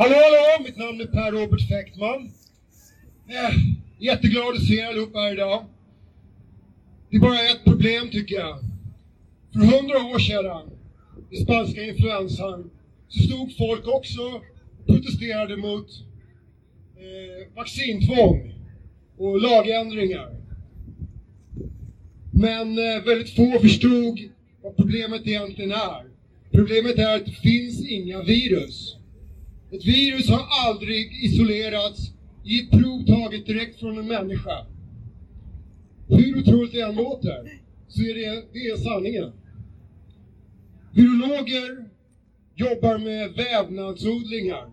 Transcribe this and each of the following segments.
Hallå, hallå! Mitt namn är Per-Robert Fäktman. Eh, jätteglad att se er allihopa här idag. Det är bara ett problem tycker jag. För hundra år sedan, i spanska influensan, så stod folk också och protesterade mot eh, vaccintvång och lagändringar. Men eh, väldigt få förstod vad problemet egentligen är. Problemet är att det finns inga virus. Ett virus har aldrig isolerats i ett prov taget direkt från en människa. Hur otroligt det än låter, så är det, det är sanningen. Virologer jobbar med vävnadsodlingar.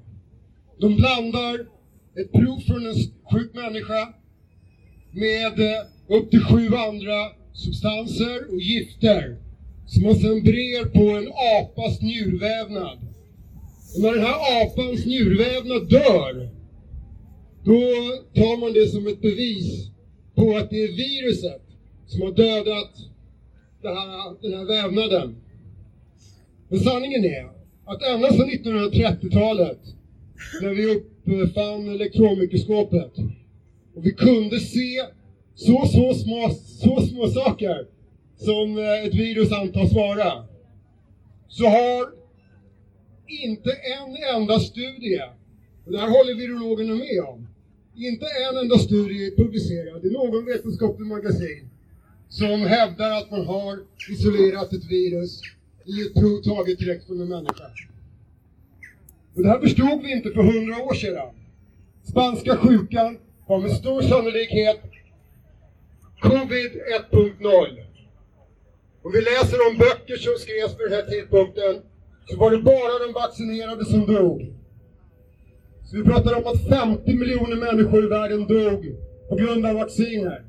De blandar ett prov från en sjuk människa med eh, upp till sju andra substanser och gifter som man sedan brer på en apas njurvävnad. Och när den här apans njurvävnad dör, då tar man det som ett bevis på att det är viruset som har dödat här, den här vävnaden. Men sanningen är att ända sedan 1930-talet, när vi uppfann elektronmikroskopet, och vi kunde se så, så, små, så små saker som eh, ett virus antas vara, så har inte en enda studie, och det här håller virologerna med om, inte en enda studie publicerad i någon vetenskaplig magasin som hävdar att man har isolerat ett virus i ett prov taget direkt från en människa. Och det här förstod vi inte för hundra år sedan. Spanska sjukan var med stor sannolikhet Covid 1.0. Om vi läser om böcker som skrevs vid den här tidpunkten så var det bara de vaccinerade som dog. Så vi pratar om att 50 miljoner människor i världen dog på grund av vacciner.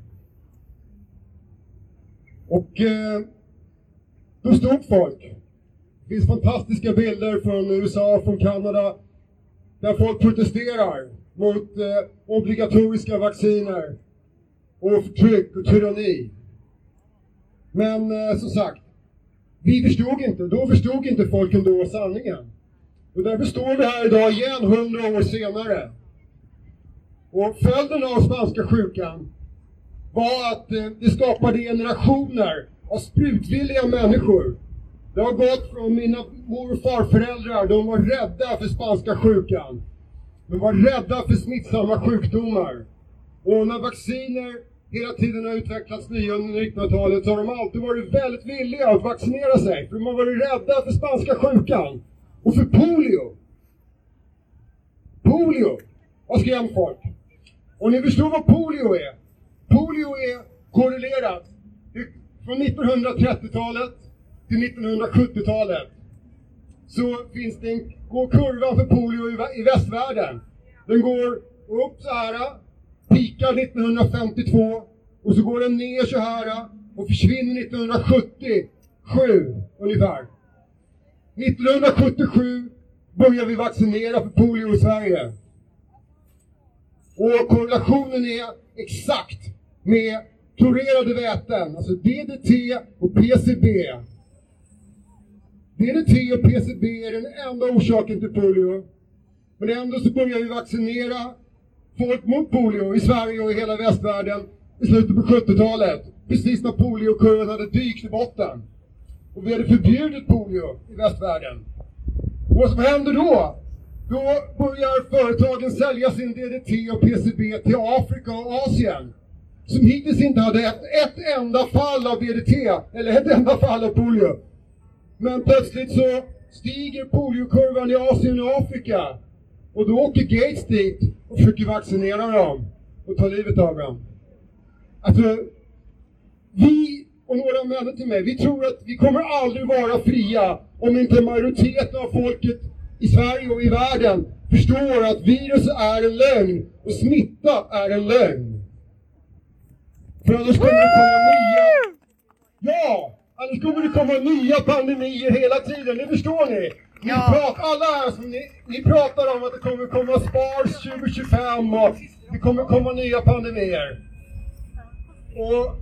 Och eh, då stod folk. Det finns fantastiska bilder från USA, från Kanada, där folk protesterar mot eh, obligatoriska vacciner och förtryck och tyranni. Men eh, som sagt, vi förstod inte, då förstod inte folk ändå sanningen. Och därför står vi här idag igen, hundra år senare. Och följden av spanska sjukan var att eh, det skapade generationer av sprutvilliga människor. Det har gått från mina mor och farföräldrar, de var rädda för spanska sjukan. De var rädda för smittsamma sjukdomar. Och när vacciner hela tiden har utvecklats nya under 1900-talet så har de alltid varit väldigt villiga att vaccinera sig. För de har varit rädda för spanska sjukan. Och för polio. Polio har skrämt folk. Och ni förstår vad polio är. Polio är korrelerat från 1930-talet till 1970-talet. Så finns det en, går kurvan för polio i, i västvärlden. Den går upp så här, pikar 1952 och så går den ner så här och försvinner 1977 ungefär. 1977 börjar vi vaccinera för polio i Sverige. Och korrelationen är exakt med klorerade väten, alltså DDT och PCB. DDT och PCB är den enda orsaken till polio. Men ändå så börjar vi vaccinera folk mot polio i Sverige och i hela västvärlden i slutet på 70-talet. Precis när poliokurvan hade dykt i botten. Och vi hade förbjudit polio i västvärlden. Och vad som händer då? Då börjar företagen sälja sin DDT och PCB till Afrika och Asien. Som hittills inte hade ett, ett enda fall av DDT, eller ett enda fall av polio. Men plötsligt så stiger poliokurvan i Asien och Afrika. Och då åker Gates dit och försöker vaccinera dem och ta livet av dem. Alltså, vi och några vänner till mig, vi tror att vi kommer aldrig vara fria om inte majoriteten av folket i Sverige och i världen förstår att virus är en lögn och smitta är en lögn. För annars kommer det komma nya... Ja! Annars kommer det komma nya pandemier hela tiden, det förstår ni. Ni ja. pratar, alla här ni, ni pratar om att det kommer komma SPARS 2025 och det kommer komma nya pandemier. Och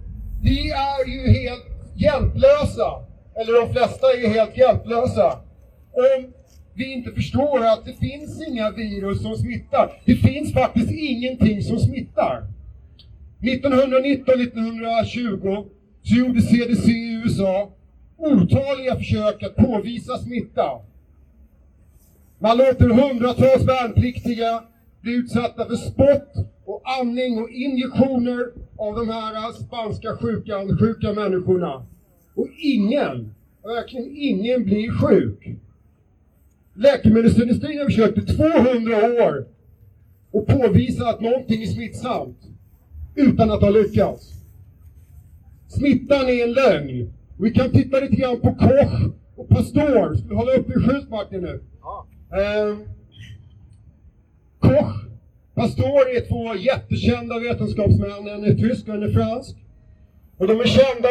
vi är ju helt hjälplösa. Eller de flesta är helt hjälplösa. Om vi inte förstår att det finns inga virus som smittar. Det finns faktiskt ingenting som smittar. 1919-1920 så gjorde CDC i USA otaliga försök att påvisa smitta. Man låter hundratals värnpliktiga bli utsatta för spott och andning och injektioner av de här spanska sjukan, sjuka människorna. Och ingen, verkligen ingen blir sjuk. Läkemedelsindustrin har försökt i 200 år att påvisa att någonting är smittsamt utan att ha lyckats. Smittan är en lögn. Vi kan titta lite grann på Koch och Pastor, Ska du hålla upp i skylt Martin nu? Eh, Koch, pastor, är två jättekända vetenskapsmän. En är tysk och en är fransk. Och de är kända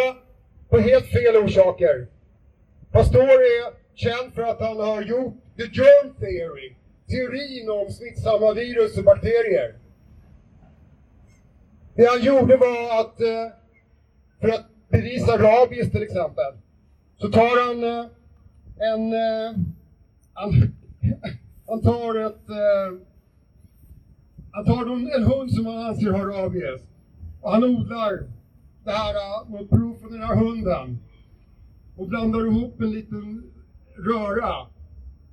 på helt fel orsaker. Pastor är känd för att han har gjort the germ theory, teorin om smittsamma virus och bakterier. Det han gjorde var att, eh, för att bevisa rabies till exempel, så tar han eh, en... Eh, han, han tar ett... Eh, han tar en hund som han anser har rabies och han odlar det här eh, mot prov på den här hunden och blandar ihop en liten röra.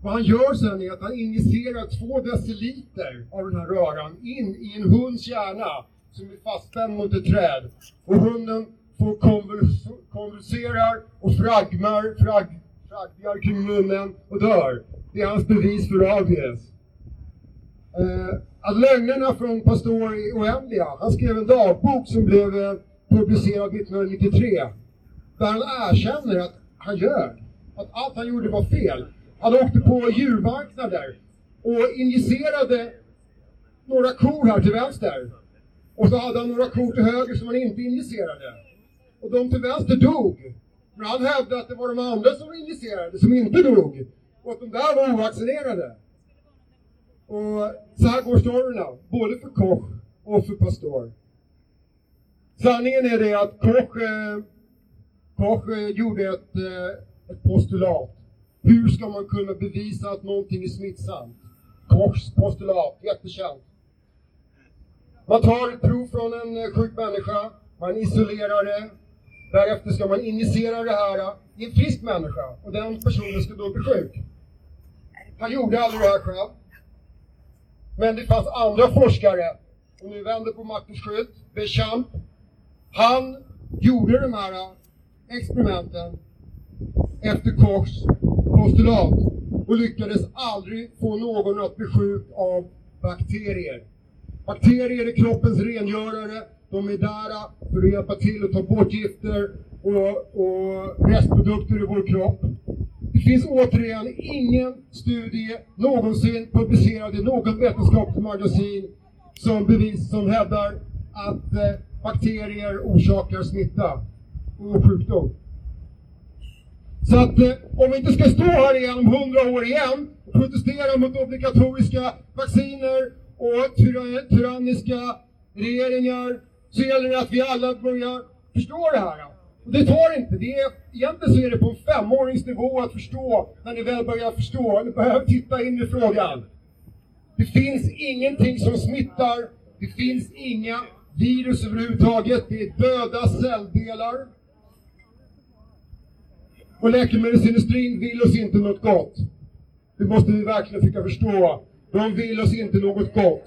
Vad han gör sen är att han injicerar två deciliter av den här röran in i en hunds hjärna som är fastspänd mot ett träd. Och hunden får konvulserar och fragmar, frag, fraggar kring munnen och dör. Det är hans bevis för rabies. Eh, att lögnerna från Pastor är oändliga. Han skrev en dagbok som blev eh, publicerad 1993. Där han erkänner att han ljög. Att allt han gjorde var fel. Han åkte på djurmarknader och injicerade några kor här till vänster. Och så hade han några kor till höger som han inte injicerade. Och de till vänster dog. Men han hävdade att det var de andra som injicerade som inte dog. Och att de där var ovaccinerade. Och så här går storyna, både för Koch och för Pastor. Sanningen är det att Koch, eh, Koch eh, gjorde ett, eh, ett postulat. Hur ska man kunna bevisa att någonting är smittsamt? Kochs postulat, jättekänt. Man tar ett prov från en eh, sjuk människa, man isolerar det, därefter ska man injicera det här eh, i en frisk människa och den personen ska då bli sjuk. Han gjorde aldrig det här själv. Men det fanns andra forskare, om vi vänder på Marcus skylt, Bechamp. Han gjorde de här äh, experimenten efter Kochs postulat och lyckades aldrig få någon att bli sjuk av bakterier. Bakterier är kroppens rengörare. De är där äh, för att hjälpa till att ta bort gifter och, och restprodukter i vår kropp. Det finns återigen ingen studie någonsin publicerad i något vetenskapligt magasin som bevis som hävdar att eh, bakterier orsakar smitta och sjukdom. Så att eh, om vi inte ska stå här igen om hundra år igen och protestera mot obligatoriska vacciner och tyranniska regeringar så gäller det att vi alla börjar förstå det här. Det tar inte. Det är, egentligen så är det på en femåringsnivå att förstå när ni väl börjar förstå. Ni behöver titta in i frågan. Det finns ingenting som smittar. Det finns inga virus överhuvudtaget. Det är döda celldelar. Och läkemedelsindustrin vill oss inte något gott. Det måste vi verkligen försöka förstå. De vill oss inte något gott.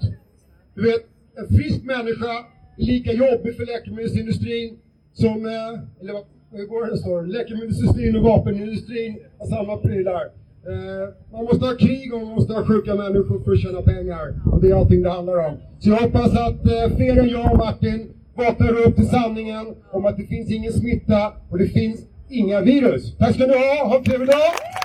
Du vet, en frisk människa är lika jobbig för läkemedelsindustrin som, eh, eller vad, går det står? Läkemedelsindustrin och vapenindustrin har samma prylar. Eh, man måste ha krig och man måste ha sjuka människor för att tjäna pengar. Och det är allting det handlar om. Så jag hoppas att eh, fler än jag och Martin vaknar upp till sanningen om att det finns ingen smitta och det finns inga virus. Tack ska ni ha, ha en trevlig dag!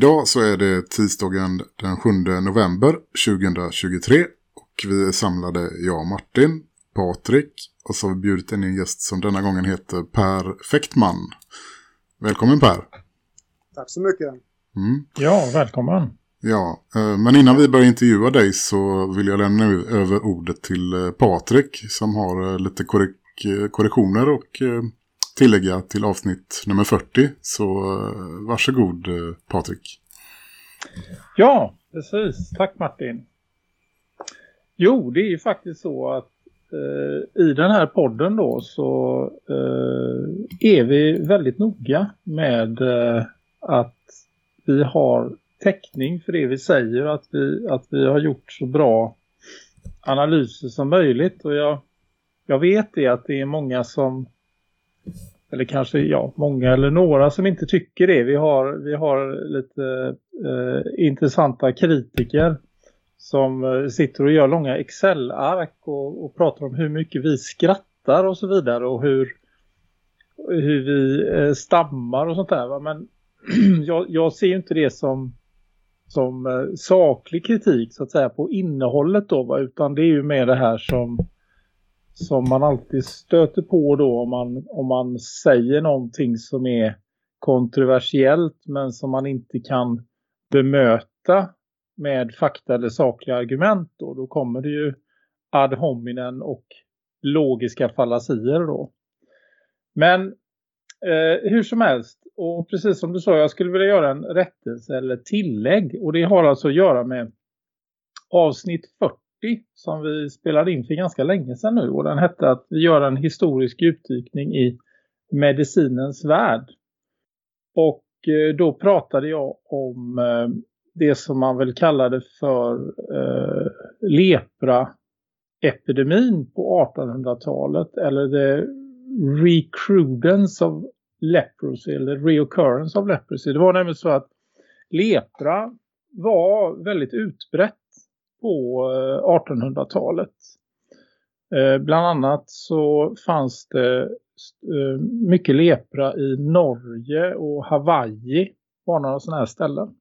Idag så är det tisdagen den 7 november 2023 och vi är samlade jag Martin, Patrik och så har vi bjudit in en gäst som denna gången heter Per Fäktman. Välkommen Per! Tack så mycket! Mm. Ja, välkommen! Ja, eh, men innan vi börjar intervjua dig så vill jag lämna över ordet till eh, Patrik som har eh, lite korrek korrektioner och tillägga till avsnitt nummer 40. Så eh, varsågod eh, Patrik. Ja, precis. Tack Martin. Jo, det är ju faktiskt så att eh, i den här podden då så eh, är vi väldigt noga med eh, att vi har täckning för det vi säger. Att vi, att vi har gjort så bra analyser som möjligt. Och jag, jag vet det att det är många som eller kanske ja, många eller några som inte tycker det. Vi har, vi har lite eh, intressanta kritiker som eh, sitter och gör långa Excel-ark och, och, pratar om hur mycket vi skrattar och så vidare och hur, hur vi eh, stammar och sånt där. Va? Men jag, jag ser inte det som, som eh, saklig kritik så att säga på innehållet då va? utan det är ju mer det här som som man alltid stöter på då om man, om man säger någonting som är kontroversiellt men som man inte kan bemöta med fakta eller sakliga argument då. Då kommer det ju ad hominen och logiska fallasier då. Men eh, hur som helst, och precis som du sa, jag skulle vilja göra en rättelse eller tillägg. Och det har alltså att göra med avsnitt 40 som vi spelade in för ganska länge sedan nu. Och den hette att vi gör en historisk utdykning i medicinens värld. Och eh, då pratade jag om eh, det som man väl kallade för eh, lepra-epidemin på 1800-talet. Eller the recrudence of leprosy eller reoccurrence of leprosy. Det var nämligen så att lepra var väldigt utbrett på eh, 1800-talet. Eh, bland annat så fanns det eh, mycket lepra i Norge och Hawaii var några sådana här ställen.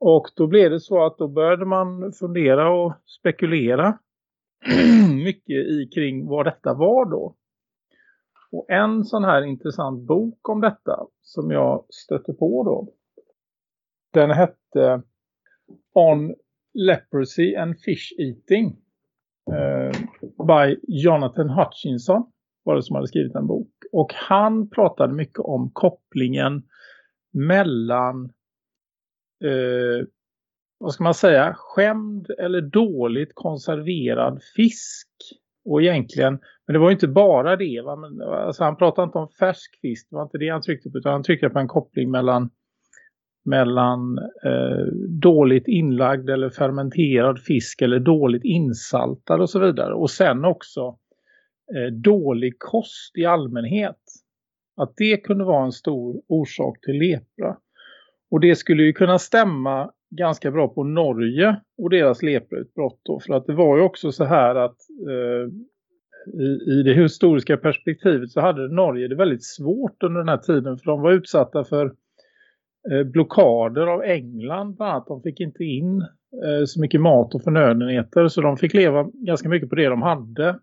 Och då blev det så att då började man fundera och spekulera mycket i kring vad detta var då. Och en sån här intressant bok om detta som jag stötte på då. Den hette On Leprosy and Fish Eating eh, by Jonathan Hutchinson var det som hade skrivit en bok. Och han pratade mycket om kopplingen mellan eh, vad ska man säga, skämd eller dåligt konserverad fisk. Och egentligen, men det var ju inte bara det. Va? Men, alltså han pratade inte om färsk fisk, det var inte det han tryckte på. Utan han tryckte på en koppling mellan mellan eh, dåligt inlagd eller fermenterad fisk eller dåligt insaltad och så vidare. Och sen också eh, dålig kost i allmänhet. Att det kunde vara en stor orsak till lepra. Och det skulle ju kunna stämma ganska bra på Norge och deras leprautbrott då. För att det var ju också så här att eh, i, i det historiska perspektivet så hade Norge det väldigt svårt under den här tiden. För de var utsatta för Eh, blockader av England bland annat. De fick inte in eh, så mycket mat och förnödenheter så de fick leva ganska mycket på det de hade.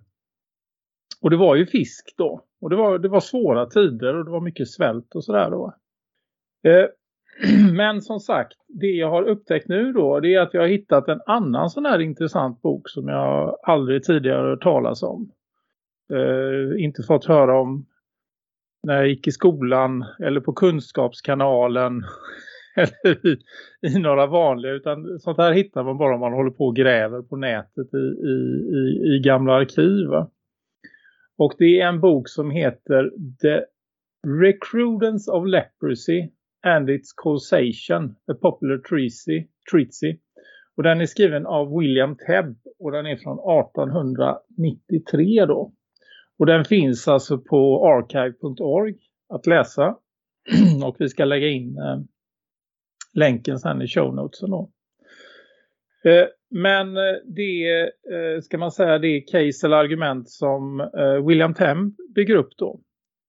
Och det var ju fisk då. Och det var, det var svåra tider och det var mycket svält och sådär då. Eh, men som sagt, det jag har upptäckt nu då det är att jag har hittat en annan sån här intressant bok som jag aldrig tidigare hört talas om. Eh, inte fått höra om när jag gick i skolan eller på kunskapskanalen eller i, i några vanliga utan sånt här hittar man bara om man håller på och gräver på nätet i, i, i, i gamla arkiv. Och det är en bok som heter The Recrudence of Leprosy and its Causation, a Popular Treaty. treaty. Och den är skriven av William Tebb och den är från 1893 då. Och den finns alltså på archive.org att läsa. och vi ska lägga in eh, länken sen i show notesen då. Eh, men eh, det eh, ska man säga det case eller argument som eh, William Temp bygger upp då.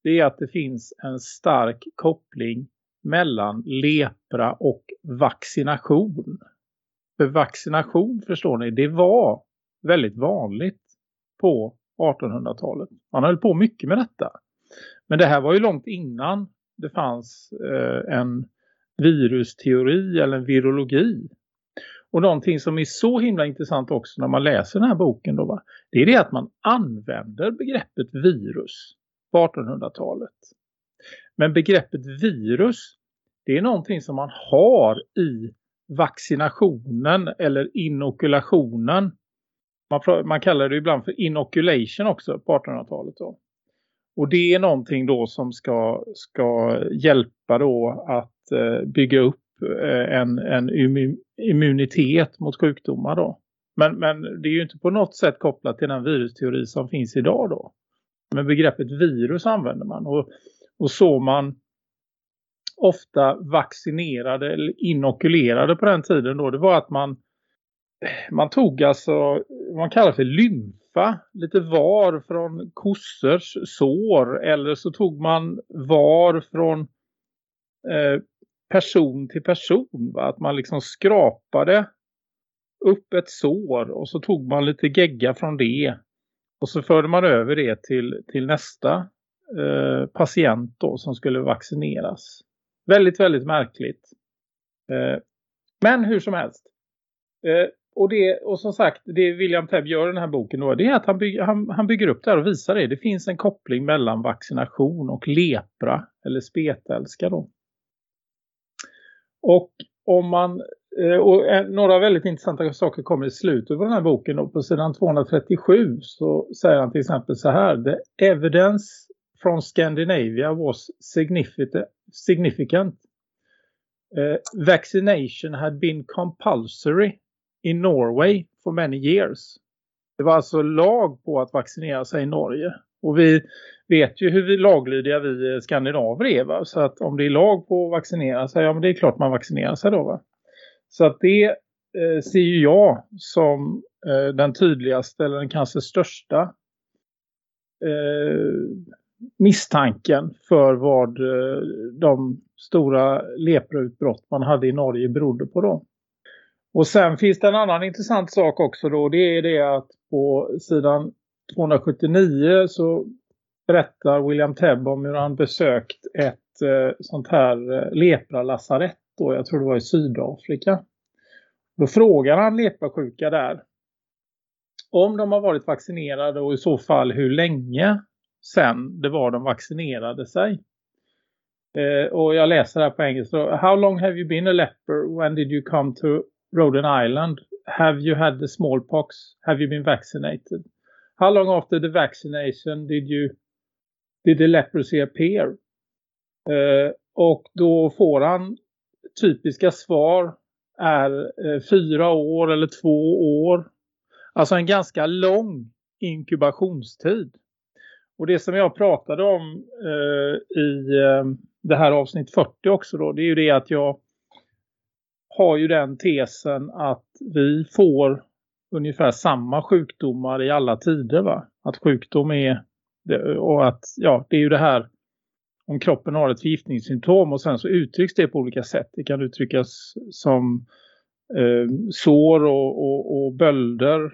Det är att det finns en stark koppling mellan lepra och vaccination. För vaccination förstår ni, det var väldigt vanligt på 1800-talet. Man höll på mycket med detta. Men det här var ju långt innan det fanns eh, en virusteori eller en virologi. Och någonting som är så himla intressant också när man läser den här boken då va? Det är det att man använder begreppet virus på 1800-talet. Men begreppet virus det är någonting som man har i vaccinationen eller inokulationen. Man, man kallar det ibland för inoculation också på 1800-talet då. Och det är någonting då som ska, ska hjälpa då att eh, bygga upp eh, en, en immunitet mot sjukdomar då. Men, men det är ju inte på något sätt kopplat till den virusteori som finns idag då. Men begreppet virus använder man. Och, och så man ofta vaccinerade eller inokulerade på den tiden då. Det var att man, man tog alltså, man kallar för lymfa, lite var från kossors sår. Eller så tog man var från eh, person till person. Va? Att man liksom skrapade upp ett sår och så tog man lite gegga från det. Och så förde man över det till, till nästa eh, patient då som skulle vaccineras. Väldigt, väldigt märkligt. Eh, men hur som helst. Eh, och, det, och som sagt, det William Tebb gör i den här boken då, det är att han, bygger, han, han bygger upp det här och visar det. Det finns en koppling mellan vaccination och lepra eller spetälska då. Och om man eh, och eh, några väldigt intressanta saker kommer i slutet av den här boken. Och på sidan 237 så säger han till exempel så här. The evidence from Scandinavia was significant. significant. Uh, vaccination had been compulsory in Norway for many years. Det var alltså lag på att vaccinera sig i Norge. Och vi vet ju hur vi laglydiga vi skandinaver är va? Så att om det är lag på att vaccinera sig, ja men det är klart man vaccinerar sig då va. Så att det eh, ser ju jag som eh, den tydligaste eller den kanske största eh, misstanken för vad eh, de stora leprautbrott man hade i Norge berodde på då. Och sen finns det en annan intressant sak också då. Det är det att på sidan 279 så berättar William Tebb om hur han besökt ett eh, sånt här eh, lepralasarett då. Jag tror det var i Sydafrika. Då frågar han leprasjuka där om de har varit vaccinerade och i så fall hur länge sen det var de vaccinerade sig. Eh, och jag läser här på engelska. How long have you been a leper? When did you come to Rhode Island? Have you had the smallpox? Have you been vaccinated? How long after the vaccination did you did the leprosy appear? Eh, och då får han typiska svar är eh, fyra år eller två år. Alltså en ganska lång inkubationstid. Och det som jag pratade om eh, i eh, det här avsnitt 40 också då, det är ju det att jag har ju den tesen att vi får ungefär samma sjukdomar i alla tider va? Att sjukdom är och att ja, det är ju det här om kroppen har ett förgiftningssymptom och sen så uttrycks det på olika sätt. Det kan uttryckas som eh, sår och, och, och bölder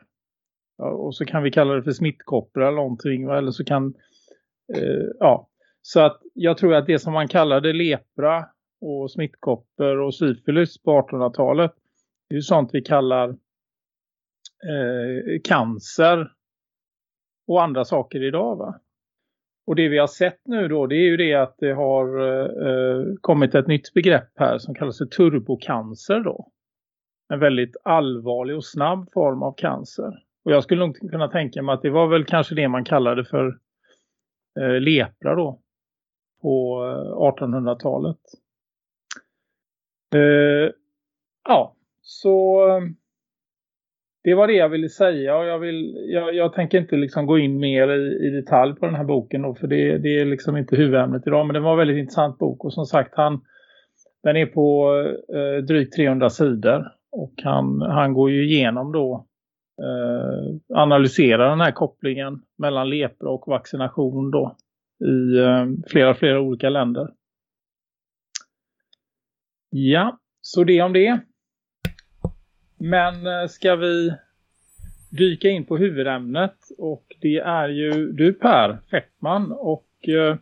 Ja, och så kan vi kalla det för smittkoppor eller någonting. Eller så kan, eh, ja. Så att jag tror att det som man kallade lepra och smittkoppor och syfilis på 1800-talet. Det är ju sånt vi kallar eh, cancer och andra saker idag va. Och det vi har sett nu då det är ju det att det har eh, kommit ett nytt begrepp här som kallas för turbocancer då. En väldigt allvarlig och snabb form av cancer. Och jag skulle nog kunna tänka mig att det var väl kanske det man kallade för eh, lepra då. På eh, 1800-talet. Eh, ja, så eh, det var det jag ville säga. Och jag, vill, jag, jag tänker inte liksom gå in mer i, i detalj på den här boken då, för det, det är liksom inte huvudämnet idag. Men det var en väldigt intressant bok. Och som sagt han, den är på eh, drygt 300 sidor. Och han, han går ju igenom då eh, analyserar den här kopplingen mellan lepra och vaccination då i eh, flera, flera olika länder. Ja, så det om det. Men eh, ska vi dyka in på huvudämnet och det är ju du Per Fettman och eh,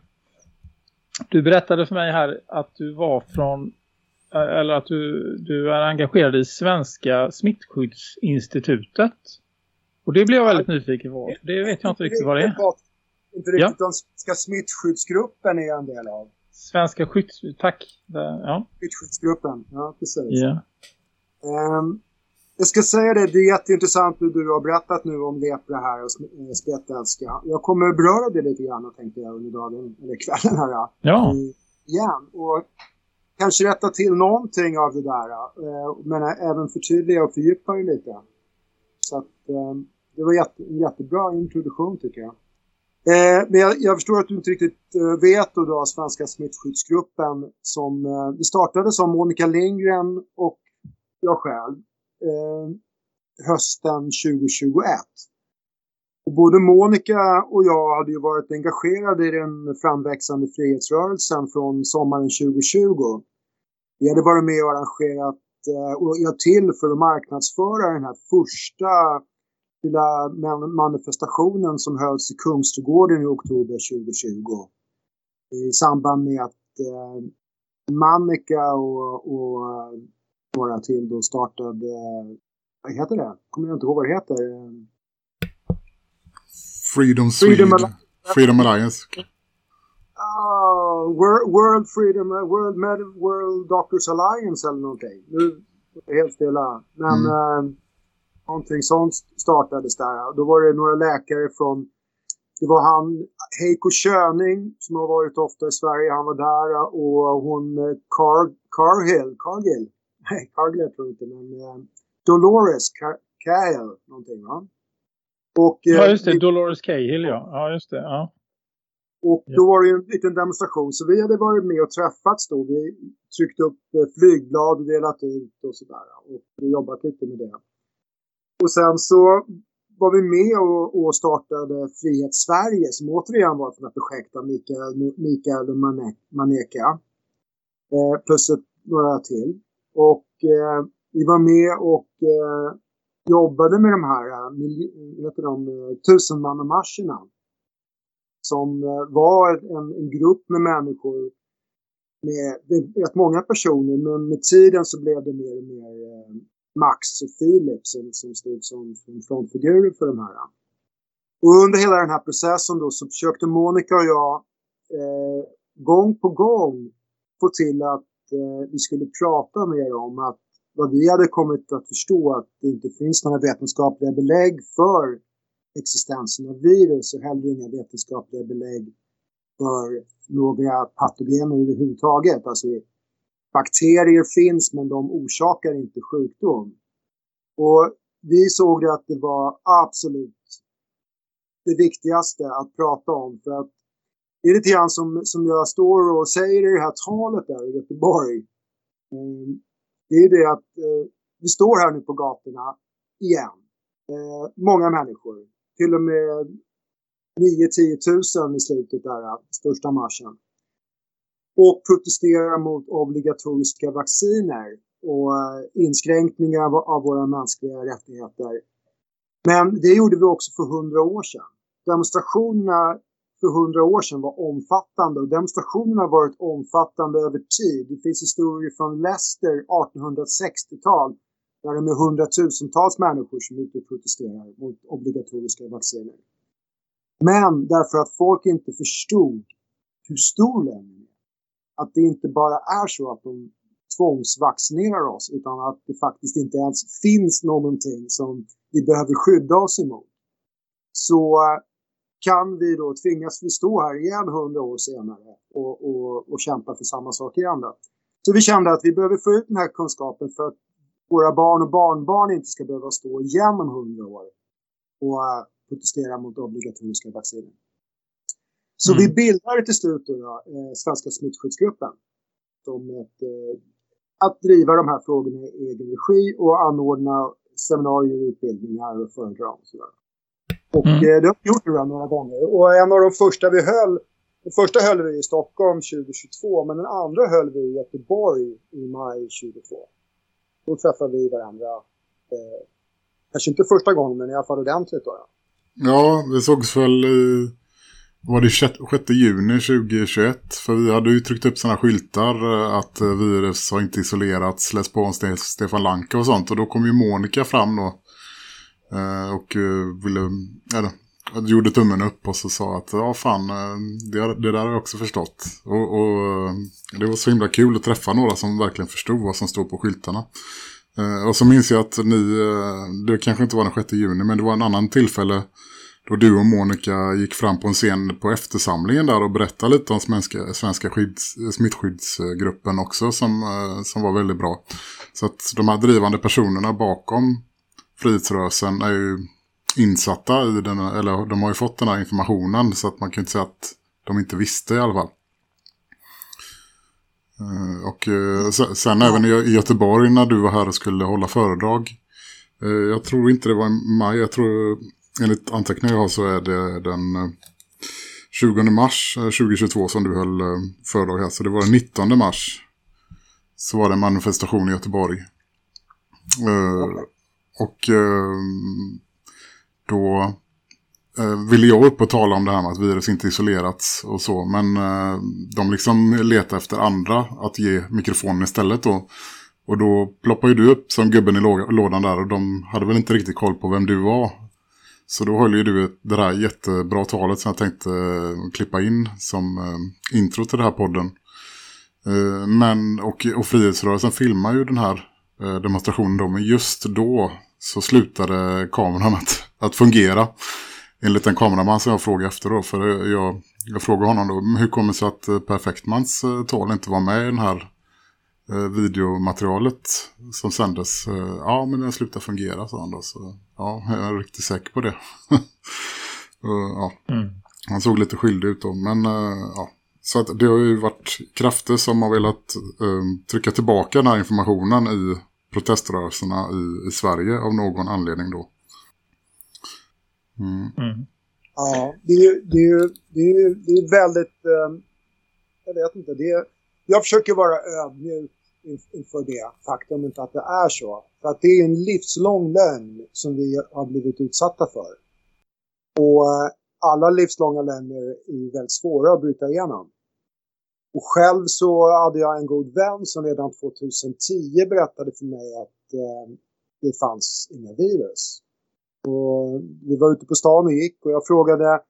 du berättade för mig här att du var från eh, eller att du, du är engagerad i Svenska smittskyddsinstitutet. Och det blev jag väldigt nyfiken på. Det vet jag inte riktigt vad det är. Inte riktigt ja. Svenska smittskyddsgruppen är en del av. Svenska skydds... Tack. Ja. Smittskyddsgruppen, ja precis. Ja. Um, jag ska säga det, det är jätteintressant hur du har berättat nu om lepra här och spetälska. Jag kommer att beröra det lite grann tänkte jag under dagen, eller kvällen här. Ja. Igen. Och kanske rätta till någonting av det där. Eh, men även förtydliga och fördjupa det lite. Så att ehm, det var en jättebra introduktion tycker jag. Eh, men jag, jag, förstår att du inte riktigt eh, vet då, då Svenska smittskyddsgruppen som eh, det startade som Monica Lindgren och jag själv eh, hösten 2021. Och både Monica och jag hade ju varit engagerade i den framväxande frihetsrörelsen från sommaren 2020. Vi hade varit med och arrangerat eh, och hjälpt till för att marknadsföra den här första lilla manifestationen som hölls i Kungsträdgården i oktober 2020. I samband med att eh, Mannica och, och några till då startade, vad heter det? Kommer jag inte ihåg vad det heter. Freedom Freedom, Al Freedom Alliance. Uh, World Freedom, World, Med World Doctors Alliance eller någonting. Nu är det helt stilla. Men mm. uh, någonting sånt startades där. Då var det några läkare från det var han, Heiko Köning, som har varit ofta i Sverige, han var där. Och hon, eh, Car, Cargill, Cargill nej, Cargill tror jag inte, men eh, Dolores Cahill någonting va? Och, eh, ja, just det. Dolores Cahill, ja. Ja, just det. Ja. Och då var det en liten demonstration. Så vi hade varit med och träffats då. Vi tryckte upp eh, flygblad och delat ut och sådär. Och vi jobbat lite med det. Och sen så var vi med och, och startade Frihet Sverige som återigen var ett projekt av Mikael, Mikael Maneka. Eh, plus ett, några till. Och eh, vi var med och eh, jobbade med de här eh, heter de, eh, tusenmannamarscherna. Som eh, var en, en, grupp med människor med rätt många personer men med tiden så blev det mer och mer eh, Max och Filip som, som stod som, som frontfigurer för de här. Och under hela den här processen då så försökte Monica och jag eh, gång på gång få till att eh, vi skulle prata mer om att vad vi hade kommit att förstå att det inte finns några vetenskapliga belägg för existensen av virus och heller inga vetenskapliga belägg för några patogener överhuvudtaget. Alltså bakterier finns men de orsakar inte sjukdom. Och vi såg det att det var absolut det viktigaste att prata om för att det är lite grann som, som jag står och säger i det här talet där i Göteborg. Mm, det är det att eh, vi står här nu på gatorna igen. Eh, många människor. Till och med 9-10 000 i slutet där, eh, största marschen. Och protesterar mot obligatoriska vacciner och eh, inskränkningar av våra mänskliga rättigheter. Men det gjorde vi också för hundra år sedan. Demonstrationerna för hundra år sedan var omfattande och demonstrationerna har varit omfattande över tid. Det finns historier från Leicester 1860-tal där det är hundratusentals människor som ute protesterar mot obligatoriska vacciner. Men därför att folk inte förstod hur stor den. Att det inte bara är så att de tvångsvaccinerar oss utan att det faktiskt inte ens finns någonting som vi behöver skydda oss emot. Så eh, kan vi då tvingas vi stå här igen hundra år senare och, och, och kämpa för samma sak igen. Då. Så vi kände att vi behöver få ut den här kunskapen för att våra barn och barnbarn inte ska behöva stå igen om hundra år och eh, protestera mot obligatoriska vacciner. Så mm. vi bildade till slut då, eh, Svenska smittskyddsgruppen. Som ett, eh, att driva de här frågorna i egen regi och anordna seminarier, utbildningar och föredrag och sådär. Och mm. eh, det har vi gjort nu några gånger. Och en av de första vi höll, den första höll vi i Stockholm 2022 men den andra höll vi i Göteborg i maj 2022. Då träffade vi varandra, eh, kanske inte första gången men i alla fall ordentligt då. Ja, vi sågs väl i var det 6 juni 2021 för vi hade ju tryckt upp sådana skyltar eh, att eh, virus har inte isolerats, läs på om Stefan Lanka och sånt. Och då kom ju Monica fram då eh, och ville, eller, gjorde tummen upp och så sa att ja fan, det, det där har jag också förstått. Och, och, det var så himla kul att träffa några som verkligen förstod vad som stod på skyltarna. Och så minns jag att ni, det kanske inte var den 6 juni men det var en annan tillfälle då du och Monica gick fram på en scen på eftersamlingen där och berättade lite om svenska, svenska skydds, smittskyddsgruppen också som, eh, som var väldigt bra. Så att de här drivande personerna bakom frihetsrörelsen är ju insatta i den, eller de har ju fått den här informationen så att man kan inte säga att de inte visste i alla fall. Eh, och eh, sen även i Göteborg när du var här och skulle hålla föredrag. Jag tror inte det var i maj, jag tror enligt anteckningar jag har så är det den eh, 20 mars eh, 2022 som du höll eh, föredrag här. Så det var den 19 mars så var det en manifestation i Göteborg. Och då ville jag upp och tala om det här med att virus inte isolerats och så. Men de liksom letade efter andra att ge mikrofonen istället då. Och då ploppade ju du upp som gubben i lådan där och de hade väl inte riktigt koll på vem du var. Så då höll ju du det där jättebra talet som jag tänkte eh, klippa in som eh, intro till den här podden. Eh, men, och, och Frihetsrörelsen filmar ju den här demonstrationen då. Men just då så slutade kameran att, att fungera. Enligt en kameraman som jag frågade efter då. För jag, jag frågade honom då, hur kommer det sig att Perfektmans tal inte var med i den här videomaterialet som sändes. Ja, men den slutade fungera, sa han då. Så, ja, jag är riktigt säker på det. ja. Mm. Han såg lite skyldig ut då, men eh, ja. Så att det har ju varit krafter som har velat um, trycka tillbaka den här informationen i proteströrelserna i, i Sverige av någon anledning då. Mm. Mm. Ja, det är, det, är, det, är, det är väldigt, um, jag vet inte, det är, jag försöker vara ödmjuk inför det faktumet att det är så. För att det är en livslång lögn som vi har blivit utsatta för. Och eh, alla livslånga lögner är väldigt svåra att bryta igenom. Och själv så hade jag en god vän som redan 2010 berättade för mig att eh, det fanns inga virus. Och vi var ute på stan och gick och jag frågade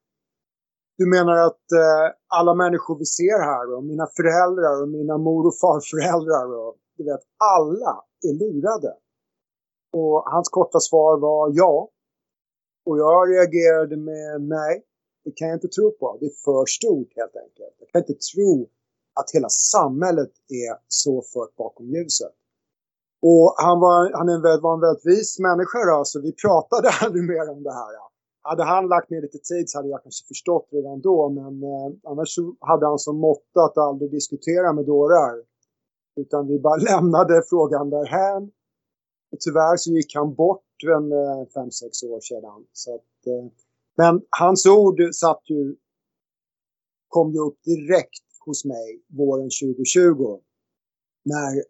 du menar att eh, alla människor vi ser här och mina föräldrar och mina mor och farföräldrar och du vet, alla är lurade. Och hans korta svar var ja. Och jag reagerade med nej, det kan jag inte tro på. Det är för stort helt enkelt. Jag kan inte tro att hela samhället är så fört bakom ljuset. Och han var, han var en väldigt vis människa då, så vi pratade aldrig mer om det här hade han lagt ner lite tid så hade jag kanske förstått redan då. Men eh, annars så hade han som motto att aldrig diskutera med dårar. Utan vi bara lämnade frågan därhän. Och tyvärr så gick han bort för en eh, fem sex år sedan. Så att, eh, men hans ord satt ju, kom ju upp direkt hos mig våren 2020. När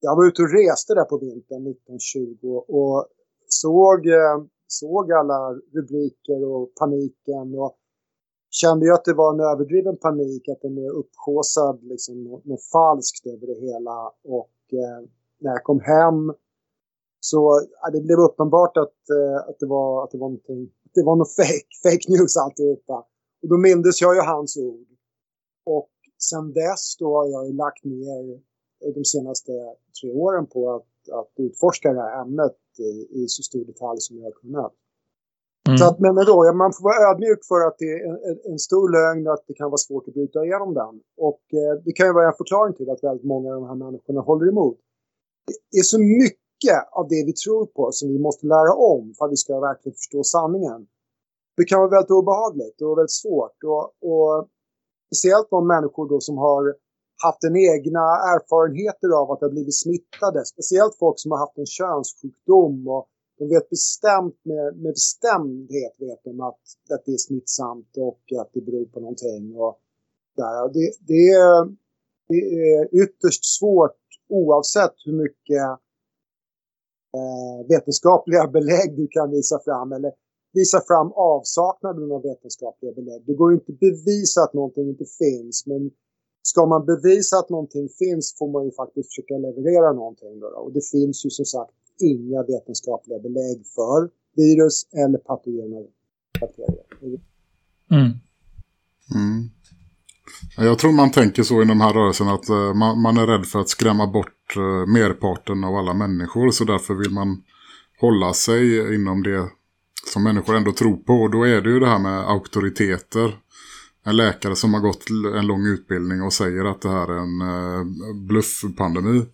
jag var ute och reste där på vintern 1920 och såg eh, såg alla rubriker och paniken och kände ju att det var en överdriven panik, att den är uppkåsad, liksom något, falskt över det hela. Och eh, när jag kom hem så ja, det blev uppenbart att, eh, att, det var, att det var någonting, det var något fake, fake news alltihopa. Och då mindes jag ju hans ord. Och sen dess då har jag ju lagt ner de senaste tre åren på att, att utforska det här ämnet i, i så stor detalj som jag har kunnat. Mm. Så att, men då, man får vara ödmjuk för att det är en, en, stor lögn och att det kan vara svårt att bryta igenom den. Och eh, det kan ju vara en förklaring till att väldigt många av de här människorna håller emot. Det är så mycket mycket av det vi tror på som vi måste lära om för att vi ska verkligen förstå sanningen. Det kan vara väldigt obehagligt och väldigt svårt. Och, och speciellt de människor då som har haft en egna erfarenheter av att ha blivit smittade. Speciellt folk som har haft en könssjukdom och de vet bestämt med, med bestämdhet vet de att, att det är smittsamt och att det beror på någonting. Och där. Det, det, är, det är ytterst svårt oavsett hur mycket vetenskapliga belägg du kan visa fram eller visa fram avsaknaden av vetenskapliga belägg. Det går inte att bevisa att någonting inte finns men ska man bevisa att någonting finns får man ju faktiskt försöka leverera någonting. Då, Och det finns ju som sagt inga vetenskapliga belägg för virus eller patogena bakterier. Mm. Mm. Jag tror man tänker så i de här rörelserna att eh, man, man, är rädd för att skrämma bort eh, merparten av alla människor så därför vill man hålla sig inom det som människor ändå tror på. Och då är det ju det här med auktoriteter. En läkare som har gått en lång utbildning och säger att det här är en eh, bluffpandemi.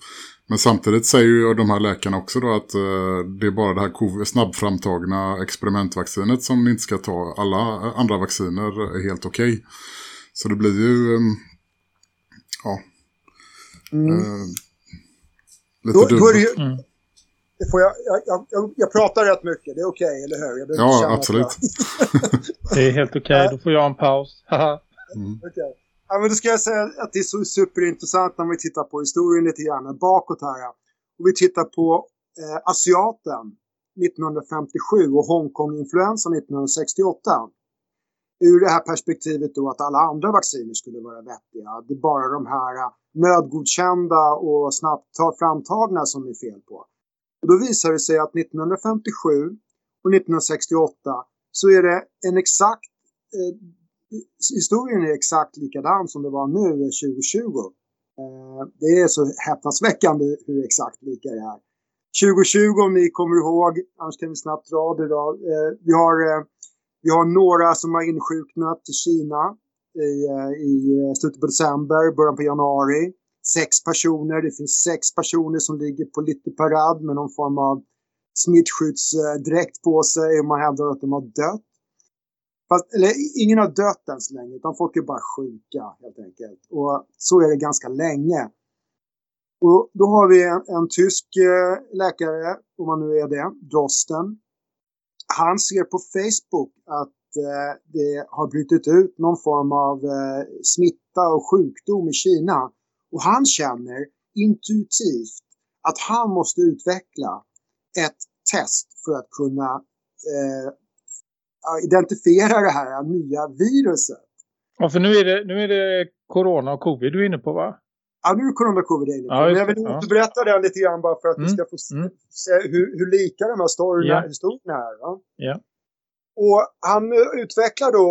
Men samtidigt säger ju de här läkarna också då att det är bara det här snabbframtagna experimentvaccinet som inte ska ta. Alla andra vacciner är helt okej. Okay. Så det blir ju... Um, ja. Mm. Uh, lite då, då är det ju, mm. det får jag, jag, jag, jag, pratar rätt mycket, det är okej, okay, eller hur? ja, absolut. det är helt okej, okay. då får jag en paus. mm. okay. ja, men då ska jag säga att det är så superintressant när vi tittar på historien lite grann bakåt här. Och vi tittar på eh, asiaten 1957 och Hongkong-influensan 1968 ur det här perspektivet då att alla andra vacciner skulle vara vettiga. Det är bara de här äh, nödgodkända och snabbt framtagna som det är fel på. Och då visar det sig att 1957 och 1968 så är det en exakt eh, historien är exakt likadan som det var nu eh, 2020. Eh, det är så häpnadsväckande hur exakt lika det är. 2020 om ni kommer ihåg, annars kan vi snabbt dra det då. Eh, vi har eh, vi har några som har insjuknat i Kina i, eh, i slutet på december, början på januari. Sex personer, det finns sex personer som ligger på lite parad med någon form av smittskyddsdräkt på sig och man hävdar att de har dött. Fast, eller ingen har dött än så länge utan folk är bara sjuka helt enkelt. Och så är det ganska länge. Och då har vi en, en tysk eh, läkare, om man nu är det, Drosten, han ser på Facebook att eh, det har brutit ut någon form av eh, smitta och sjukdom i Kina. Och han känner intuitivt att han måste utveckla ett test för att kunna eh, identifiera det här nya viruset. Ja, för nu är, det, nu är det corona och covid du är inne på va? Ja, nu det corona-covid inne på. Ja, Men jag vill ja. berätta det lite grann bara för att mm. vi ska få mm. se hur, hur lika de här storyna, yeah. historierna är. Va? Yeah. Och han eh, utvecklar då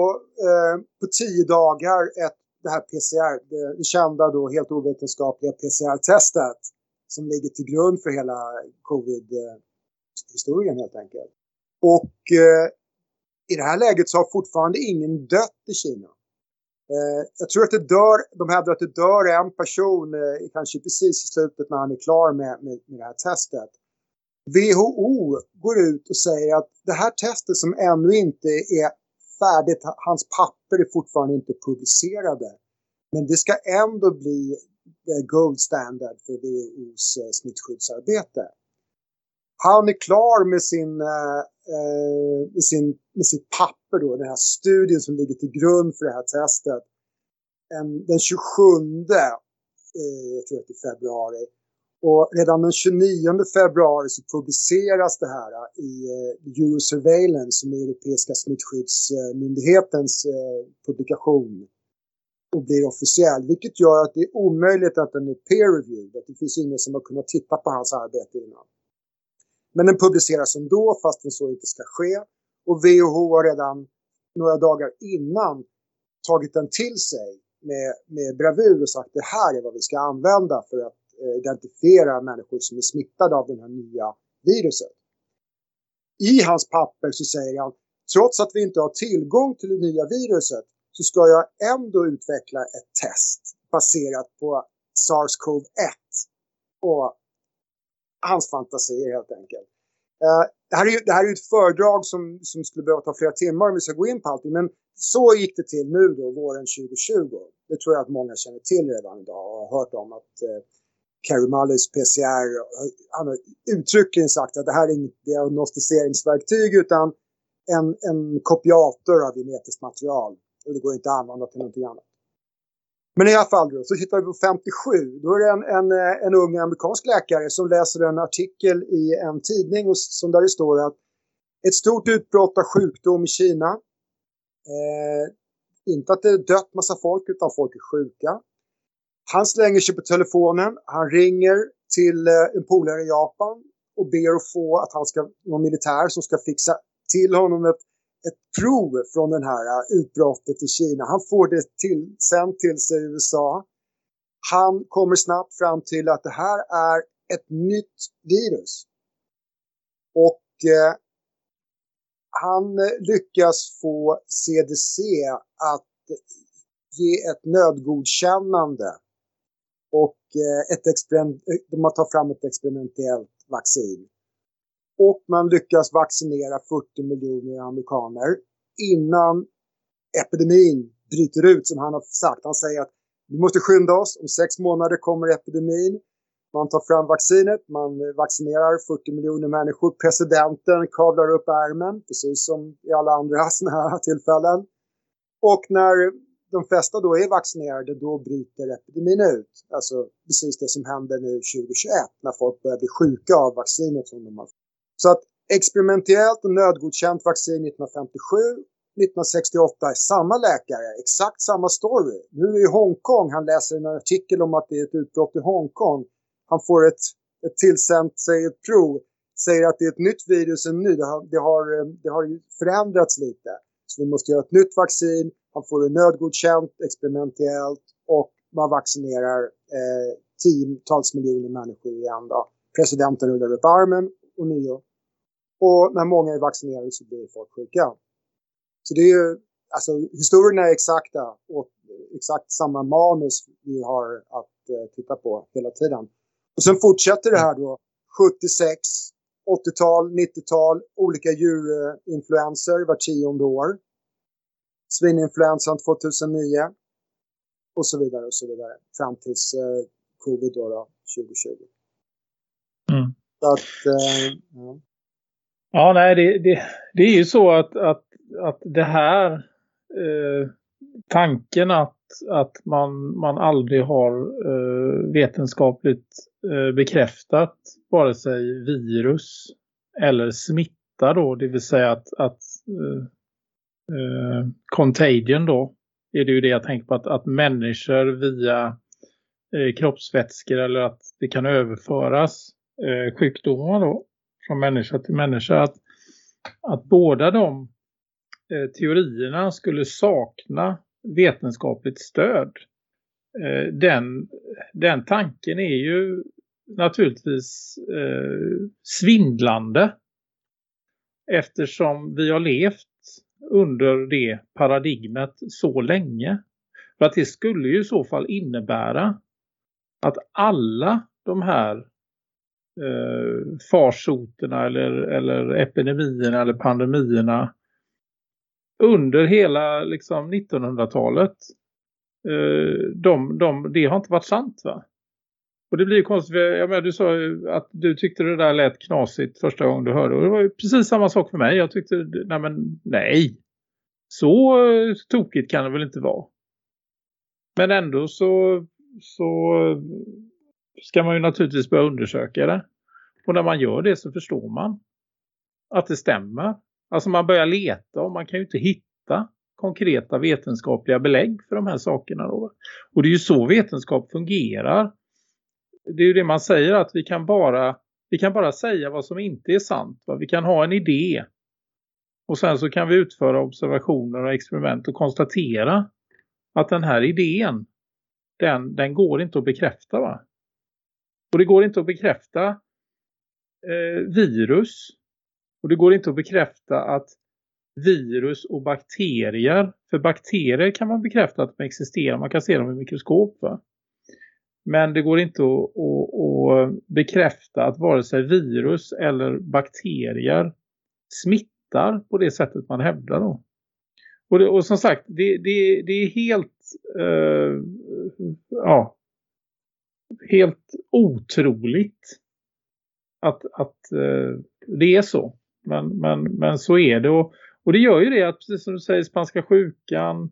eh, på tio dagar ett, det här PCR, det, det kända då helt ovetenskapliga PCR-testet som ligger till grund för hela covid-historien helt enkelt. Och eh, i det här läget så har fortfarande ingen dött i Kina. Eh, jag tror att det dör, de hävdar att det dör en person eh, kanske precis i slutet när han är klar med, med, med det här testet. WHO går ut och säger att det här testet som ännu inte är färdigt, hans papper är fortfarande inte publicerade. Men det ska ändå bli eh, gold standard för WHOs eh, smittskyddsarbete. Han är klar med, sin, eh, eh, med, sin, med sitt papper då, den här studien som ligger till grund för det här testet. Ehm, den 27 eh, jag tror att det är februari och redan den 29 februari så publiceras det här i eh, Eurosurveillance som är Europeiska smittskyddsmyndighetens eh, publikation och blir officiell. Vilket gör att det är omöjligt att den är peer-reviewed. Att det finns ingen som har kunnat titta på hans arbete innan. Men den publiceras ändå fastän så inte ska ske. Och WHO har redan några dagar innan tagit den till sig med, med bravur och sagt att det här är vad vi ska använda för att Eh, identifiera människor som är smittade av det här nya viruset. I hans papper så säger han, trots att vi inte har tillgång till det nya viruset så ska jag ändå utveckla ett test baserat på SARS-CoV-1. Och hans fantasier helt enkelt. Eh, det, här är ju, det här är ett föredrag som, som skulle behöva ta flera timmar om vi ska gå in på allting. Men så gick det till nu då, våren 2020. Det tror jag att många känner till redan idag och har hört om att eh, Carrie Mullis PCR, eh, han har uttryckligen sagt att det här är inget diagnostiseringsverktyg utan en, en kopiator av genetiskt material. Och det går inte att använda till någonting annat. Men i alla fall då, så tittar vi på 57. Då är det en, en, eh, en ung amerikansk läkare som läser en artikel i en tidning och, som där det står att ett stort utbrott av sjukdom i Kina. Eh, inte att det är dött massa folk utan folk är sjuka. Han slänger sig på telefonen, han ringer till eh, en polare i Japan och ber att få att han ska, någon militär som ska fixa till honom ett ett prov från det här äh, utbrottet i Kina. Han får det till, sänt till sig i USA. Han kommer snabbt fram till att det här är ett nytt virus. Och eh, han äh, lyckas få CDC att ge ett nödgodkännande. Och eh, ett de har tagit fram ett experimentellt vaccin och man lyckas vaccinera 40 miljoner amerikaner innan epidemin bryter ut som han har sagt. Han säger att vi måste skynda oss, om sex månader kommer epidemin. Man tar fram vaccinet, man vaccinerar 40 miljoner människor. Presidenten kavlar upp ärmen, precis som i alla andra sådana här tillfällen. Och när de flesta då är vaccinerade, då bryter epidemin ut. Alltså precis det som händer nu 2021 när folk börjar bli sjuka av vaccinet som de har så att experimentellt och nödgodkänt vaccin 1957, 1968 är samma läkare, exakt samma story. Nu är det i Hongkong, han läser en artikel om att det är ett utbrott i Hongkong. Han får ett, ett tillsänt, säger ett prov, säger att det är ett nytt virus, en ny, det har, det har, det har förändrats lite. Så vi måste göra ett nytt vaccin, han får det nödgodkänt, experimentellt och man vaccinerar eh, tiotals miljoner människor igen då. Presidenten rullar upp armen och nio. Och när många är vaccinerade så blir folk sjuka. Så det är ju, alltså historierna är exakta och exakt samma manus vi har att eh, titta på hela tiden. Och sen fortsätter det här då 76, 80-tal, 90-tal, olika djurinfluenser var tionde år. Svininfluensan 2009 och så vidare och så vidare fram tills eh, covid då, då 2020. Att, eh, ja. Ja, nej, det, det, det är ju så att, att, att det här eh, tanken att, att man, man aldrig har eh, vetenskapligt eh, bekräftat vare sig virus eller smitta då, det vill säga att, att eh, eh, contagion då är det ju det jag tänker på att, att människor via eh, kroppsvätskor eller att det kan överföras eh, sjukdomar då från människa till människa att, att båda de eh, teorierna skulle sakna vetenskapligt stöd. Eh, den, den tanken är ju naturligtvis eh, svindlande eftersom vi har levt under det paradigmet så länge. För att det skulle ju i så fall innebära att alla de här eh, farsoterna eller, eller epidemierna eller pandemierna under hela liksom 1900-talet eh, de, de, det har inte varit sant va? Och det blir ju konstigt, jag menar, du sa ju att du tyckte det där lät knasigt första gången du hörde. Och det var ju precis samma sak för mig. Jag tyckte, nej men nej. Så eh, tokigt kan det väl inte vara. Men ändå så, så ska man ju naturligtvis börja undersöka det. Och när man gör det så förstår man att det stämmer. Alltså man börjar leta och man kan ju inte hitta konkreta vetenskapliga belägg för de här sakerna. Då. Och det är ju så vetenskap fungerar. Det är ju det man säger att vi kan bara, vi kan bara säga vad som inte är sant. Va? Vi kan ha en idé och sen så kan vi utföra observationer och experiment och konstatera att den här idén, den, den går inte att bekräfta va? Och det går inte att bekräfta eh, virus. Och det går inte att bekräfta att virus och bakterier, för bakterier kan man bekräfta att de existerar, man kan se dem i mikroskop va? Men det går inte att, att, att bekräfta att vare sig virus eller bakterier smittar på det sättet man hävdar då. Och, det, och som sagt, det, det, det är helt uh, ja, helt otroligt att, att uh, det är så. Men, men, men så är det. Och, och det gör ju det att precis som du säger, spanska sjukan,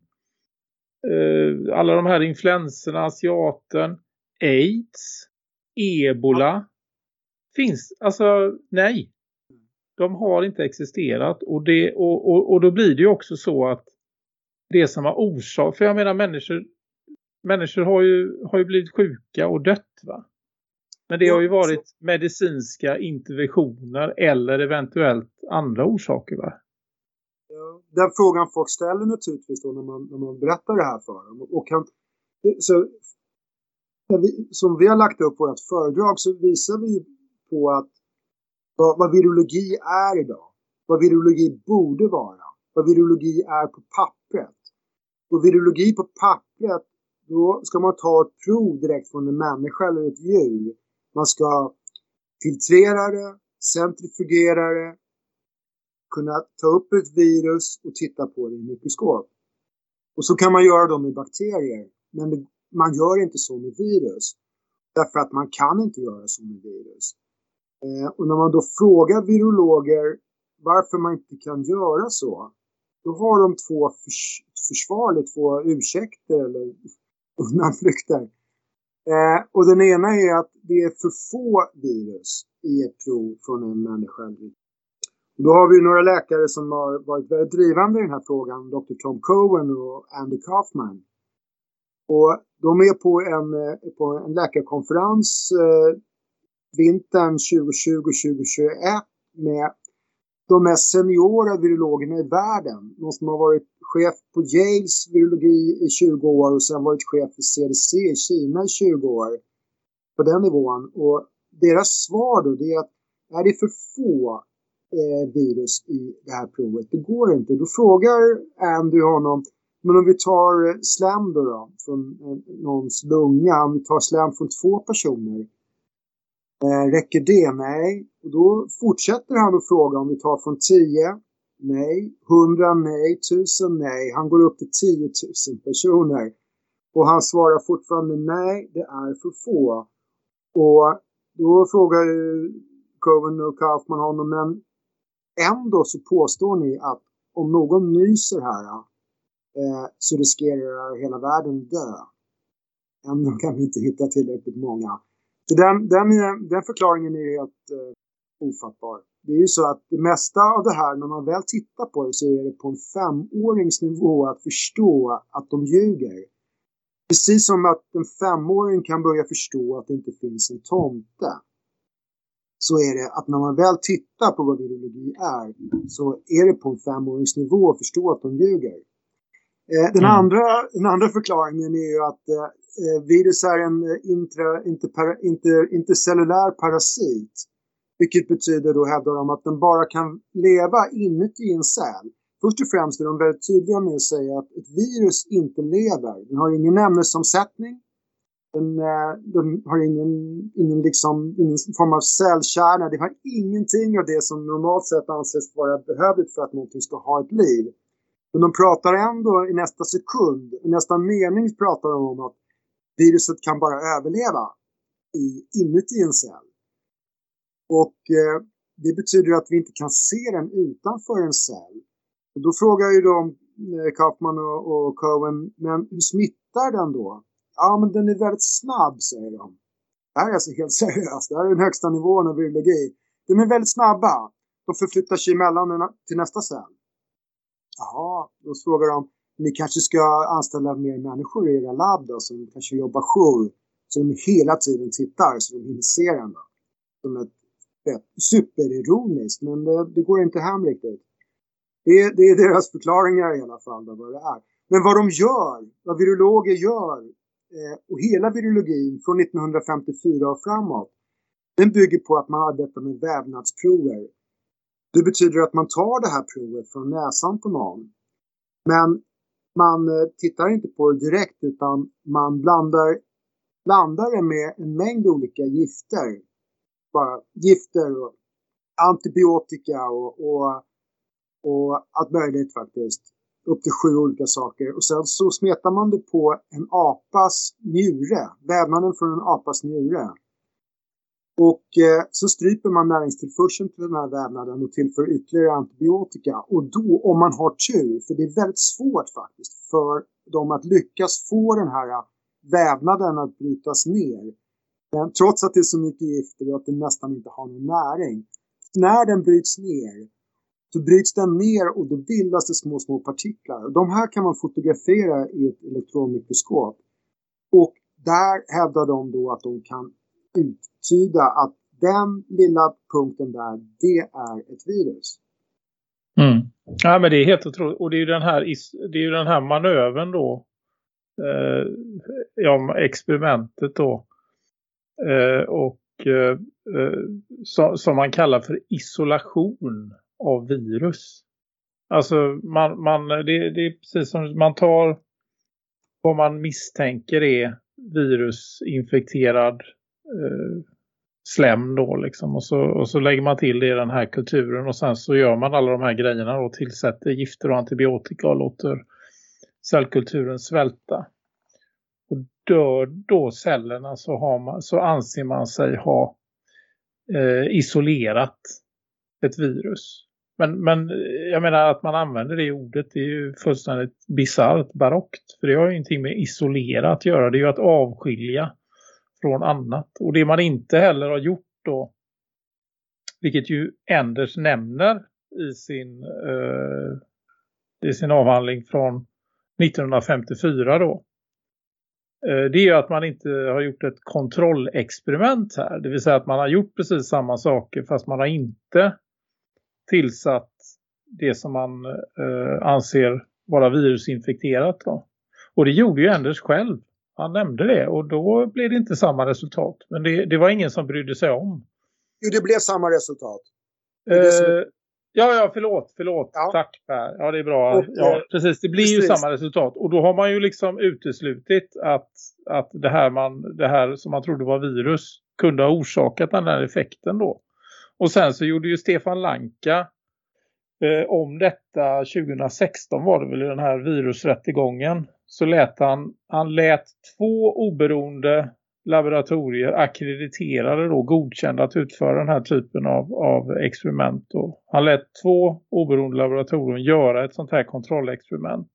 uh, alla de här influenserna, asiaten, aids, ebola finns, alltså nej. De har inte existerat och, det, och, och, och då blir det ju också så att det som har orsak, för jag menar människor människor har ju, har ju blivit sjuka och dött va? Men det har ju varit medicinska interventioner eller eventuellt andra orsaker va? Den frågan folk ställer naturligtvis då när man, när man berättar det här för dem. Och kan, så, vi, som vi har lagt upp vårt föredrag så visar vi på att vad, vad virologi är idag. Vad virologi borde vara. Vad virologi är på pappret. Och virologi på pappret, då ska man ta ett prov direkt från en människa eller ett djur. Man ska filtrera det, centrifugera det, kunna ta upp ett virus och titta på det i mikroskop. Och så kan man göra det med bakterier. Men det, man gör inte så med virus. Därför att man kan inte göra så med virus. Eh, och när man då frågar virologer varför man inte kan göra så, då har de två förs försvar eller två ursäkter eller undanflykter. Eh, och den ena är att det är för få virus i ett prov från en människa. Då har vi några läkare som har varit väldigt drivande i den här frågan, Dr. Tom Cohen och Andy Kaufman. Och de är på en, eh, på en läkarkonferens eh, vintern 2020-2021 med de mest seniora virologerna i världen. Någon som har varit chef på Yales virologi i 20 år och sen varit chef för CDC i Kina i 20 år. På den nivån. Och deras svar då det är att är det för få eh, virus i det här provet? Det går inte. Då frågar Andy honom men om vi tar eh, slem då, då från eh, någons lunga, om vi tar slem från två personer Eh, räcker det? Nej. Och då fortsätter han att fråga om vi tar från tio Nej. 100? Nej. 1000? Nej. Han går upp till 10 000 personer. Och han svarar fortfarande nej, det är för få. Och då frågar ju Coven och Kaufman honom, men ändå så påstår ni att om någon nyser här eh, så riskerar hela världen dö. Ändå kan vi inte hitta tillräckligt många. Så den, den, den förklaringen är helt eh, ofattbar. Det är ju så att det mesta av det här, när man väl tittar på det så är det på en femårings nivå att förstå att de ljuger. Precis som att en femåring kan börja förstå att det inte finns en tomte. Så är det att när man väl tittar på vad virologi är så är det på en femårings nivå att förstå att de ljuger. Eh, den, mm. andra, den andra förklaringen är ju att eh, eh, virus är en eh, intra, inter, inter, intercellulär parasit. Vilket betyder då, hävdar de, att den bara kan leva inuti en cell. Först och främst är de väldigt tydliga med att säga att ett virus inte lever. Den har ingen ämnesomsättning. Den, eh, den har ingen, ingen, liksom, ingen form av cellkärna. Det har ingenting av det som normalt sett anses vara behövligt för att någonting ska ha ett liv. Men de pratar ändå i nästa sekund, i nästa mening pratar de om att viruset kan bara överleva i, inuti en cell. Och eh, det betyder att vi inte kan se den utanför en cell. Och då frågar ju de, eh, Kaufman och, och Cohen, men hur smittar den då? Ja, men den är väldigt snabb, säger de. Det här är alltså helt seriöst. Det här är den högsta nivån av biologi. De är väldigt snabba. De förflyttar sig emellan till nästa cell. Jaha, då frågar de, ni kanske ska anställa mer människor i era labb då, som kanske jobbar jour. Så de hela tiden tittar så de hinner se den. Då. Som ett, superironiskt, men det, det, går inte hem riktigt. Det, det är deras förklaringar i alla fall, då, vad det är. Men vad de gör, vad virologer gör, eh, och hela virologin från 1954 och framåt, den bygger på att man arbetar med vävnadsprover. Det betyder att man tar det här provet från näsan på någon. Men man eh, tittar inte på det direkt utan man blandar blandar det med en mängd olika gifter. Bara gifter och antibiotika och, och, och allt möjligt faktiskt. Upp till sju olika saker. Och sen så smetar man det på en apas njure. Vävnaden från en apas njure. Och eh, så stryper man näringstillförseln till den här vävnaden och tillför ytterligare antibiotika. Och då, om man har tur, för det är väldigt svårt faktiskt för dem att lyckas få den här eh, vävnaden att brytas ner. Trots att det är så mycket gifter och att den nästan inte har någon näring. När den bryts ner så bryts den ner och då bildas det små, små partiklar. De här kan man fotografera i ett elektronmikroskop. Och där hävdar de då att de kan uttyda att den lilla punkten där, det är ett virus. Mm. Ja, men det är helt otroligt. Och det är ju den här, det är ju den här manövern då. Eh, ja, experimentet då. Eh, och eh, eh så, som man kallar för isolation av virus. Alltså man, man, det, det är precis som man tar vad man misstänker är virusinfekterad eh, slem då liksom. Och så, och så lägger man till det i den här kulturen och sen så gör man alla de här grejerna och tillsätter gifter och antibiotika och låter cellkulturen svälta. Dör då cellerna så, har man, så anser man sig ha eh, isolerat ett virus. Men, men eh, jag menar att man använder det ordet det är ju fullständigt bizarrt, barockt. För det har ju ingenting med isolera att göra. Det är ju att avskilja från annat. Och det man inte heller har gjort då, vilket ju Enders nämner i sin, eh, i sin avhandling från 1954 då. Eh, det är ju att man inte har gjort ett kontrollexperiment här. Det vill säga att man har gjort precis samma saker fast man har inte tillsatt det som man eh, anser vara virusinfekterat. Då. Och det gjorde ju Enders själv. Han nämnde det och då blev det inte samma resultat. Men det, det var ingen som brydde sig om. Jo, det blev samma resultat. Eh, Ja, ja, förlåt, förlåt. Ja. Tack Per. Ja, det är bra. Och, ja, eh, precis, det blir precis. ju samma resultat. Och då har man ju liksom uteslutit att, att det, här man, det här som man trodde var virus kunde ha orsakat den här effekten då. Och sen så gjorde ju Stefan Lanka eh, om detta 2016 var det väl i den här virusrättegången. Så lät han, han lät två oberoende laboratorier akkrediterade då godkända att utföra den här typen av, av experiment. Och han lät två oberoende laboratorier göra ett sånt här kontrollexperiment.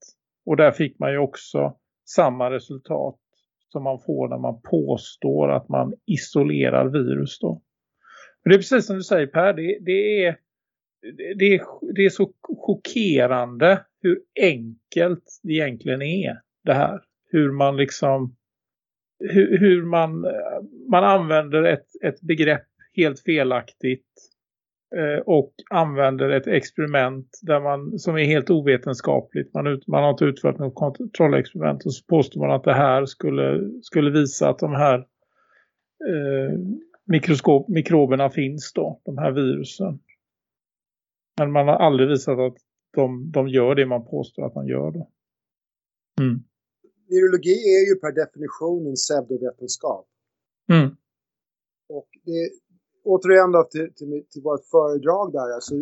Och där fick man ju också samma resultat som man får när man påstår att man isolerar virus då. Men det är precis som du säger Per, det, det, är, det, är, det är så chockerande hur enkelt det egentligen är det här. Hur man liksom hur, hur man, man använder ett, ett begrepp helt felaktigt eh, och använder ett experiment där man, som är helt ovetenskapligt. Man, ut, man har inte utfört något kontrollexperiment och så påstår man att det här skulle, skulle visa att de här eh, mikroskop, mikroberna finns då, de här virusen. Men man har aldrig visat att de, de gör det man påstår att man gör då. Mm virologi är ju per definition en pseudovetenskap. Mm. Och det, återigen då till, till, till vårt föredrag där, alltså,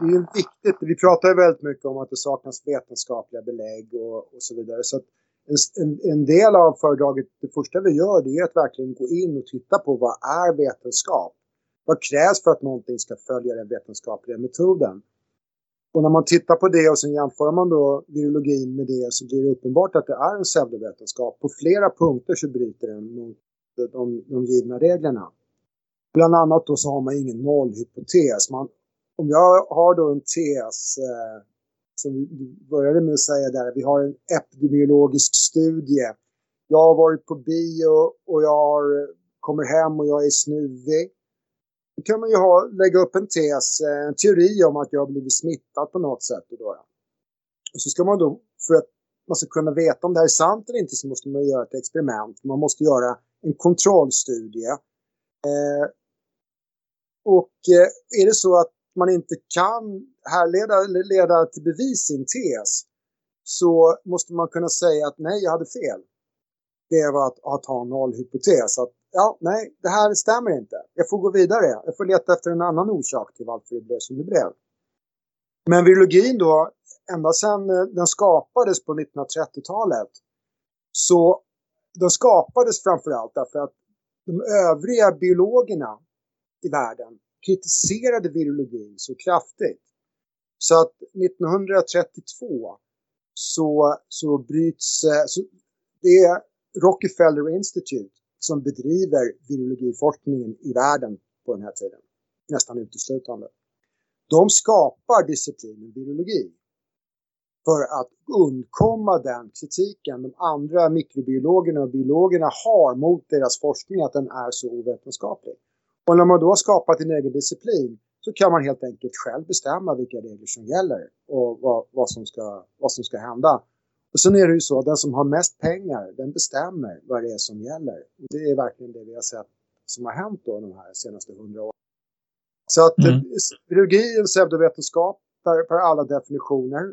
det är ju viktigt, vi pratar ju väldigt mycket om att det saknas vetenskapliga belägg och, och så vidare. Så en, en, del av föredraget, det första vi gör det är att verkligen gå in och titta på vad är vetenskap? Vad krävs för att någonting ska följa den vetenskapliga metoden? Och när man tittar på det och sen jämför man då virologin med det så blir det uppenbart att det är en pseudovetenskap. På flera punkter så bryter den mot de, de givna reglerna. Bland annat då så har man ingen nollhypotes. Man, om jag har då en tes eh, som vi började med att säga där, vi har en epidemiologisk studie. Jag har varit på bio och jag har, eh, kommer hem och jag är snuvig. Då kan man ju ha, lägga upp en tes, eh, en teori om att jag har blivit smittad på något sätt. Och, då, och så ska man då, för att man ska kunna veta om det här är sant eller inte så måste man göra ett experiment. Man måste göra en kontrollstudie. Eh, och eh, är det så att man inte kan härleda eller leda till bevis sin tes så måste man kunna säga att nej, jag hade fel. det var att, att ha en nollhypotes. Att, ja, nej, det här stämmer inte. Jag får gå vidare. Jag får leta efter en annan orsak till varför det blev som det blev. Men virologin då, ända sedan eh, den skapades på 1930-talet, så den skapades framförallt därför att de övriga biologerna i världen kritiserade virologin så kraftigt. Så att 1932 så, så bryts, eh, så det är Rockefeller Institute som bedriver virologiforskningen i världen på den här tiden. Nästan uteslutande. De skapar disciplinen virologi för att undkomma den kritiken de andra mikrobiologerna och biologerna har mot deras forskning att den är så ovetenskaplig. Och när man då har skapat en egen disciplin så kan man helt enkelt själv bestämma vilka regler som gäller och vad, vad, som, ska, vad som ska hända. Och sen är det ju så att den som har mest pengar, den bestämmer vad det är som gäller. Och det är verkligen det vi har sett som har hänt då de här senaste hundra åren. Så att mm. biologi är en pseudovetenskap per, per alla definitioner.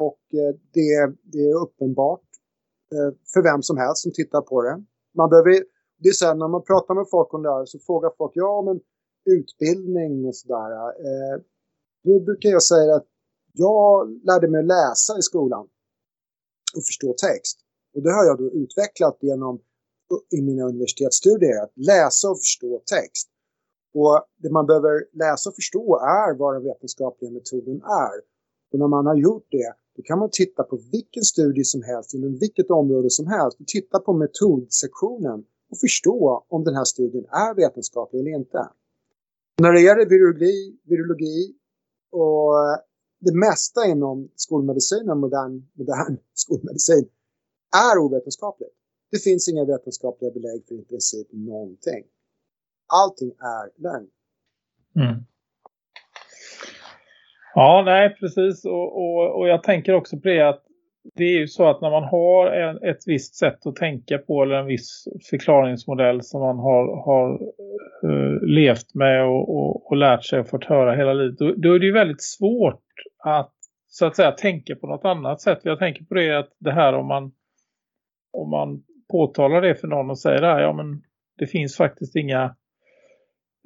Och eh, det, det är uppenbart eh, för vem som helst som tittar på det. Man behöver, det är så här, när man pratar med folk om det här så frågar folk, ja men utbildning och sådär. Eh, då brukar jag säga att jag lärde mig läsa i skolan och förstå text. Och det har jag då utvecklat genom i mina universitetsstudier, att läsa och förstå text. Och det man behöver läsa och förstå är vad den vetenskapliga metoden är. Och när man har gjort det, då kan man titta på vilken studie som helst inom vilket område som helst och titta på metodsektionen och förstå om den här studien är vetenskaplig eller inte. När det gäller virologi, virologi och det mesta inom skolmedicinen, modern, modern skolmedicin, är ovetenskapligt. Det finns inga vetenskapliga belägg för i princip någonting. Allting är lögn. Mm. Ja, nej precis. Och, och, och jag tänker också på det att det är ju så att när man har en, ett visst sätt att tänka på eller en viss förklaringsmodell som man har, har uh, levt med och, och, och, lärt sig och fått höra hela livet. Då, då, är det ju väldigt svårt att så att säga tänka på något annat sätt. Jag tänker på det att det här om man om man påtalar det för någon och säger att ja men det finns faktiskt inga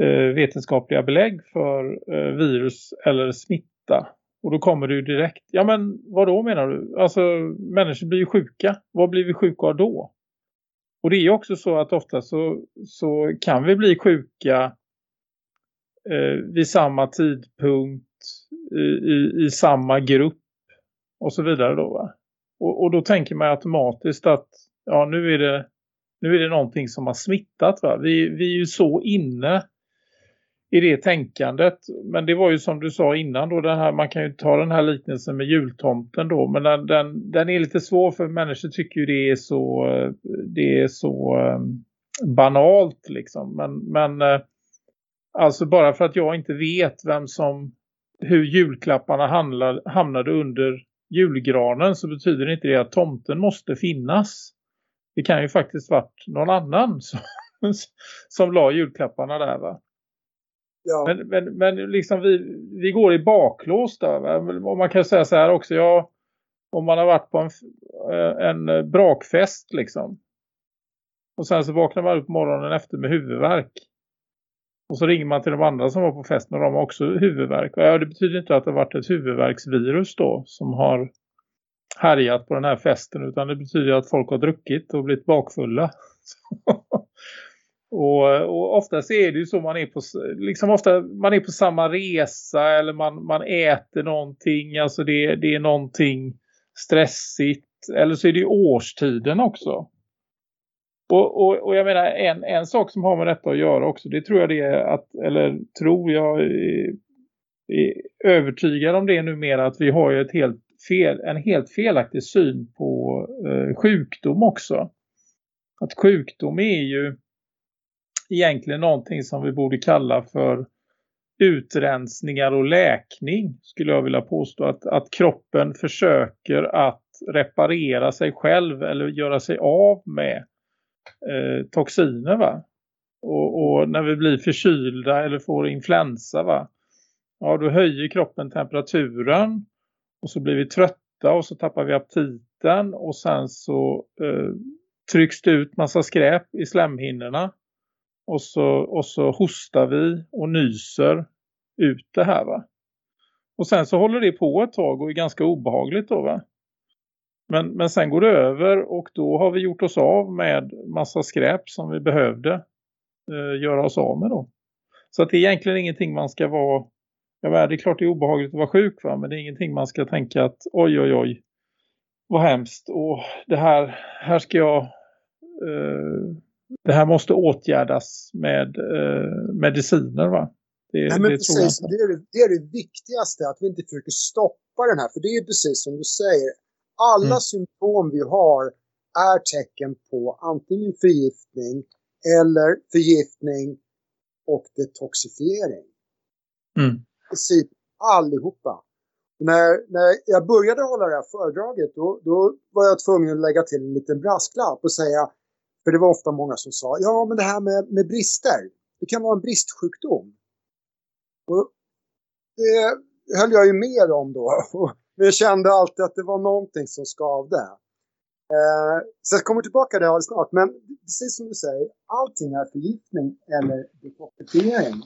eh, vetenskapliga belägg för eh, virus eller smitta och då kommer du direkt, ja men vad då menar du? Alltså människor blir ju sjuka. Vad blir vi sjuka av då? Och det är ju också så att ofta så, så kan vi bli sjuka eh, vid samma tidpunkt i, i, samma grupp och så vidare då va? Och, och då tänker man automatiskt att ja nu är det nu är det någonting som har smittat va? Vi, vi är ju så inne i det tänkandet. Men det var ju som du sa innan då, den här, man kan ju ta den här liknelsen med jultomten då. Men den, den, den är lite svår för människor tycker ju det är så, det är så um, banalt liksom. Men, men uh, alltså bara för att jag inte vet vem som, hur julklapparna handlar, hamnade under julgranen så betyder inte det att tomten måste finnas. Det kan ju faktiskt varit någon annan som, som la julklapparna där va. Ja. Men, men, men liksom vi, vi går i baklås där. Och man kan säga så här också. Ja, om man har varit på en, eh, en brakfest liksom. Och sen så vaknar man upp morgonen efter med huvudvärk. Och så ringer man till de andra som var på festen och de har också huvudvärk. Och ja, det betyder inte att det har varit ett huvudvärksvirus då som har härjat på den här festen. Utan det betyder att folk har druckit och blivit bakfulla. Och, och oftast är det ju så man är på liksom ofta man är på samma resa eller man, man äter någonting alltså det, det är någonting stressigt eller så är det ju årstiden också. Och, och, och jag menar en, en sak som har med detta att göra också det tror jag det är att eller tror jag är, är övertygad om det numera att vi har ju ett helt fel, en helt felaktig syn på eh, sjukdom också. Att sjukdom är ju egentligen någonting som vi borde kalla för utrensningar och läkning skulle jag vilja påstå. Att, att kroppen försöker att reparera sig själv eller göra sig av med eh, toxiner va. Och, och, när vi blir förkylda eller får influensa va. Ja då höjer kroppen temperaturen och så blir vi trötta och så tappar vi aptiten och sen så eh, trycks det ut massa skräp i slemhinnorna. Och så, och så hostar vi och nyser ut det här va. Och sen så håller det på ett tag och är ganska obehagligt då va. Men, men sen går det över och då har vi gjort oss av med massa skräp som vi behövde eh, göra oss av med då. Så att det är egentligen ingenting man ska vara... Ja, det är klart det är obehagligt att vara sjuk va? Men det är ingenting man ska tänka att oj oj oj. Vad hemskt. Och det här, här ska jag... Eh, det här måste åtgärdas med eh, mediciner va? Det, Nej, men det precis, det är det, det är det viktigaste att vi inte försöker stoppa den här. För det är precis som du säger, alla mm. symptom vi har är tecken på antingen förgiftning eller förgiftning och detoxifiering. Mm. Precis allihopa. När, när jag började hålla det här föredraget då, då var jag tvungen att lägga till en liten brasklapp och säga, för det var ofta många som sa, ja men det här med, med brister, det kan vara en bristsjukdom. Och det höll jag ju med om då. Men jag kände alltid att det var någonting som skavde. Eh, så jag kommer tillbaka det snart. Men precis som du säger, allting är förgiftning eller detoxifiering.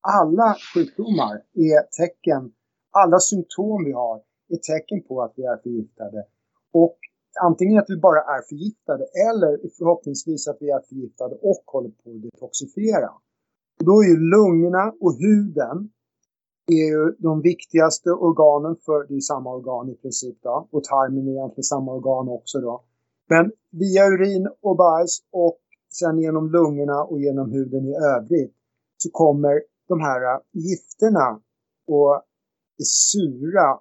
Alla sjukdomar är tecken, alla symptom vi har är tecken på att vi är förgiftade. Och antingen att vi bara är förgiftade eller förhoppningsvis att vi är förgiftade och håller på att detoxifiera. Och då är ju lungorna och huden är ju de viktigaste organen för, det är samma organ i princip då, och tarmen är egentligen samma organ också då. Men via urin och bajs och sen genom lungorna och genom huden i övrigt så kommer de här äh, gifterna och de sura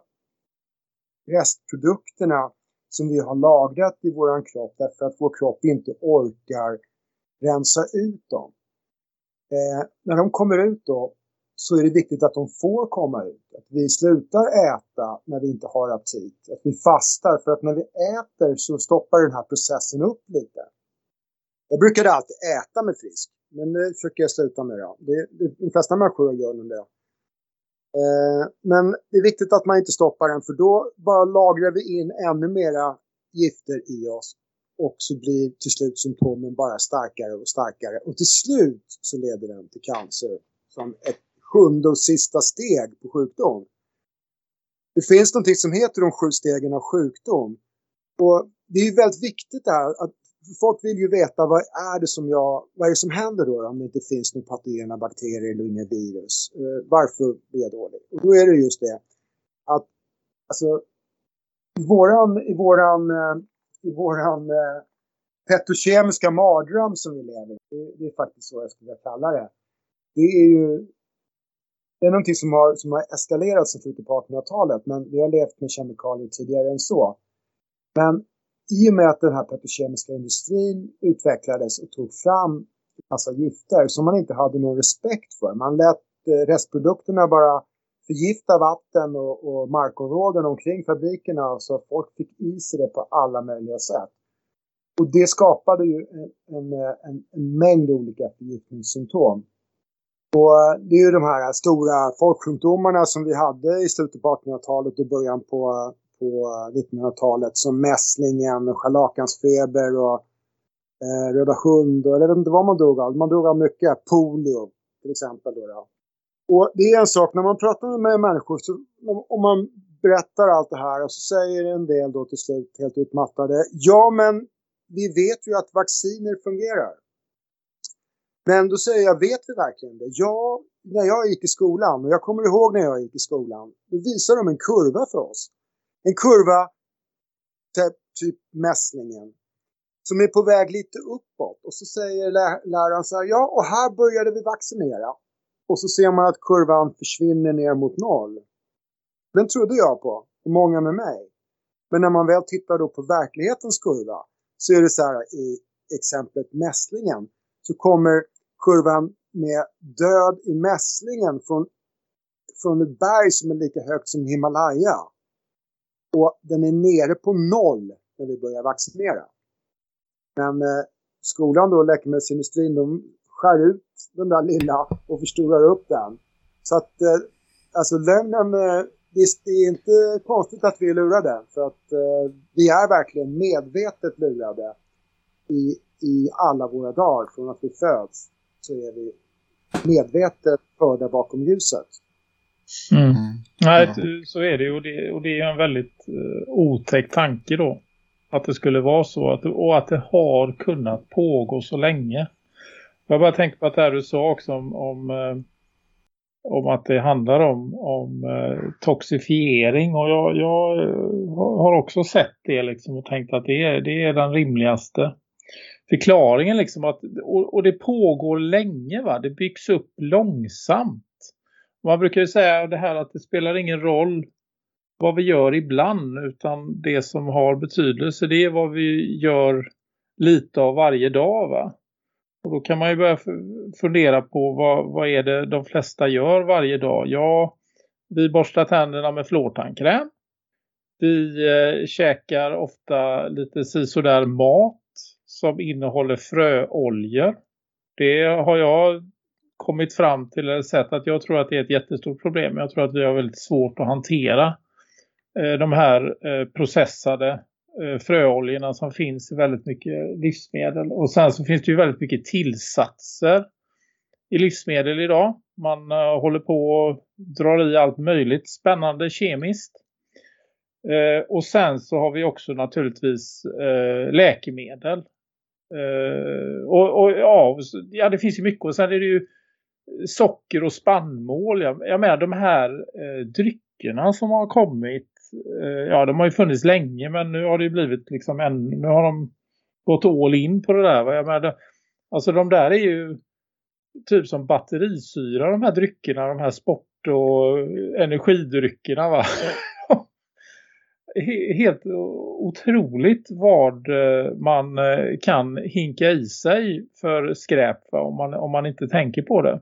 restprodukterna som vi har lagrat i våran kropp därför att vår kropp inte orkar rensa ut dem. Eh, när de kommer ut då så är det viktigt att de får komma ut. Att vi slutar äta när vi inte har aptit. Att vi fastar för att när vi äter så stoppar den här processen upp lite. Jag brukade alltid äta mig frisk. Men det försöker jag sluta med. då. Det, det, de flesta människor gör nog det. Eh, men det är viktigt att man inte stoppar den för då bara lagrar vi in ännu mera gifter i oss. Och så blir till slut symptomen bara starkare och starkare. Och till slut så leder den till cancer som ett sjunde och sista steg på sjukdom. Det finns någonting som heter de sju stegen av sjukdom. Och det är ju väldigt viktigt det här att folk vill ju veta vad är det som jag, vad är det som händer då om det inte finns några patogena bakterier eller inga virus. Eh, varför blir jag dålig? Och då är det just det att alltså i våran, i våran, eh, i våran eh, petrokemiska mardröm som vi lever i, det, det är faktiskt så jag skulle kalla det. Det är ju det är någonting som har, som har eskalerat sedan slutet på 1800-talet, men vi har levt med kemikalier tidigare än så. Men i och med att den här petrokemiska industrin utvecklades och tog fram massa gifter som man inte hade någon respekt för. Man lät eh, restprodukterna bara förgifta vatten och, och markområden omkring fabrikerna så att folk fick i sig det på alla möjliga sätt. Och det skapade ju en, en, eh, en mängd olika förgiftningssymptom. Och det är ju de här stora folksjukdomarna som vi hade i slutet på 1800-talet och början på, på 1900-talet som mässlingen, scharlakansfeber och eh, röda hund och jag vet inte vad man dog av. Man dog av mycket. Polio till exempel. Då, då. Och det är en sak när man pratar med människor så om man berättar allt det här och så säger en del då till slut helt utmattade. Ja men vi vet ju att vacciner fungerar. Men då säger jag, vet vi verkligen det? Ja, när jag gick i skolan, och jag kommer ihåg när jag gick i skolan, då visade de en kurva för oss. En kurva, typ, typ mässlingen, som är på väg lite uppåt. Och så säger lä läraren så här, ja, och här började vi vaccinera. Och så ser man att kurvan försvinner ner mot noll. Den trodde jag på, och många med mig. Men när man väl tittar då på verklighetens kurva så är det så här i exemplet mässlingen så kommer kurvan med död i mässlingen från, från ett berg som är lika högt som Himalaya. Och den är nere på noll när vi börjar vaccinera. Men eh, skolan då, läkemedelsindustrin, de skär ut den där lilla och förstorar upp den. Så att eh, alltså lögnen, eh, det, det är inte konstigt att vi är lurade. För att eh, vi är verkligen medvetet lurade. i, i alla våra dagar från att vi föds så är vi medvetet förda bakom ljuset. Mm. Mm. Nej, så är det och det, och det är en väldigt uh, otäck tanke då. Att det skulle vara så att, och att det har kunnat pågå så länge. Jag bara tänker på att det här du sa också om, om, uh, om att det handlar om, om uh, toxifiering och jag, jag har också sett det liksom och tänkt att det är, det är den rimligaste förklaringen liksom att, och, och, det pågår länge va, det byggs upp långsamt. Man brukar ju säga det här att det spelar ingen roll vad vi gör ibland utan det som har betydelse det är vad vi gör lite av varje dag va. Och då kan man ju börja fundera på vad, vad är det de flesta gör varje dag. Ja, vi borstar tänderna med flårtandkräm. Vi eh, käkar ofta lite sisådär mat som innehåller fröoljor. Det har jag kommit fram till eller sett att jag tror att det är ett jättestort problem. Jag tror att vi har väldigt svårt att hantera eh, de här eh, processade eh, fröoljorna som finns i väldigt mycket livsmedel. Och sen så finns det ju väldigt mycket tillsatser i livsmedel idag. Man håller på och drar i allt möjligt spännande kemiskt. och sen så har vi också naturligtvis läkemedel Eh, och, och ja, ja, det finns ju mycket. Och sen är det ju socker och spannmål. Jag, jag menar de här uh, dryckerna som har kommit. Uh, ja, de har ju funnits länge men nu har det ju blivit liksom en, nu har de gått all in på det där. Jag menar, alltså de där är ju typ som batterisyra de här dryckerna, de här sport- och energidryckerna va helt otroligt vad eh, man eh, kan hinka i sig för skräp om man, om man inte tänker på det.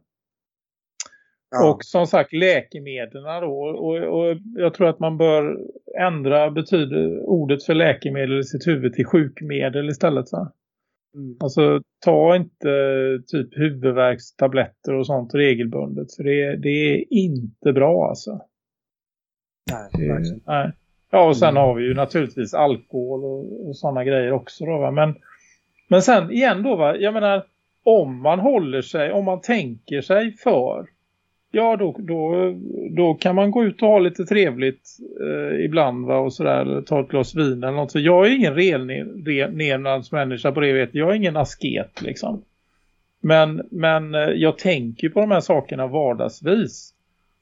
Ja. Och som sagt läkemedlen då och, och, jag tror att man bör ändra betyder ordet för läkemedel i sitt huvud till sjukmedel istället va? Mm. Alltså ta inte typ huvudvärkstabletter och sånt regelbundet för det, det är inte bra alltså. Nej, det, nej. Ja, och sen mm. har vi ju naturligtvis alkohol och, och sådana grejer också då, va? Men, men sen igen då va, jag menar om man håller sig, om man tänker sig för ja då, då, då kan man gå ut och ha lite trevligt eh, ibland va, och sådär, eller ta ett glas vin eller något. Så jag är ingen relnevnadsmänniska på det vet jag är ingen asket liksom. Men, men eh, jag tänker på de här sakerna vardagsvis.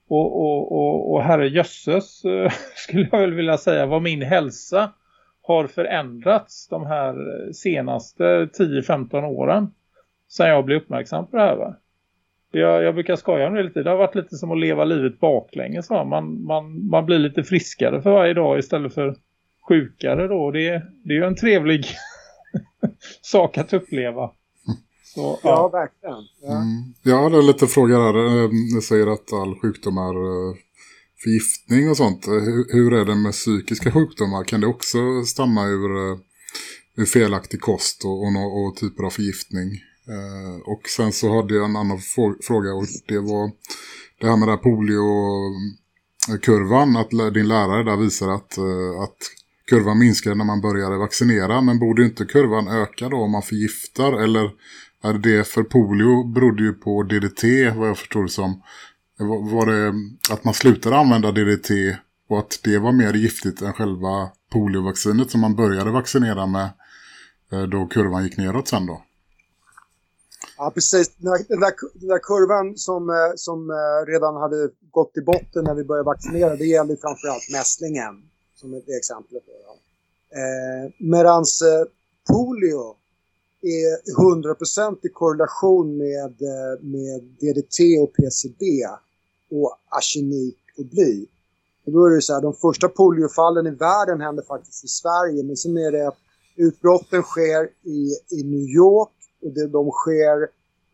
Och, och, och, och herre jösses eh, skulle jag väl vilja säga vad min hälsa har förändrats de här eh, senaste 10-15 åren. Sen jag blev uppmärksam på det här va. Jag, jag brukar skoja om det lite. Det har varit lite som att leva livet baklänges va. Man, man, man blir lite friskare för varje dag istället för sjukare då. Det, det är ju en trevlig sak att uppleva. Så, ja. ja, verkligen. Ja. Mm. Jag hade lite fråga där. Ni säger att all sjukdom är eh, förgiftning och sånt. Hur är det med psykiska sjukdomar? Kan det också stamma ur, eh, ur felaktig kost och, och, och typer av förgiftning? Eh, och sen så hade jag en annan fråga och det var det här med det poliokurvan. Att din lärare där visar att, att kurvan minskar när man börjar vaccinera. Men borde inte kurvan öka då om man förgiftar? Eller det för polio berodde ju på DDT vad jag förstår det som. Var det att man slutade använda DDT och att det var mer giftigt än själva poliovaccinet som man började vaccinera med eh, då kurvan gick neråt sen då? Ja, precis. Den där, den där, den där kurvan som, eh, som eh, redan hade gått i botten när vi började vaccinera, det gällde framförallt mässlingen som ett exempel. på Eh, medans polio är hundraprocentig korrelation med, eh, med DDT och PCB och arsenik och bly. Och då är det så här, de första poliofallen i världen händer faktiskt i Sverige men sen är det utbrotten sker i, i New York och det, de sker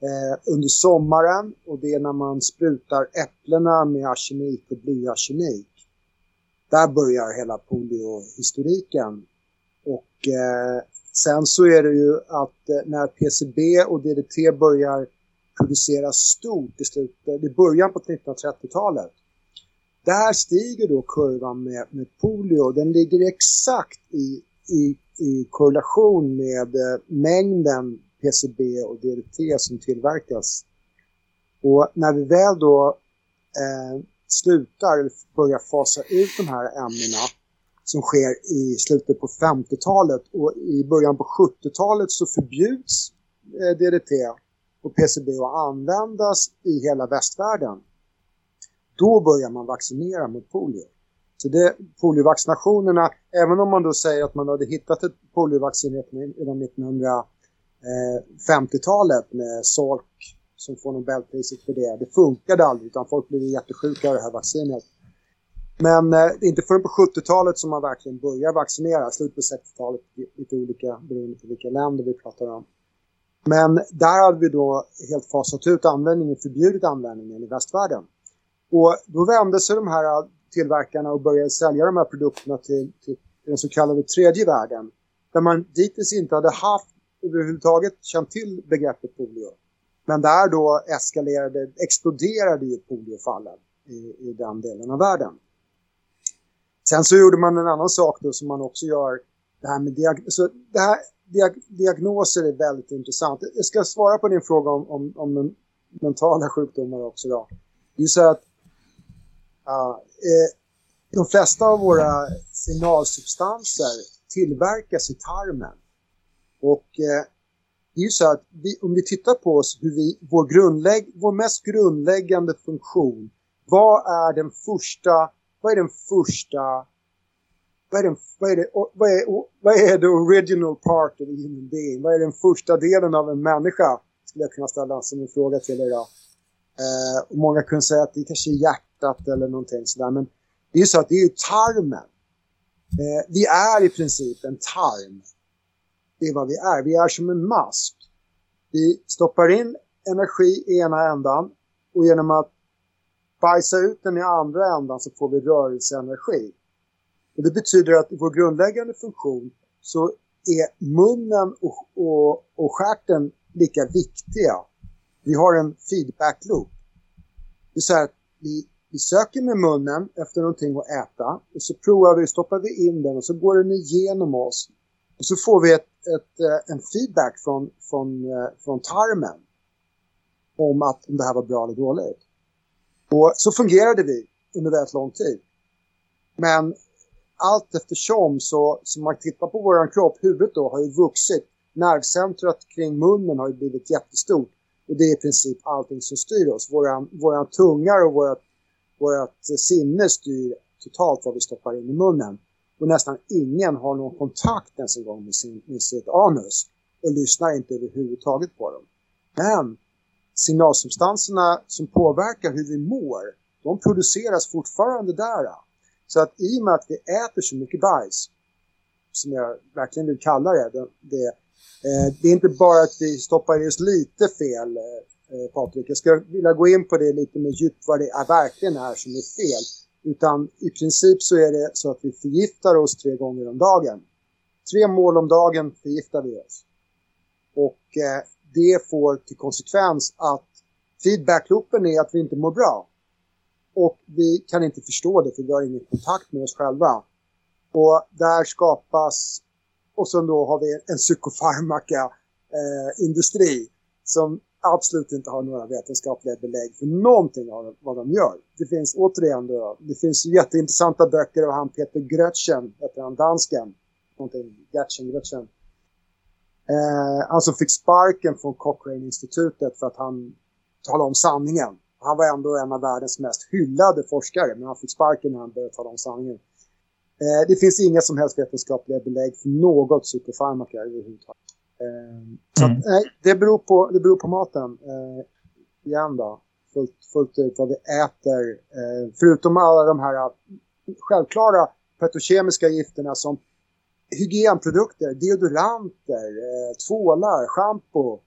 eh, under sommaren och det är när man sprutar äpplena med arsenik och blyarsenik. Där börjar hela poliohistoriken. Och eh, Sen så är det ju att eh, när PCB och DDT börjar produceras stort i slutet, i början på 1930-talet. Där stiger då kurvan med, med polio. Den ligger exakt i i, i korrelation med eh, mängden PCB och DDT som tillverkas. Och när vi väl då eh, slutar eller börjar fasa ut de här ämnena som sker i slutet på 50-talet och i början på 70-talet så förbjuds eh, DDT och PCB att användas i hela västvärlden. Då börjar man vaccinera mot polio. Så det, poliovaccinationerna, även om man då säger att man hade hittat ett poliovaccin redan 1950-talet med Salk som får Nobelpriset för det. Det funkade aldrig utan folk blev jättesjuka av det här vaccinet. Men eh, inte förrän på 70-talet som man verkligen börjar vaccinera. Slut på 60-talet, lite olika beroende på vilka länder vi pratar om. Men där hade vi då helt fasat ut användningen, förbjudit användningen i västvärlden. Och då vände sig de här tillverkarna och började sälja de här produkterna till, till den så kallade tredje världen. Där man dittills inte hade haft överhuvudtaget känt till begreppet polio. Men där då eskalerade, exploderade ju poliofallen i, i den delen av världen. Sen så gjorde man en annan sak då som man också gör. Det här med diag så det här, diag diagnoser är väldigt intressant. Jag ska svara på din fråga om, om, om mentala sjukdomar också då. Det är så att uh, eh, de flesta av våra signalsubstanser tillverkas i tarmen. Och eh, det är ju så att vi, om vi tittar på oss, hur vi, vår, grundlägg, vår mest grundläggande funktion, vad är den första, vad är den första, vad är, den, vad är, det, vad är, vad är the original part of a human being? Vad är den första delen av en människa? Skulle jag kunna ställa som en fråga till er idag. Eh, och många kunde säga att det kanske är hjärtat eller någonting sådär, men det är ju så att det är ju tarmen. Eh, vi är i princip en tarm det är vad vi är. Vi är som en mask. Vi stoppar in energi i ena ändan och genom att bajsa ut den i andra ändan så får vi rörelseenergi. Och det betyder att i vår grundläggande funktion så är munnen och, och, och skärten lika viktiga. Vi har en feedback loop. Det är så här att vi, vi söker med munnen efter någonting att äta och så provar vi, stoppar vi in den och så går den igenom oss. Och så får vi ett ett, eh, en feedback från, från, eh, från tarmen om att om det här var bra eller dåligt. Och så fungerade vi under väldigt lång tid. Men allt eftersom så, som man tittar på våran kropp, huvudet då har ju vuxit. Nervcentret kring munnen har ju blivit jättestort. Och det är i princip allting som styr oss. Våran, våran tungar och vårat, vårat sinne styr totalt vad vi stoppar in i munnen och nästan ingen har någon kontakt ens en gång med, sin, med sitt anus och lyssnar inte överhuvudtaget på dem. Men signalsubstanserna som påverkar hur vi mår, de produceras fortfarande där. Så att i och med att vi äter så mycket bajs, som jag verkligen vill kalla det, det, det, eh, det är inte bara att vi stoppar i oss lite fel, eh, Patrik. Jag skulle vilja gå in på det lite mer djupt vad det är, verkligen är som är fel. Utan i princip så är det så att vi förgiftar oss tre gånger om dagen. Tre mål om dagen förgiftar vi oss. Och eh, det får till konsekvens att feedbackloopen är att vi inte mår bra. Och vi kan inte förstå det för vi har ingen kontakt med oss själva. Och där skapas, och sen då har vi en psykofarmaka eh, industri som absolut inte har några vetenskapliga belägg för någonting av vad de gör. Det finns återigen då, det finns jätteintressanta böcker av han Peter Grötchen, heter han dansken, någonting, Gertchen, Grötchen. Eh, han som fick sparken från Cochrane-institutet för att han talade om sanningen. Han var ändå en av världens mest hyllade forskare, men han fick sparken när han började tala om sanningen. Eh, det finns inga som helst vetenskapliga belägg för något psykofarmaka överhuvudtaget. Eh, så mm. att, nej, det beror på, det beror på maten. Eh, igen då. Fullt, fullt ut vad vi äter. Eh, förutom alla de här självklara petrokemiska gifterna som hygienprodukter, deodoranter, eh, tvålar, schampo,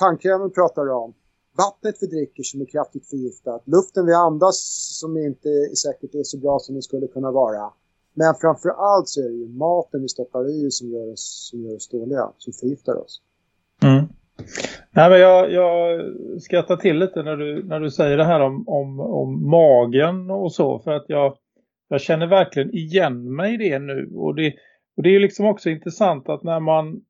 tandkrämen pratar du om. Vattnet vi dricker som är kraftigt förgiftat. Luften vi andas som inte är säkert är så bra som det skulle kunna vara. Men framför allt så är det ju maten vi stoppar i som gör oss, som gör oss dåliga, som förgiftar oss. Mm. Nej, men jag, jag skrattar till lite när du, när du säger det här om, om, om magen och så. För att jag, jag känner verkligen igen mig i det nu. Och det, och det är liksom också intressant att när man,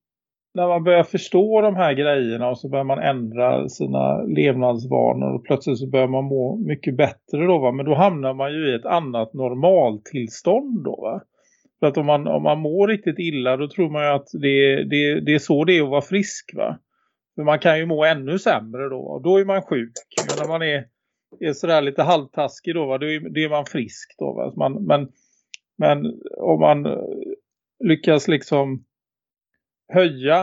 när man börjar förstå de här grejerna och så börjar man ändra sina levnadsvanor och plötsligt så börjar man må mycket bättre då va. Men då hamnar man ju i ett annat normaltillstånd då va. För att om man, om man mår riktigt illa då tror man ju att det, det, det är så det är att vara frisk va. För man kan ju må ännu sämre då. Och då är man sjuk. Men när man är, är sådär lite halvtaskig då va. Då är, då är man frisk då va. Man, men, men om man lyckas liksom höja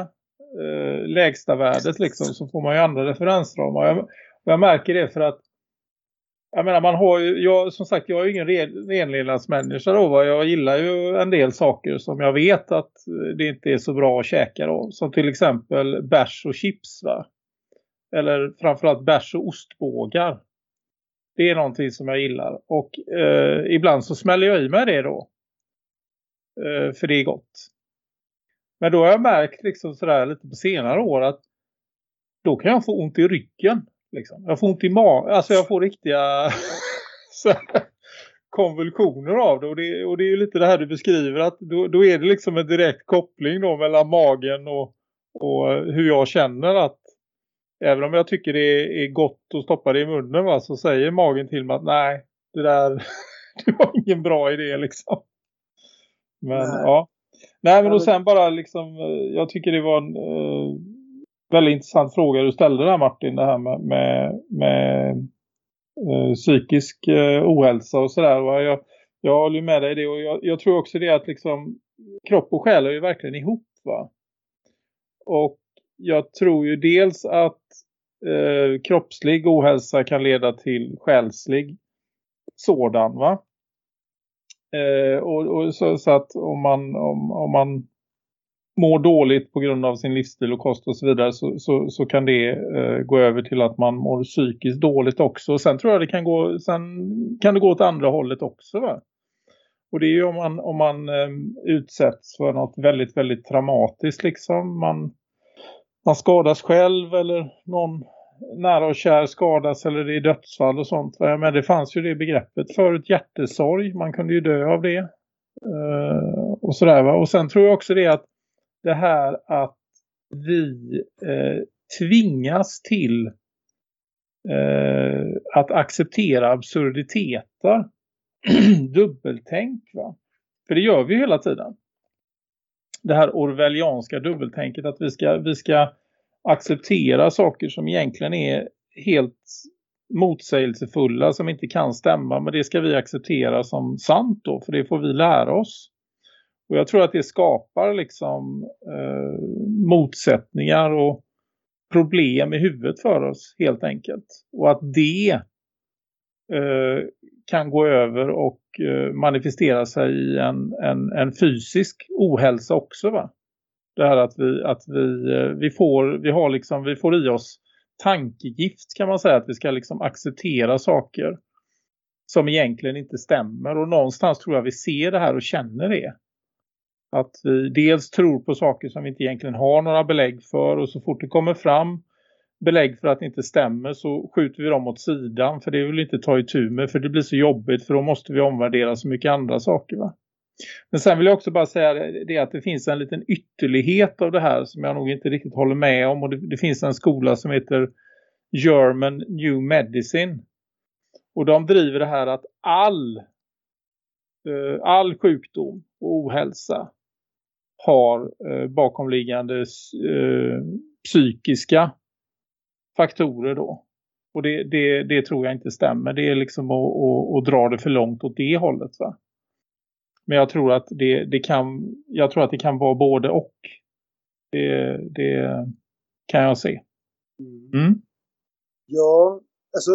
eh, lägsta värdet liksom så får man ju andra referensramar. Jag, jag märker det för att jag menar man har ju, jag, som sagt jag är ju ingen renlevnadsmänniska då va? jag gillar ju en del saker som jag vet att det inte är så bra att käka då. Som till exempel bärs och chips va. Eller framförallt bärs och ostbågar. Det är någonting som jag gillar. Och eh, ibland så smäller jag i mig det då. Eh, för det är gott. Men då har jag märkt liksom sådär lite på senare år att då kan jag få ont i ryggen. Liksom. Jag får ont i magen. Alltså jag får riktiga konvulsioner av det. Och, det. och det är ju lite det här du beskriver. att Då, då är det liksom en direkt koppling då mellan magen och, och hur jag känner att även om jag tycker det är gott att stoppa det i munnen va, så säger magen till mig att nej, det där det var ingen bra idé liksom. Men nej. ja. Nej men och sen bara liksom, eh, jag tycker det var en uh, väldigt intressant fråga du ställde där Martin. Det här med, med, med uh, psykisk uh, ohälsa och sådär. Jag, jag håller med dig i det och jag, jag, tror också det att liksom kropp och själ är ju verkligen ihop va. Och jag tror ju dels att eh, kroppslig ohälsa kan leda till själslig sådan va. Eh, och, och så, så, att om man, om, om man mår dåligt på grund av sin livsstil och kost och så vidare så, så, så kan det eh, gå över till att man mår psykiskt dåligt också. sen tror jag det kan gå, sen kan det gå åt andra hållet också va? Och det är ju om man, om man eh, utsätts för något väldigt, väldigt traumatiskt liksom. Man, man skadas själv eller någon nära och kär skadas eller det är dödsfall och sånt. Men det fanns ju det begreppet förut, hjärtesorg. Man kunde ju dö av det. Eh, och sådär va. Och sen tror jag också det att det här att vi eh, tvingas till eh, att acceptera absurditeter. dubbeltänk va. För det gör vi hela tiden. Det här orwellianska dubbeltänket att vi ska, vi ska acceptera saker som egentligen är helt motsägelsefulla som inte kan stämma men det ska vi acceptera som sant då för det får vi lära oss. Och jag tror att det skapar liksom eh, motsättningar och problem i huvudet för oss helt enkelt. Och att det eh, kan gå över och eh, manifestera sig i en, en, en fysisk ohälsa också va? Det här att vi, att vi, eh, vi, får, vi, har liksom, vi får i oss tankegift kan man säga. Att vi ska liksom acceptera saker som egentligen inte stämmer. Och någonstans tror jag vi ser det här och känner det. Att vi dels tror på saker som vi inte egentligen har några belägg för. Och så fort det kommer fram belägg för att det inte stämmer så skjuter vi dem åt sidan. För det vill vi inte ta i tur med. För det blir så jobbigt för då måste vi omvärdera så mycket andra saker va. Men sen vill jag också bara säga det att det finns en liten ytterlighet av det här som jag nog inte riktigt håller med om. Och det, det finns en skola som heter German New Medicine. Och de driver det här att all, eh, all sjukdom och ohälsa har eh, bakomliggande eh, psykiska faktorer då. Och det, det, det, tror jag inte stämmer. Det är liksom att, att, att dra det för långt åt det hållet va. Men jag tror att det, det kan jag tror att det kan vara både och. Det, det kan jag se. Mm. mm. Ja, alltså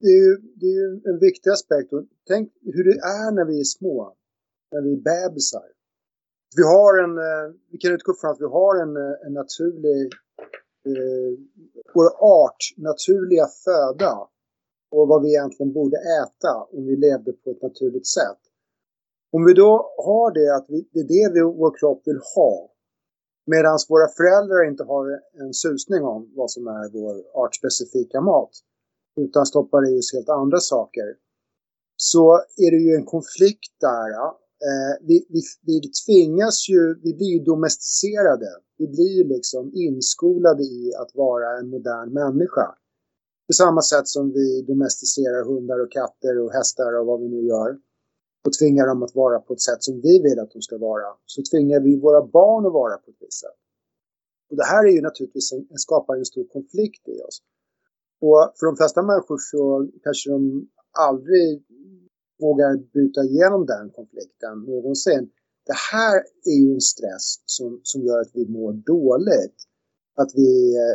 det är ju det är en viktig aspekt. Tänk hur det är när vi är små. När vi är bebisar. Vi har en, eh, vi kan utgå från att vi har en, eh, en naturlig, eh, vår art, naturliga föda. Och vad vi egentligen borde äta om vi levde på ett naturligt sätt. Om vi då har det att vi, det är det vi, vår kropp vill ha. Medan våra föräldrar inte har en susning om vad som är vår artspecifika mat. Utan stoppar i oss helt andra saker. Så är det ju en konflikt där. Eh, vi, vi, vi tvingas ju, vi blir ju domesticerade. Vi blir ju liksom inskolade i att vara en modern människa. På samma sätt som vi domesticerar hundar och katter och hästar och vad vi nu gör. Och tvingar dem att vara på ett sätt som vi vill att de ska vara. Så tvingar vi våra barn att vara på ett visst sätt. Och det här är ju naturligtvis en, skapar en stor konflikt i oss. Och för de flesta människor så kanske de aldrig vågar bryta igenom den konflikten någonsin. Det här är ju en stress som, som gör att vi mår dåligt. Att vi är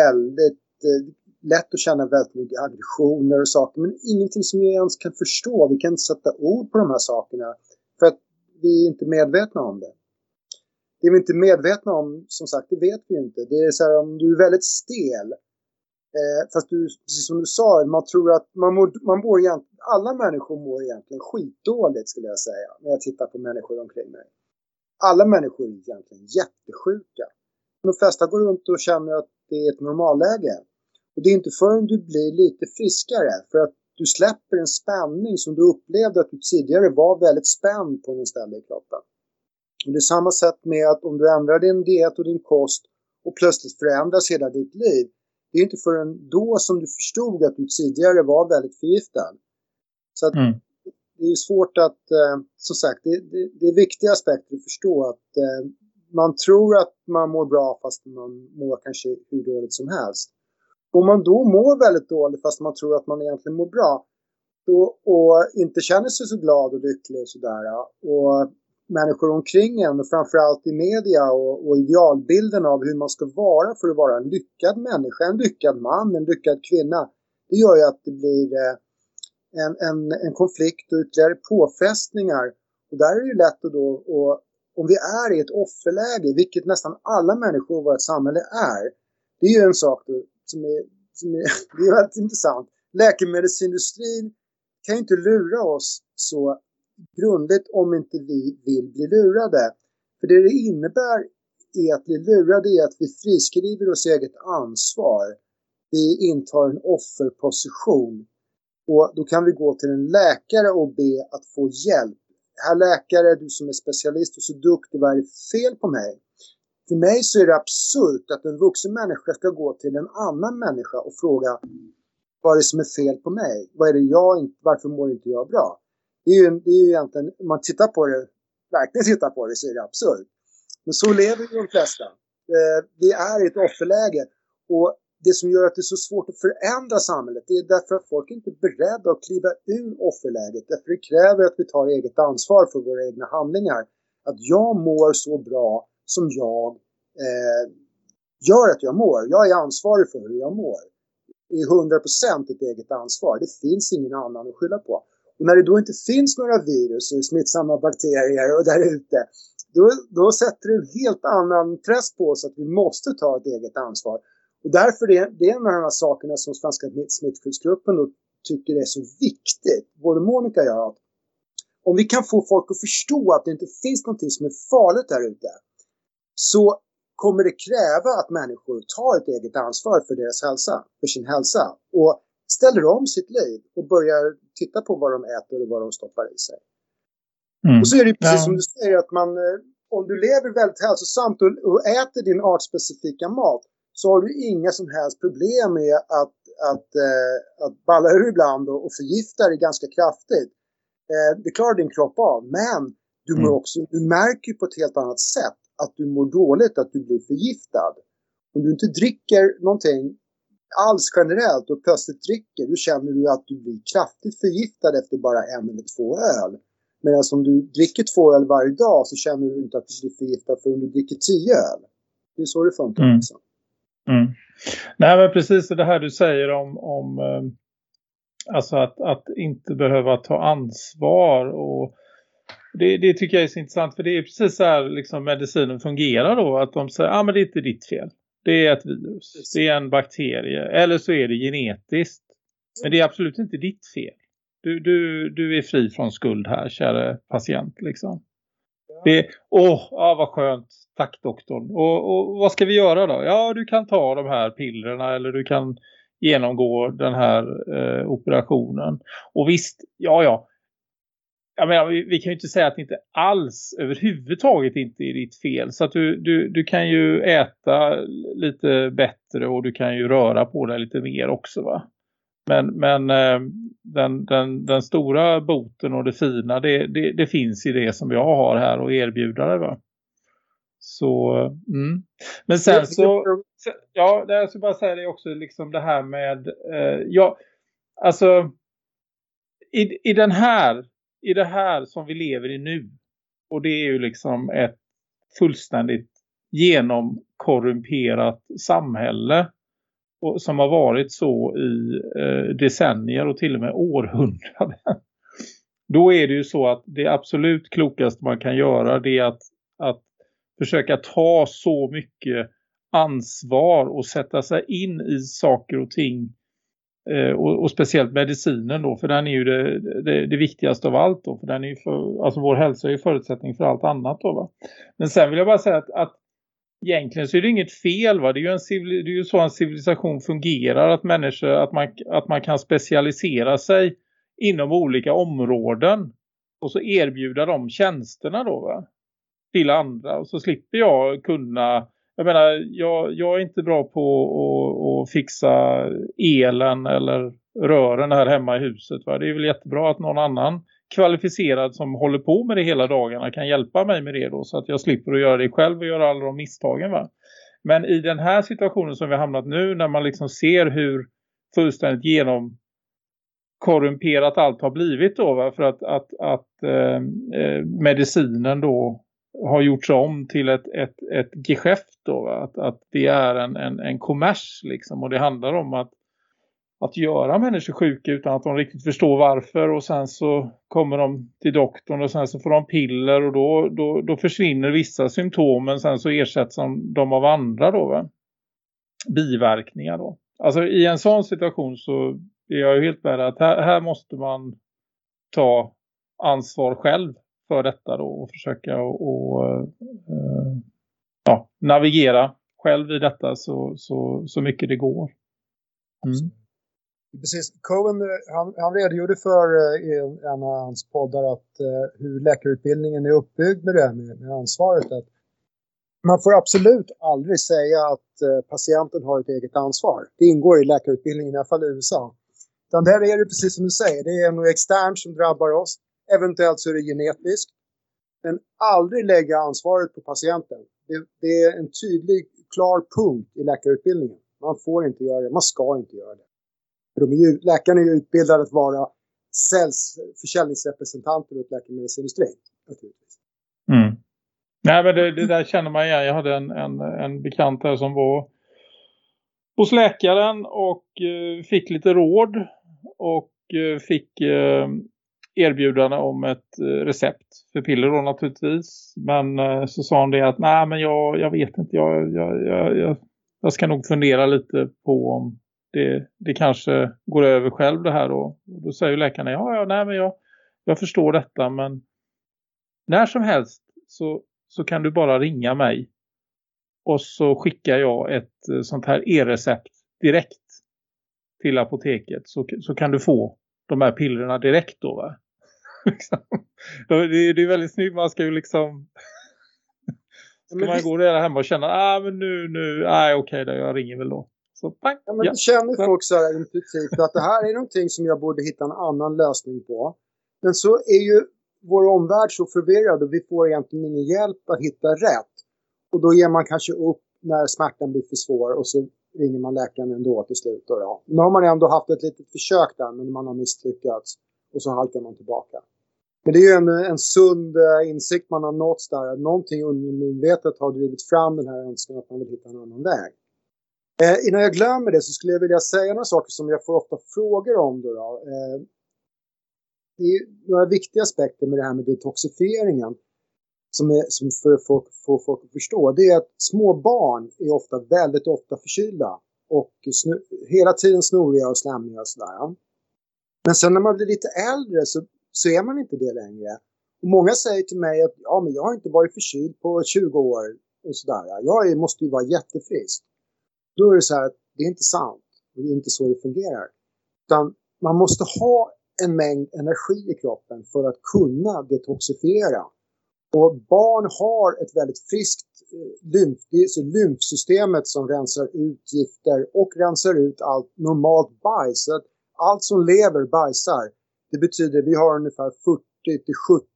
väldigt eh, lätt att känna väldigt mycket aggressioner och saker men ingenting som vi ens kan förstå. Vi kan inte sätta ord på de här sakerna för att vi är inte medvetna om det. Det vi inte är medvetna om, som sagt, det vet vi inte. Det är så här om du är väldigt stel Eh, fast du, precis som du sa, man tror att man mår, man mår egentligen, alla människor mår egentligen skitdåligt skulle jag säga. När jag tittar på människor omkring mig. Alla människor är egentligen jättesjuka. De flesta går runt och känner att det är ett normalläge. Och det är inte förrän du blir lite friskare, för att du släpper en spänning som du upplevde att du tidigare var väldigt spänd på någon ställe i kroppen. Och det är samma sätt med att om du ändrar din diet och din kost och plötsligt förändras hela ditt liv det är inte förrän då som du förstod att du tidigare var väldigt förgiftad. Så att mm. det är svårt att, eh, som sagt, det, det, det, är viktiga aspekter att förstå att eh, man tror att man mår bra fast man mår kanske hur dåligt som helst. Om man då mår väldigt dåligt fast man tror att man egentligen mår bra då, och inte känner sig så glad och lycklig och sådär och människor omkring en och framförallt i media och, och, idealbilden av hur man ska vara för att vara en lyckad människa, en lyckad man, en lyckad kvinna. Det gör ju att det blir eh, en, en, en konflikt och ytterligare påfrestningar. Och där är det ju lätt att då, och, om vi är i ett offerläge, vilket nästan alla människor i vårt samhälle är, det är ju en sak är, som är, det är väldigt intressant. Läkemedelsindustrin kan ju inte lura oss så grundligt om inte vi vill bli lurade. För det det innebär är att bli lurade är att vi friskriver oss eget ansvar. Vi intar en offerposition. Och då kan vi gå till en läkare och be att få hjälp. Herr läkare, du som är specialist och så duktig, vad är det fel på mig? För mig så är det absurt att en vuxen människa ska gå till en annan människa och fråga vad är det som är fel på mig? Vad är det jag, varför mår inte jag bra? Det är ju, det är ju egentligen, om man tittar på det, verkligen tittar på det så är det absurt. Men så lever ju de flesta. Eh, vi är i ett offerläge. Och det som gör att det är så svårt att förändra samhället det är därför att folk inte är beredda att kliva ur offerläget. Därför det kräver att vi tar eget ansvar för våra egna handlingar. Att jag mår så bra som jag eh, gör att jag mår. Jag är ansvarig för hur jag mår. Det är 100% ett eget ansvar. Det finns ingen annan att skylla på. Och när det då inte finns några virus och smittsamma bakterier och där ute, då, då sätter det en helt annan press på oss att vi måste ta ett eget ansvar. Och därför är det en av de här sakerna som Svenska smittskyddsgruppen då tycker är så viktigt, både Monica och jag, om vi kan få folk att förstå att det inte finns någonting som är farligt där ute, så kommer det kräva att människor tar ett eget ansvar för deras hälsa, för sin hälsa. Och ställer om sitt liv och börjar titta på vad de äter och vad de stoppar i sig. Mm. Och så är det precis ja. som du säger att man, eh, om du lever väldigt hälsosamt och, och äter din artspecifika mat så har du inga som helst problem med att, att, eh, att balla ur ibland och, och förgifta dig ganska kraftigt. Eh, det klarar din kropp av, men du, mm. också, du märker på ett helt annat sätt att du mår dåligt, att du blir förgiftad. Om du inte dricker någonting alls generellt och plötsligt dricker, då känner du att du blir kraftigt förgiftad efter bara en eller två öl. Medan om du dricker två öl varje dag så känner du inte att du blir förgiftad förrän du dricker tio öl. Det är så det funkar. Mm. Liksom. Mm. Nej men precis det här du säger om, om eh, alltså att, att inte behöva ta ansvar och det, det, tycker jag är så intressant för det är precis så här liksom medicinen fungerar då att de säger, ja ah, men det är inte ditt fel. Det är ett virus. Precis. Det är en bakterie. Eller så är det genetiskt. Men det är absolut inte ditt fel. Du, du, du är fri från skuld här, kära patient. Liksom. Det, åh, ah, vad skönt. Tack doktorn. Och, och vad ska vi göra då? Ja, du kan ta de här pillerna eller du kan genomgå den här eh, operationen. Och visst, ja ja. Jag menar, vi, vi, kan ju inte säga att det inte alls överhuvudtaget inte är ditt fel. Så att du, du, du kan ju äta lite bättre och du kan ju röra på dig lite mer också va. Men, men eh, den, den, den stora boten och det fina det, det, det, finns i det som jag har här och erbjuda dig va. Så, mm. Men sen så, ja, jag ska bara säga det också, liksom det här med, eh, ja, alltså i, i den här i det här som vi lever i nu. Och det är ju liksom ett fullständigt genomkorrumperat samhälle. Och, som har varit så i eh, decennier och till och med århundraden. Då är det ju så att det absolut klokaste man kan göra det är att, att försöka ta så mycket ansvar och sätta sig in i saker och ting Eh, och, och, speciellt medicinen då, för den är ju det, det, det, viktigaste av allt då. För den är ju för, alltså vår hälsa är ju förutsättning för allt annat då va. Men sen vill jag bara säga att, att egentligen så är det inget fel va. Det är ju, en civil, det är ju så en civilisation fungerar. Att människor, att man, att man kan specialisera sig inom olika områden. Och så erbjuda de tjänsterna då va. Till andra. Och så slipper jag kunna jag menar, jag, jag är inte bra på att, fixa elen eller rören här hemma i huset. Va? Det är väl jättebra att någon annan kvalificerad som håller på med det hela dagarna kan hjälpa mig med det då. Så att jag slipper att göra det själv och göra alla de misstagen va. Men i den här situationen som vi har hamnat nu när man liksom ser hur fullständigt genom korrumperat allt har blivit då va? för att, att, att eh, eh medicinen då har gjorts om till ett, ett, ett geschäft då, att, att det är en, en, en kommers liksom. Och det handlar om att, att göra människor sjuka utan att de riktigt förstår varför. Och sen så kommer de till doktorn och sen så får de piller. Och då, då, då försvinner vissa symptom men sen så ersätts de av andra då va? biverkningar då. Alltså i en sån situation så är jag ju helt med att här, här måste man ta ansvar själv för detta då och försöka och, uh, ja, navigera själv i detta så, så, så mycket det går. Mm. Precis, Cohen han, han redogjorde för uh, i en av hans poddar att uh, hur läkarutbildningen är uppbyggd med det med, med ansvaret. Att man får absolut aldrig säga att patienten har ett eget ansvar. Det ingår i läkarutbildningen i alla fall i USA. Utan där är det precis som du säger, det är något externt som drabbar oss. Eventuellt så är det genetiskt. Men aldrig lägga ansvaret på patienten. Det, det, är en tydlig, klar punkt i läkarutbildningen. Man får inte göra det, man ska inte göra det. de är ju, läkarna är ju utbildade att vara säljs, försäljningsrepresentanter åt läkemedelsindustrin. Naturligtvis. Mm. Nej men det, det, där känner man igen. Jag hade en, en, en bekant här som var hos läkaren och eh, fick lite råd och eh, fick eh, erbjudande om ett eh, recept för piller då naturligtvis. Men eh, så sa han det att nej men jag, jag vet inte, jag, jag, jag, jag ska nog fundera lite på om det, det kanske går över själv det här då. Och då säger läkarna, ja, ja nej men jag, jag förstår detta men när som helst så, så kan du bara ringa mig och så skickar jag ett eh, sånt här e-recept direkt till apoteket så, så kan du få de här pillerna direkt då va. Liksom. det, är, det är väldigt snyggt, man ska ju liksom ska man visst... gå där hemma och känna, ah men nu, nu, nej okej då, jag ringer väl då. Så, pang, ja, men ja. känner folk så här intuitivt att det här är någonting som jag borde hitta en annan lösning på. Men så är ju vår omvärld så förvirrad och vi får egentligen ingen hjälp att hitta rätt. Och då ger man kanske upp när smärtan blir för svår och så ringer man läkaren ändå till slut. Då, ja. Nu har man ändå haft ett litet försök där men man har misslyckats och så halkar man tillbaka. Men det är ju en, en sund eh, insikt man har nått där. Någonting undermedvetet har drivit fram den här önskan att man vill hitta en annan väg. Eh, innan jag glömmer det så skulle jag vilja säga några saker som jag får ofta frågor om. Då, då. Eh, det är några viktiga aspekter med det här med detoxifieringen som, är, som för att få, folk att förstå. Det är att små barn är ofta väldigt ofta förkylda och snu, hela tiden snoriga och slemmiga och sådär. Men sen när man blir lite äldre så så är man inte det längre. Och många säger till mig att ja, men jag har inte varit förkyld på 20 år och sådär. Jag måste ju vara jättefrisk. Då är det så här att det är inte sant. Och det är inte så det fungerar. Utan man måste ha en mängd energi i kroppen för att kunna detoxifiera. Och barn har ett väldigt friskt eh, lymf, lymfsystemet som rensar ut gifter och rensar ut allt normalt bajs. Så allt som lever bajsar. Det betyder att vi har ungefär 40 till 70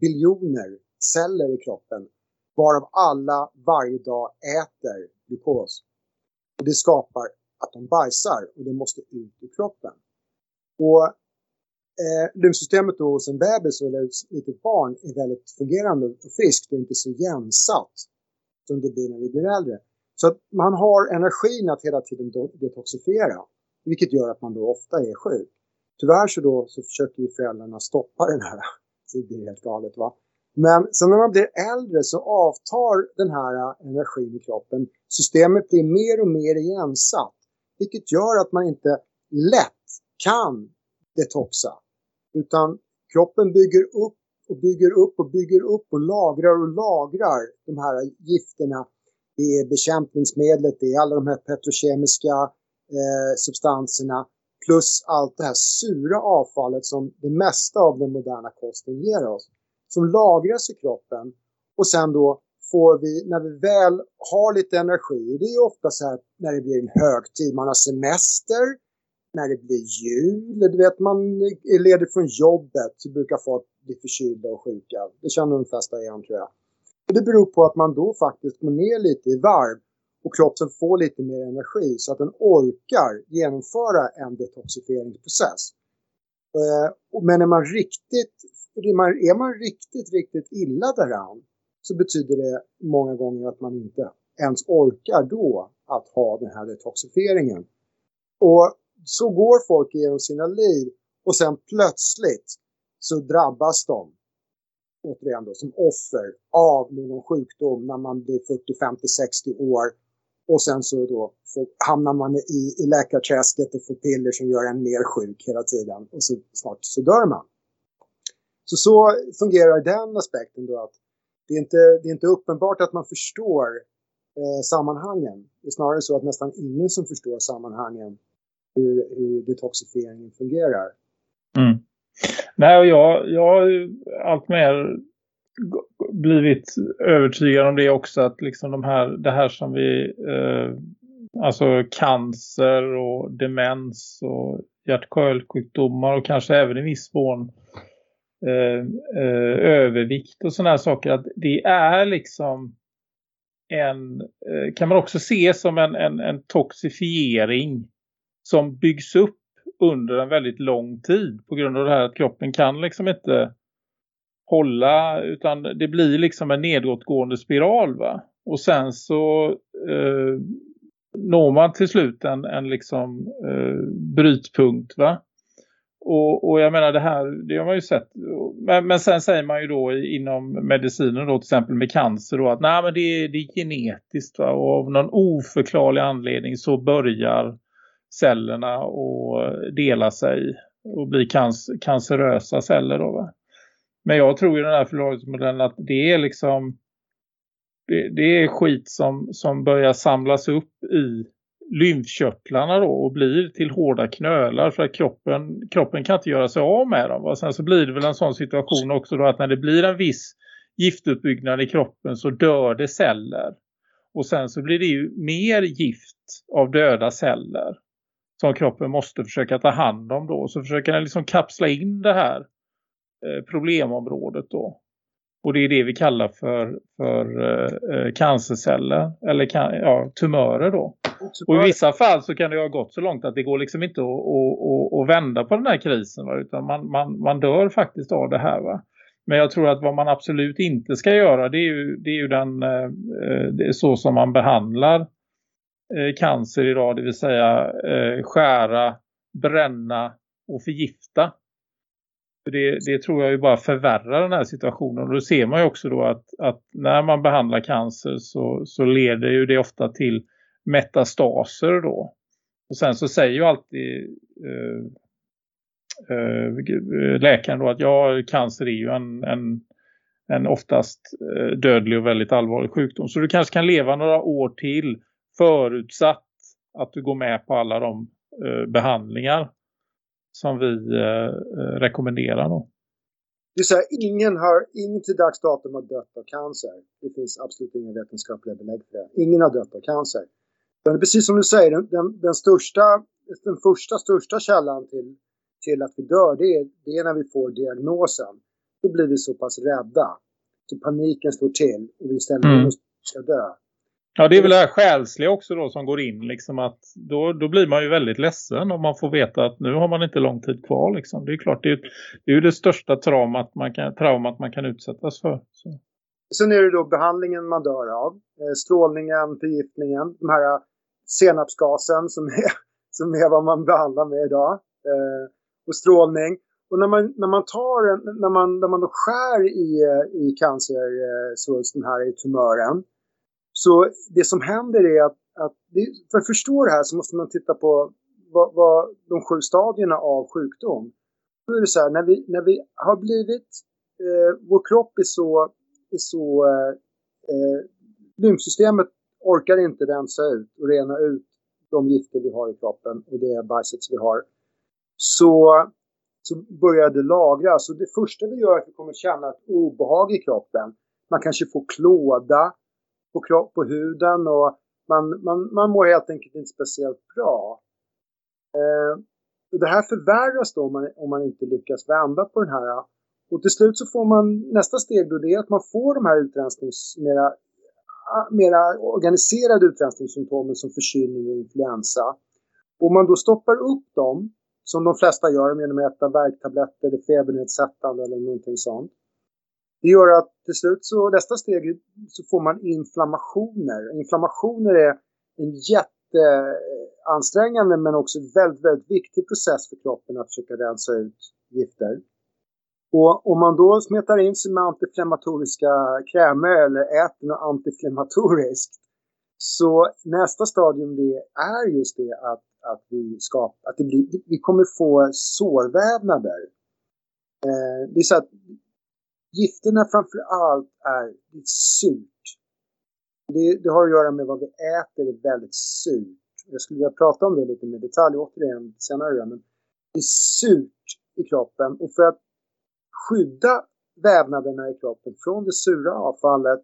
biljoner celler i kroppen varav alla varje dag äter glukos. Och det skapar att de bajsar och det måste ut ur kroppen. Och eh, lymfsystemet då hos en bebis eller ett litet barn är väldigt fungerande och friskt och inte så jämsatt som det blir när vi blir äldre. Så att man har energin att hela tiden detoxifiera, vilket gör att man då ofta är sjuk. Tyvärr så då så försöker ju föräldrarna stoppa den här, det är helt galet va. Men sen när man blir äldre så avtar den här energin i kroppen. Systemet blir mer och mer igensatt. Vilket gör att man inte lätt kan detoxa. Utan kroppen bygger upp och bygger upp och bygger upp och lagrar och lagrar de här gifterna. Det är bekämpningsmedlet, det är alla de här petrokemiska eh, substanserna plus allt det här sura avfallet som det mesta av den moderna kosten ger oss. Som lagras i kroppen och sen då får vi, när vi väl har lite energi, och det är ofta så här när det blir en högtid, man har semester, när det blir jul, du vet man är ledig från jobbet så brukar folk bli förkylda och sjuka. Det känner de flesta igen tror jag. Och det beror på att man då faktiskt går ner lite i varv och kroppen får lite mer energi så att den orkar genomföra en detoxifieringsprocess. Eh, men är man riktigt, är man riktigt, riktigt illa däran så betyder det många gånger att man inte ens orkar då att ha den här detoxifieringen. Och så går folk genom sina liv och sen plötsligt så drabbas de återigen då som offer av någon sjukdom när man blir 40, 50, 60 år och sen så då får, hamnar man i, i läkarträsket och får piller som gör en mer sjuk hela tiden och så snart så dör man. Så så fungerar den aspekten då att det är inte, det är inte uppenbart att man förstår eh, sammanhangen. Det är snarare så att nästan ingen som förstår sammanhangen hur, hur detoxifieringen fungerar. Mm. Nej, och jag, jag har allt mer blivit övertygad om det också att liksom de här, det här som vi eh, alltså cancer och demens och hjärt-kärlsjukdomar och kanske även i viss mån eh, eh, övervikt och sådana här saker att det är liksom en, eh, kan man också se som en, en, en toxifiering som byggs upp under en väldigt lång tid på grund av det här att kroppen kan liksom inte hålla utan det blir liksom en nedåtgående spiral va. Och sen så eh, når man till slut en, en liksom eh, brytpunkt va. Och, och jag menar det här, det har man ju sett. Men, men sen säger man ju då inom medicinen då till exempel med cancer då att nej men det, det är genetiskt va? och av någon oförklarlig anledning så börjar cellerna att dela sig och bli cancer, cancerösa celler då va. Men jag tror ju den här förlagsmodellen att det är liksom det, det, är skit som, som börjar samlas upp i lymfkörtlarna då och blir till hårda knölar för att kroppen, kroppen kan inte göra sig av med dem. Och sen så blir det väl en sån situation också då att när det blir en viss giftuppbyggnad i kroppen så dör det celler. Och sen så blir det ju mer gift av döda celler som kroppen måste försöka ta hand om då. Så försöker den liksom kapsla in det här Eh, problemområdet då. Och det är det vi kallar för, för eh, eh, cancerceller eller kan, ja, tumörer då. Och i vissa fall så kan det ha gått så långt att det går liksom inte att, att, att, vända på den här krisen. Va? Utan man, man, man dör faktiskt av det här va. Men jag tror att vad man absolut inte ska göra det är ju, det är ju den, eh, det är så som man behandlar cancer idag. Det vill säga skära, bränna och förgifta. För det, det, tror jag ju bara förvärrar den här situationen. Och då ser man ju också då att, att när man behandlar cancer så, så leder ju det ofta till metastaser då. Och sen så säger ju alltid eh, eh, läkaren då att ja, cancer är ju en, en, en oftast eh, dödlig och väldigt allvarlig sjukdom. Så du kanske kan leva några år till förutsatt att du går med på alla de eh, behandlingar som vi eh, rekommenderar då. Så här, ingen, har, ingen till dags datum har dött av cancer. Det finns absolut inga vetenskapliga belägg för det. Ingen har dött av cancer. Men precis som du säger, den, den, den, största, den första största källan till, till att vi dör, det är, det är när vi får diagnosen. Då blir vi så pass rädda. Så paniken slår till och vi ställer mm. oss ska dö. Ja, det är väl det här själsliga också då som går in. Liksom att då, då blir man ju väldigt ledsen om man får veta att nu har man inte lång tid kvar. Liksom. Det är klart, det är, det är ju det största traumat man kan, traumat man kan utsättas för. Så. Sen är det då behandlingen man dör av. Eh, strålningen, förgiftningen, de här eh, senapsgasen som är, som är vad man behandlar med idag. Eh, och strålning. Och när man, när man tar en, när man, när man då skär i, i cancersvulsten här i tumören så det som händer är att, att det, för att förstå det här så måste man titta på vad, vad de sju stadierna av sjukdom. Då är det så här, när vi, när vi har blivit, eh, vår kropp är så, är så eh, eh, lymfsystemet orkar inte rensa ut och rena ut de gifter vi har i kroppen och det bajset vi har. Så, så börjar det lagras och det första vi gör är att vi kommer känna ett obehag i kroppen. Man kanske får klåda, på, kropp, på huden och man, man, man mår helt enkelt inte speciellt bra. Eh, och det här förvärras då om man, om man inte lyckas vända på den här. Och till slut så får man nästa steg då det är att man får de här utrensnings, mera, ah, mera organiserade utrensningssymptomen som förkylning och influensa. Och man då stoppar upp dem, som de flesta gör genom att äta värktabletter eller febernedsättande eller någonting sånt. Det gör att till slut så nästa steg så får man inflammationer. Inflammationer är en jätteansträngande men också väldigt, väldigt viktig process för kroppen att försöka rensa ut gifter. Och om man då smetar in sig med antiinflammatoriska krämer eller äter något antiinflammatoriskt så nästa stadium det är just det att, att, vi, skapar, att det blir, vi kommer få sårvävnader. Eh, det är så att Gifterna framför allt är surt. Det, det, har att göra med vad vi äter, det är väldigt surt. Jag skulle vilja prata om det lite mer detalj återigen senare. Men det är surt i kroppen och för att skydda vävnaderna i kroppen från det sura avfallet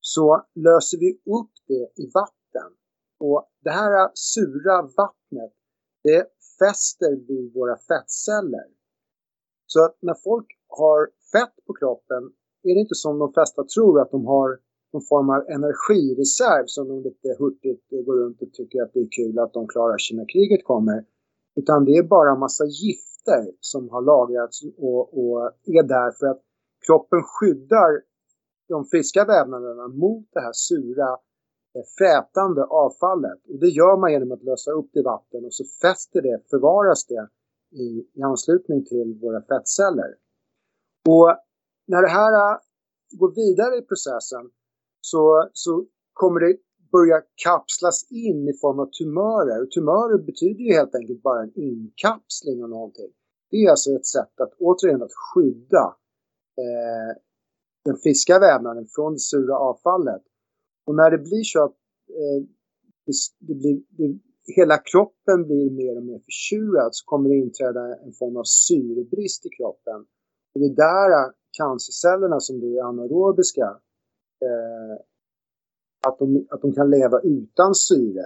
så löser vi upp det i vatten. Och det här sura vattnet det fäster vid våra fettceller. Så att när folk har fett på kroppen är det inte som de flesta tror att de har någon form av energireserv som de lite hurtigt går runt och tycker att det är kul att de klarar sig när kriget kommer. Utan det är bara en massa gifter som har lagrats och, och är där för att kroppen skyddar de friska vävnaderna mot det här sura eh, frätande avfallet. Och det gör man genom att lösa upp det i vatten och så fäster det, förvaras det i, i anslutning till våra fettceller. Och när det här äh, går vidare i processen så, så kommer det börja kapslas in i form av tumörer. Och tumörer betyder ju helt enkelt bara en inkapsling av någonting. Det är alltså ett sätt att återigen att skydda eh, den friska vävnaden från det sura avfallet. Och när det blir så att eh, det, blir, det, hela kroppen blir mer och mer försurad så kommer det inträda en form av syrebrist i kroppen. Och det är där cancercellerna som då är anaerobiska, eh, att, de, att de kan leva utan syre.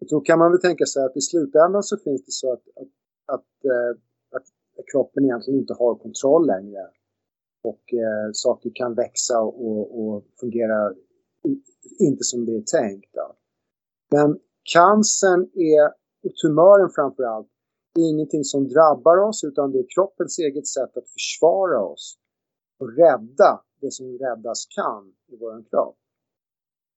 Och då kan man väl tänka sig att i slutändan så finns det så att, att, att, eh, att kroppen egentligen inte har kontroll längre. Och eh, saker kan växa och, och, fungera inte som det är tänkt. Då. Men cancern är, och tumören framför det är ingenting som drabbar oss utan det är kroppens eget sätt att försvara oss och rädda det som räddas kan i vår kropp.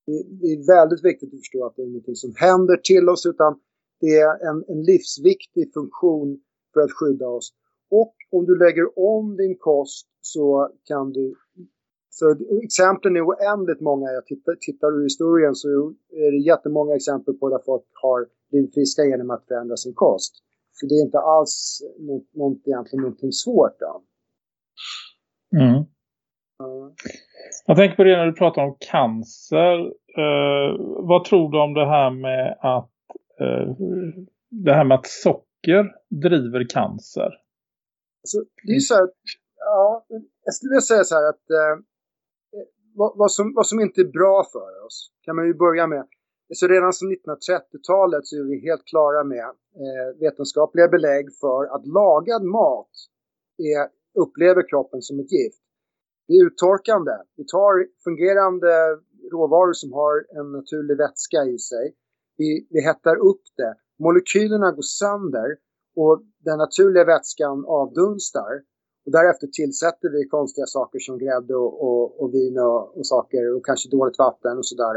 Det, det, är väldigt viktigt att förstå att det är ingenting som händer till oss utan det är en, en livsviktig funktion för att skydda oss. Och om du lägger om din kost så kan du så exemplen är oändligt många. Jag tittar, tittar ur historien så är det jättemånga exempel på där folk har blivit friska genom att förändra sin kost. Så det är inte alls något, något, egentligen någonting svårt. Då. Mm. Mm. Jag tänker på det när du pratar om cancer. Uh, vad tror du om det här med att uh, det här med att socker socker driver cancer? Alltså, det är så här, ja, jag skulle vilja säga så här att eh, vad, vad, som, vad som inte är bra för oss kan man ju börja med. Så redan som 1930-talet så är vi helt klara med eh, vetenskapliga belägg för att lagad mat är, upplever kroppen som ett gift. Det är uttorkande. Vi tar fungerande råvaror som har en naturlig vätska i sig. Vi, vi hettar upp det. Molekylerna går sönder och den naturliga vätskan avdunstar. Och därefter tillsätter vi konstiga saker som grädde och, och, och vin och, och, saker och kanske dåligt vatten och sådär.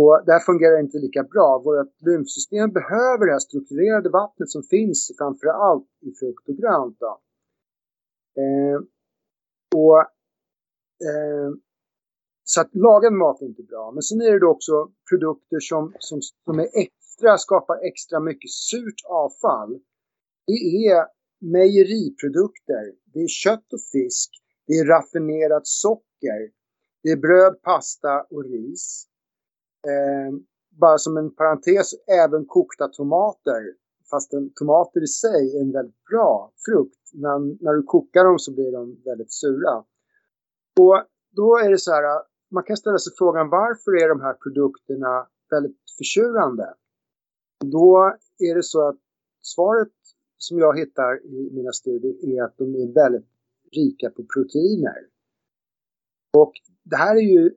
Och det här fungerar inte lika bra. Vårt lymfsystem behöver det här strukturerade vattnet som finns framför allt i frukt och grönt. Eh, och, eh, så att lagad mat är inte bra. Men sen är det då också produkter som, som, som är extra, skapar extra mycket surt avfall. Det är mejeriprodukter, det är kött och fisk, det är raffinerat socker, det är bröd, pasta och ris. Eh, bara som en parentes, även kokta tomater. Fast en, tomater i sig är en väldigt bra frukt. Men när du kokar dem så blir de väldigt sura. Och då är det så här, man kan ställa sig frågan varför är de här produkterna väldigt försurande? Då är det så att svaret som jag hittar i mina studier är att de är väldigt rika på proteiner. Och det här är ju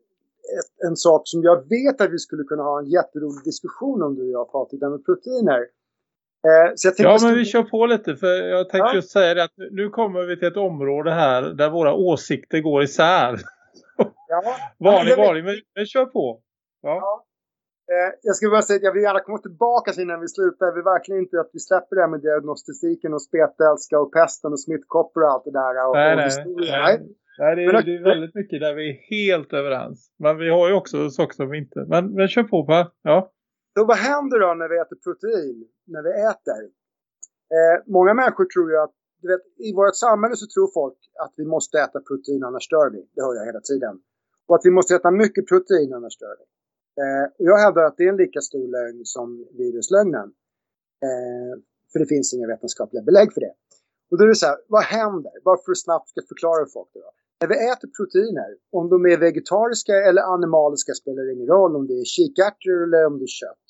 ett, en sak som jag vet att vi skulle kunna ha en jätterolig diskussion om du och jag Patrik, det med proteiner. Eh, ja men vi kör på lite för jag tänkte ja. just säga det att nu kommer vi till ett område här där våra åsikter går isär. Ja. vanlig, vanlig, men, men kör på. Ja. ja. Eh, jag skulle bara säga att jag vill gärna komma tillbaka innan vi slutar. Jag vill verkligen inte att vi släpper det här med diagnostistiken och spetälska och pesten och smittkoppor och allt det där. Och, nej, och nej, nej. Nej. det, är, det är väldigt mycket där vi är helt överens. Men vi har ju också saker som vi inte. Men, men kör på Per. Ja. Så vad händer då när vi äter protein? När vi äter? Eh, många människor tror ju att du vet, i vårt samhälle så tror folk att vi måste äta protein annars dör vi. Det hör jag hela tiden. Och att vi måste äta mycket protein annars dör vi. Eh, och jag hävdar att det är en lika stor lögn som viruslögnen. Eh, för det finns inga vetenskapliga belägg för det. Och då är det så här, vad händer? Varför snabbt ska förklara för folk det då? När vi äter proteiner, om de är vegetariska eller animaliska spelar ingen roll om det är kikärtor eller om det är kött.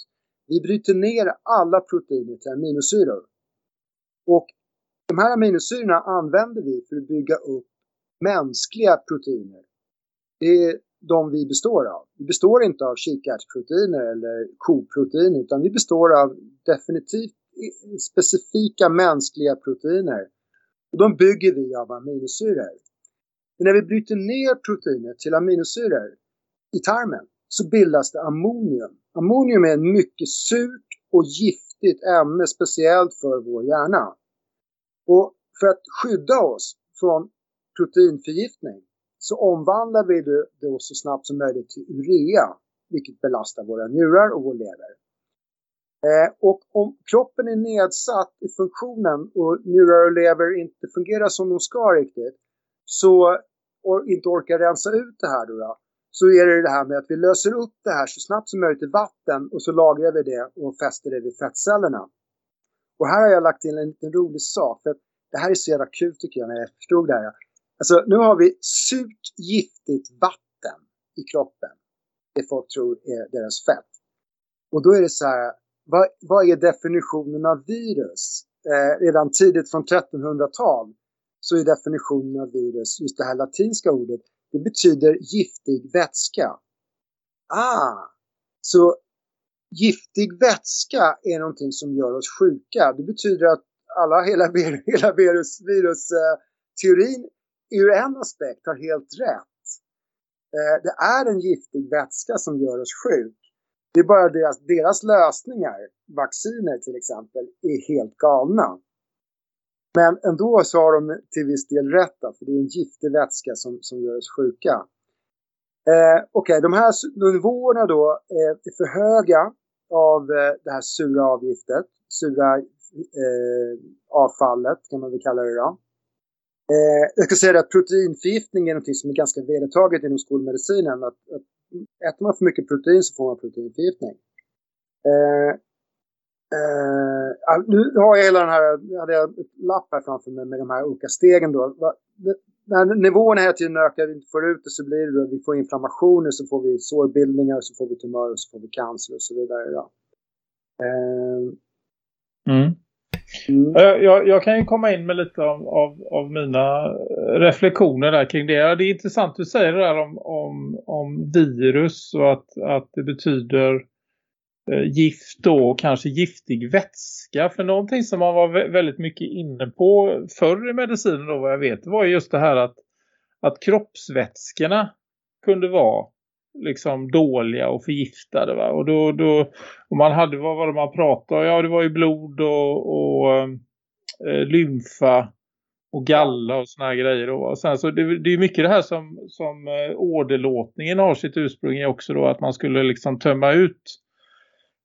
Vi bryter ner alla proteiner till aminosyror. Och de här aminosyrorna använder vi för att bygga upp mänskliga proteiner. Det är de vi består av. Vi består inte av kikärtsproteiner eller koproteiner utan vi består av definitivt specifika mänskliga proteiner. Och de bygger vi av aminosyror. Men när vi bryter ner proteinet till aminosyror i tarmen så bildas det ammonium. Ammonium är ett mycket surt och giftigt ämne speciellt för vår hjärna. Och för att skydda oss från proteinförgiftning så omvandlar vi det då så snabbt som möjligt till urea, vilket belastar våra njurar och vår lever. Eh, och om kroppen är nedsatt i funktionen och njurar och lever inte fungerar som de ska riktigt, så och inte orkar rensa ut det här då, då, så är det det här med att vi löser upp det här så snabbt som möjligt i vatten och så lagrar vi det och fäster det vid fettcellerna. Och här har jag lagt in en liten rolig sak, för att det här är så jävla kul tycker jag när jag förstod det här. Alltså nu har vi surt giftigt vatten i kroppen. Det folk tror är deras fett. Och då är det så här, vad, vad är definitionen av virus? Eh, redan tidigt från 1300-tal så är definitionen av virus, just det här latinska ordet, det betyder giftig vätska. Ah! Så giftig vätska är någonting som gör oss sjuka. Det betyder att alla, hela, hela virus, virusteorin ur en aspekt har helt rätt. Eh, det är en giftig vätska som gör oss sjuk. Det är bara deras, deras lösningar, vacciner till exempel, är helt galna. Men ändå så har de till viss del rätt, för det är en giftig vätska som, som gör oss sjuka. Eh, Okej, okay, de här nivåerna då är, är för höga av eh, det här sura avgiftet, sura eh, avfallet kan man väl kalla det då. Eh, jag ska säga att proteinförgiftning är något som är ganska vedertaget inom skolmedicinen. Att, att äter man för mycket protein så får man proteinförgiftning. Eh, eh, nu har jag hela den här, jag hade ett lapp här framför mig med de här olika stegen då. När nivåerna hela tiden ökar, vi inte får ut det så blir det, vi får inflammationer, så får vi sårbildningar, så får vi tumörer, så får vi cancer och så vidare. Ja. Eh. Mm. Mm. Jag, jag, kan ju komma in med lite av, av, av, mina reflektioner där kring det. Det är intressant du säger det där om, om, om virus och att, att det betyder eh, Eh, gift och kanske giftig vätska. För någonting som man var väldigt mycket inne på förr i medicinen då vad jag vet var just det här att, att kroppsvätskorna kunde vara liksom dåliga och förgiftade va? och då, då och man hade, vad var det man pratade ja det var ju blod och, och eh, eh, lymfa och galla och såna här grejer då. Och sen så det, det är mycket det här som, som eh, åderlåtningen har sitt ursprung i också då att man skulle liksom tömma ut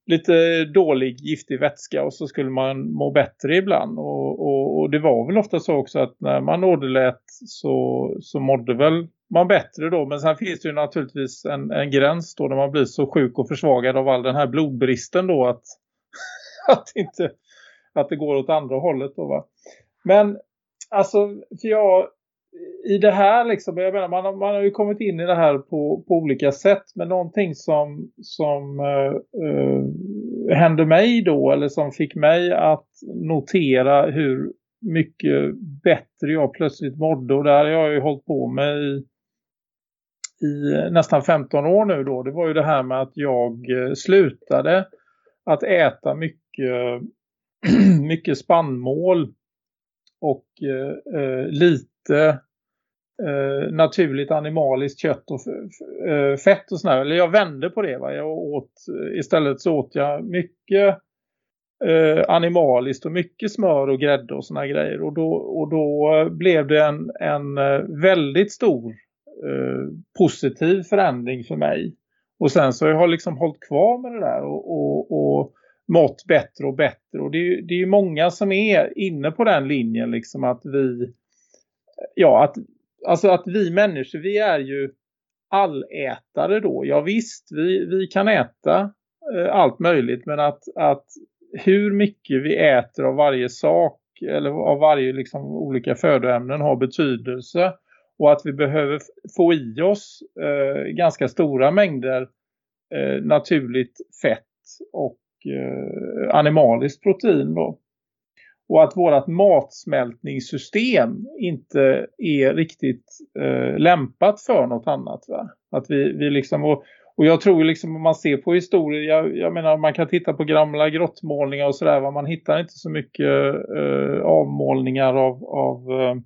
lite dålig giftig vätska och så skulle man må bättre ibland och, och, och det var väl ofta så också att när man åderlät så, så mådde väl man bättre då. Men sen finns det ju naturligtvis en, en gräns då när man blir så sjuk och försvagad av all den här blodbristen då att, att, inte, att det går åt andra hållet då va. Men alltså för jag i det här liksom, jag menar, man, har, man har ju kommit in i det här på, på olika sätt men någonting som, som uh, uh, hände mig då eller som fick mig att notera hur mycket bättre jag plötsligt mådde och där har jag ju hållit på med i i nästan 15 år nu då. Det var ju det här med att jag eh, slutade att äta mycket, mycket spannmål och eh, lite eh, naturligt animaliskt kött och eh, fett och sådär. Eller jag vände på det va. Jag åt, eh, istället så åt jag mycket eh, animaliskt och mycket smör och grädde och sådana grejer. Och då, och då eh, blev det en, en eh, väldigt stor Eh, positiv förändring för mig. Och sen så har jag liksom hållit kvar med det där och, och, och mått bättre och bättre. Och det är, det är många som är inne på den linjen liksom att vi, ja att, alltså att vi människor, vi är ju allätare då. Ja visst, vi, vi kan äta eh, allt möjligt men att, att hur mycket vi äter av varje sak eller av varje liksom olika födoämnen har betydelse och att vi behöver få i oss eh, ganska stora mängder eh, naturligt fett och eh, animaliskt protein då. Och att vårt matsmältningssystem inte är riktigt eh, lämpat för något annat. Va? Att vi, vi liksom, och, och jag tror liksom om man ser på historier, jag, jag menar man kan titta på gamla grottmålningar och sådär. Man hittar inte så mycket eh, avmålningar av, av eh,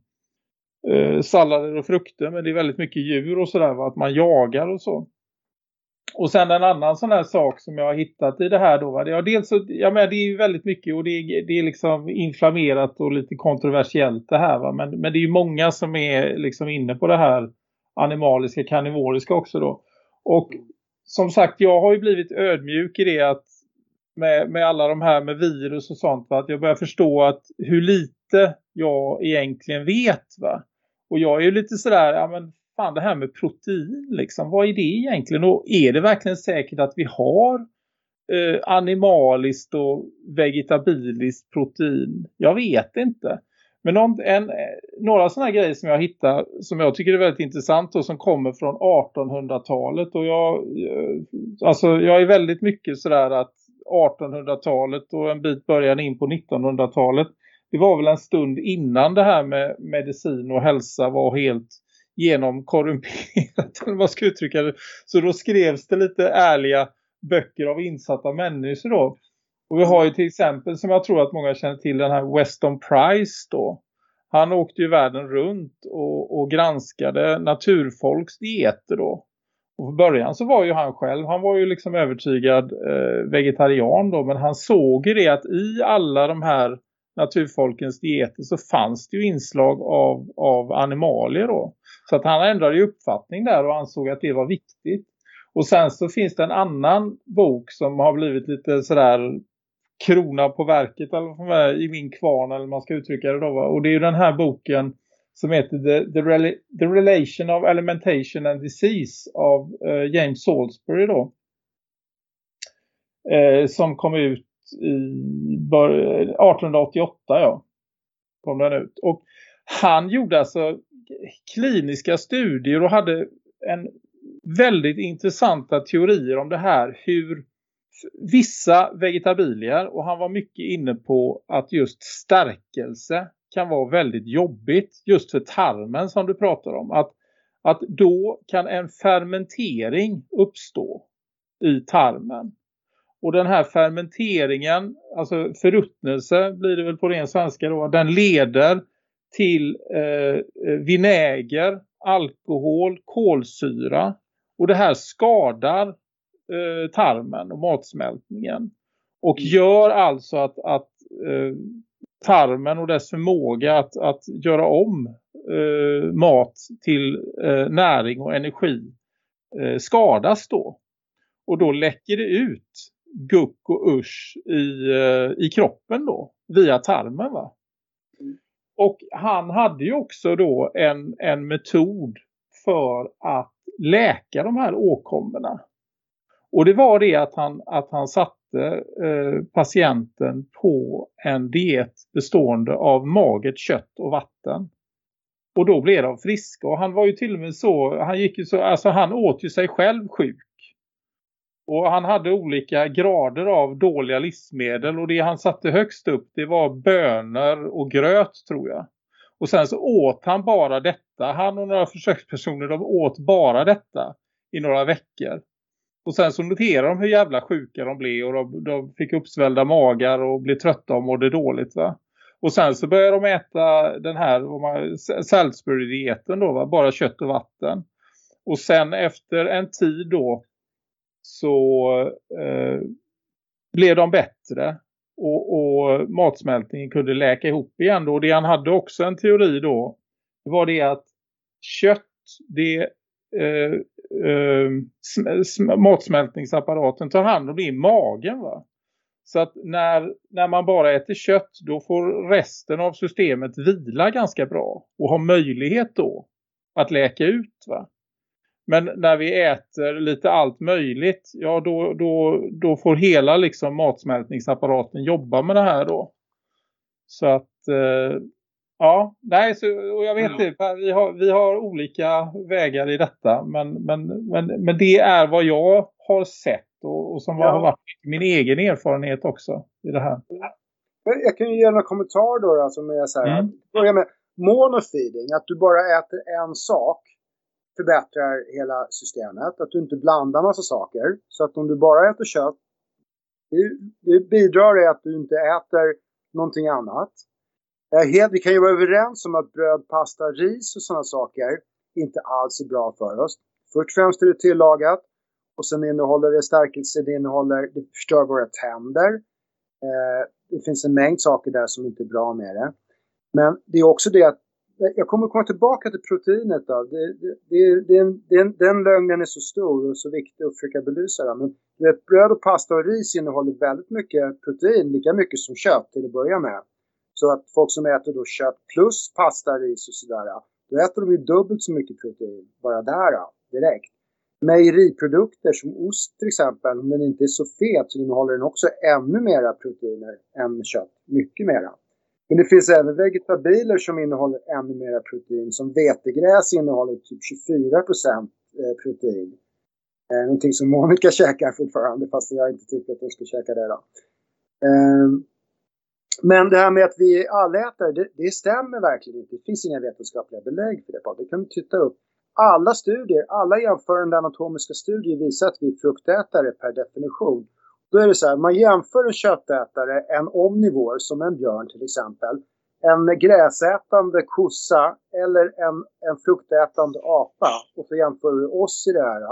eh, sallader och frukter. Men det är väldigt mycket djur och sådär. Att man jagar och så. Och sen en annan sån här sak som jag har hittat i det här då. Va? Ja, dels så, ja, men det är ju väldigt mycket och det är, det är liksom inflammerat och lite kontroversiellt det här. Va? Men, men det är ju många som är liksom inne på det här animaliska, karnivoriska också då. Och som sagt, jag har ju blivit ödmjuk i det att med, med alla de här med virus och sånt. Va? Att jag börjar förstå att hur lite jag egentligen vet va. Och jag är ju lite sådär, ja men fan det här med protein liksom, vad är det egentligen? Och är det verkligen säkert att vi har eh, animaliskt och vegetabiliskt protein? Jag vet inte. Men någon, en, eh, några sådana grejer som jag hittar som jag tycker är väldigt intressant och som kommer från 1800-talet och jag, eh, alltså jag är väldigt mycket sådär att 1800-talet och en bit början in på 1900-talet det var väl en stund innan det här med medicin och hälsa var helt genomkorrumperat eller vad ska jag uttrycka det. Så då skrevs det lite ärliga böcker av insatta människor då. Och vi har ju till exempel som jag tror att många känner till den här Weston Price då. Han åkte ju världen runt och, och granskade naturfolks dieter då. Och för början så var ju han själv, han var ju liksom övertygad eh, vegetarian då. Men han såg ju det att i alla de här naturfolkens dieter så fanns det ju inslag av, av animalier då. Så att han ändrade uppfattning där och ansåg att det var viktigt. Och sen så finns det en annan bok som har blivit lite sådär krona på verket eller i min kvarn eller man ska uttrycka det då. Va? Och det är ju den här boken som heter The, the, Rel the Relation of Alimentation and Disease av uh, James Salisbury då. Eh, som kom ut i 1888 ja. Kom den ut. Och han gjorde alltså kliniska studier och hade en väldigt intressanta teorier om det här. Hur vissa vegetabilier och han var mycket inne på att just stärkelse kan vara väldigt jobbigt just för tarmen som du pratar om. Att, att då kan en fermentering uppstå i tarmen. Och den här fermenteringen, alltså förruttnelse blir det väl på ren svenska då, den leder till eh, vinäger, alkohol, kolsyra. Och det här skadar eh, tarmen och matsmältningen. Och mm. gör alltså att, att eh, tarmen och dess förmåga att, att göra om eh, mat till eh, näring och energi eh, skadas då. Och då läcker det ut guck och usch i, eh, i kroppen då via tarmen va. Mm. Och han hade ju också då en, en metod för att läka de här åkommorna. Och det var det att han, att han satte eh, patienten på en diet bestående av magert kött och vatten. Och då blev de friska. Och han var ju till och med så, han gick ju så, alltså han åt ju sig själv sjuk. Och han hade olika grader av dåliga livsmedel. Och det han satte högst upp det var bönor och gröt tror jag. Och sen så åt han bara detta. Han och några försökspersoner de åt bara detta i några veckor. Och sen så noterade de hur jävla sjuka de blev och de, de fick uppsvällda magar och blev trötta och mådde dåligt va. Och sen så började de äta den här Salisbury-dieten då va, bara kött och vatten. Och sen efter en tid då så eh, blev de bättre och, och, matsmältningen kunde läka ihop igen då. Och det han hade också en teori då var det att kött det eh, eh, matsmältningsapparaten tar hand om det i magen va. Så att när, när man bara äter kött då får resten av systemet vila ganska bra. Och har möjlighet då att läka ut va. Men när vi äter lite allt möjligt, ja då, då, då får hela liksom matsmältningsapparaten jobba med det här då. Så att, eh, ja, nej, så, och jag vet inte, mm. vi har, vi har olika vägar i detta. Men, men, men, men det är vad jag har sett och, och som ja. har varit min egen erfarenhet också i det här. Jag kan ju ge några kommentarer då, alltså med så här, mm. börja med monofeeding, att du bara äter en sak förbättrar hela systemet. Att du inte blandar massa saker. Så att om du bara äter kött, det, det bidrar till att du inte äter någonting annat. Helt, vi kan ju vara överens om att bröd, pasta, ris och sådana saker inte alls är bra för oss. Först och främst är det tillagat och sen innehåller det stärkelse, det innehåller, det förstör våra tänder. Eh, det finns en mängd saker där som inte är bra med det. Men det är också det att Eh, jag kommer komma tillbaka till proteinet. Då. Det, det, det, den, den, den lögnen är så stor och så viktig att försöka belysa. Den. Men du vet, bröd och pasta och ris innehåller väldigt mycket protein, lika mycket som kött till att börja med. Så att folk som äter då kött plus pasta, ris och sådär, då äter de ju dubbelt så mycket protein bara där direkt. Mejeriprodukter som ost till exempel, om den inte är så fet så innehåller den också ännu mera proteiner än kött. Mycket mera. Men det finns även vegetabilier som innehåller ännu mer protein. Som vetegräs innehåller typ 24% eh, protein. Eh, någonting som Monica käkar fortfarande fast jag inte tycker att hon ska käka det då. Ehm, men det här med att vi är allätare, det, det stämmer verkligen inte. Det finns inga vetenskapliga belägg för det. Det kan du titta upp. Alla studier, alla jämförande anatomiska studier visar att vi är fruktätare per definition. Då är det så här, man jämför en köttätare, en omnivor som en björn till exempel, en gräsätande kossa eller en, en fruktätande apa och så jämför du oss i det här.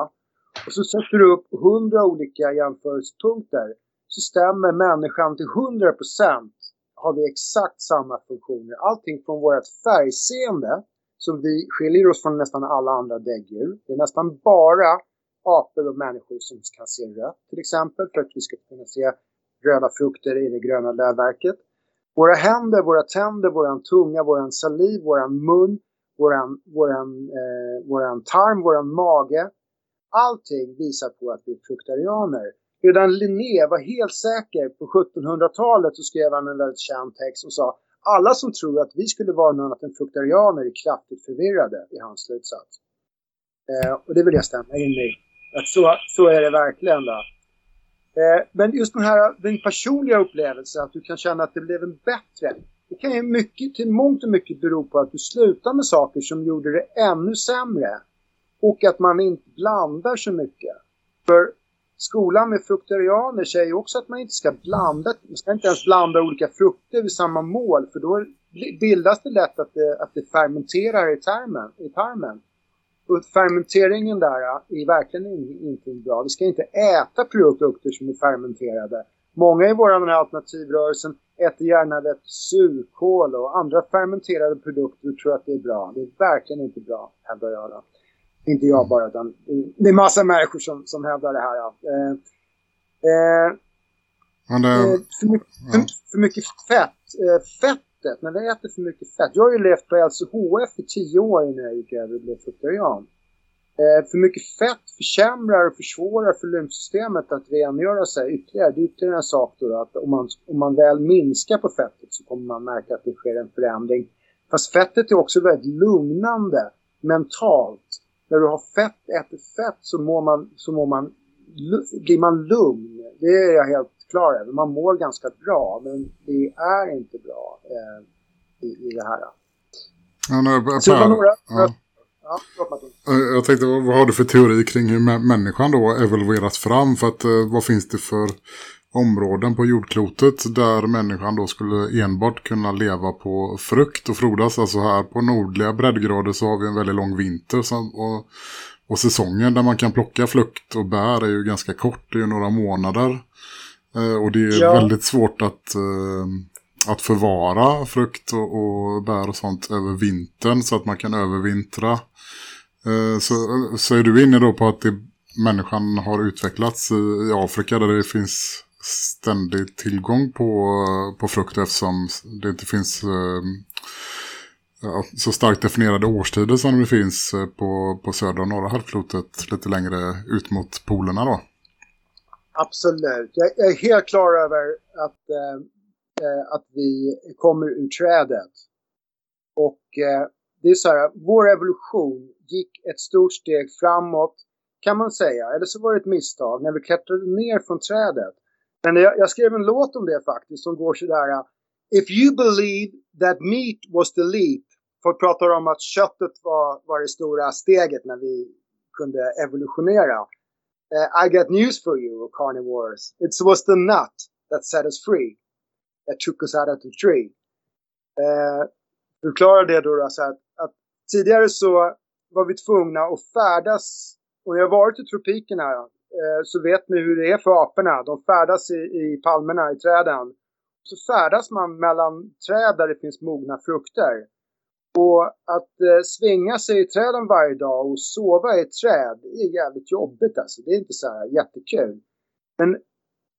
Och så sätter du upp hundra olika jämförelsepunkter så stämmer människan till 100% har vi exakt samma funktioner. Allting från vårt färgseende som vi skiljer oss från nästan alla andra däggdjur. Det är nästan bara apor och människor som kan se rött till exempel för att vi ska kunna se röda frukter i det gröna lövverket. Våra händer, våra tänder, våran tunga, våran saliv, våran mun, våran, våran, eh, våran tarm, våran mage. Allting visar på att vi är fruktarianer. redan Linné var helt säker på 1700-talet så skrev han en väldigt känd text och sa alla som tror att vi skulle vara något annat än fruktarianer är kraftigt förvirrade i hans slutsats. Eh, och det vill jag stämma in i. Att så, så är det verkligen. Då. Eh, men just den här den personliga upplevelsen, att du kan känna att det blev en bättre. Det kan ju mycket, till mångt och mycket bero på att du slutar med saker som gjorde det ännu sämre. Och att man inte blandar så mycket. För skolan med fruktarianer säger också att man inte ska blanda, man ska inte ens blanda olika frukter vid samma mål. För då bildas det lätt att det, att det fermenterar i tarmen. I tarmen. Fermenteringen där är verkligen inte bra. Vi ska inte äta produkter som är fermenterade. Många i vår alternativrörelsen äter gärna vet, surkål och andra fermenterade produkter och tror att det är bra. Det är verkligen inte bra, hävdar jag. Då. Inte jag bara, utan det är massa människor som, som hävdar det här. Ja. Eh, eh, det, eh, för, mycket, för, för, mycket fett. Eh, fettet, när vi äter för mycket fett. Jag har ju levt på LCHF i tio år innan jag gick över och blev fruktarian. Eh, för mycket fett försämrar och försvårar för lymfsystemet att rengöra sig ytterligare. Det är ytterligare en sak då att om man, om man väl minskar på fettet så kommer man märka att det sker en förändring. Fast fettet är också väldigt lugnande mentalt. När du har fett, äter fett så mår man, så mår man, blir man lugn. Det är jag helt klar över. Man mår ganska bra men det är inte bra eh, i, i det här. Ja, nej, så några, ja. Ja, eh, jag tänkte, vad har du för teori kring hur människan då evolverats fram? För att eh, vad finns det för områden på jordklotet där människan då skulle enbart kunna leva på frukt och frodas? Alltså här på nordliga breddgrader så har vi en väldigt lång vinter och, och säsongen där man kan plocka frukt och bär är ju ganska kort, det är ju några månader. Eh, och det är ja. väldigt svårt att att förvara frukt och, och bär och sånt över vintern så att man kan övervintra. Eh, så, så är du inne då på att det, människan har utvecklats i, Afrika där det finns ständig tillgång på, på frukt eftersom det inte finns eh, så starkt definierade årstider som det finns eh, på, på södra och norra halvklotet lite längre ut mot polerna då. Absolut. Jag är helt klar över att eh, eh, att vi kommer ur trädet. Och eh, det är så här, vår evolution gick ett stort steg framåt kan man säga. Eller så var det ett misstag när vi klättrade ner från trädet. Men jag, jag skrev en låt om det faktiskt som går sådär. If you believe that meat was the leap. Folk pratar om att köttet var, var det stora steget när vi kunde evolutionera. Uh, I got news for you, carnivores. It was the nut that set us free that took us out of the tree. Eh, förklara det då, då så att, att, tidigare så var vi tvungna att färdas, och jag har varit i tropikerna, eh, så vet ni hur det är för aporna. De färdas i, i palmerna, i träden. Så färdas man mellan träd där det finns mogna frukter. Och att eh, svinga sig i träden varje dag och sova i ett träd, det är jävligt jobbigt alltså. Det är inte så här jättekul. Men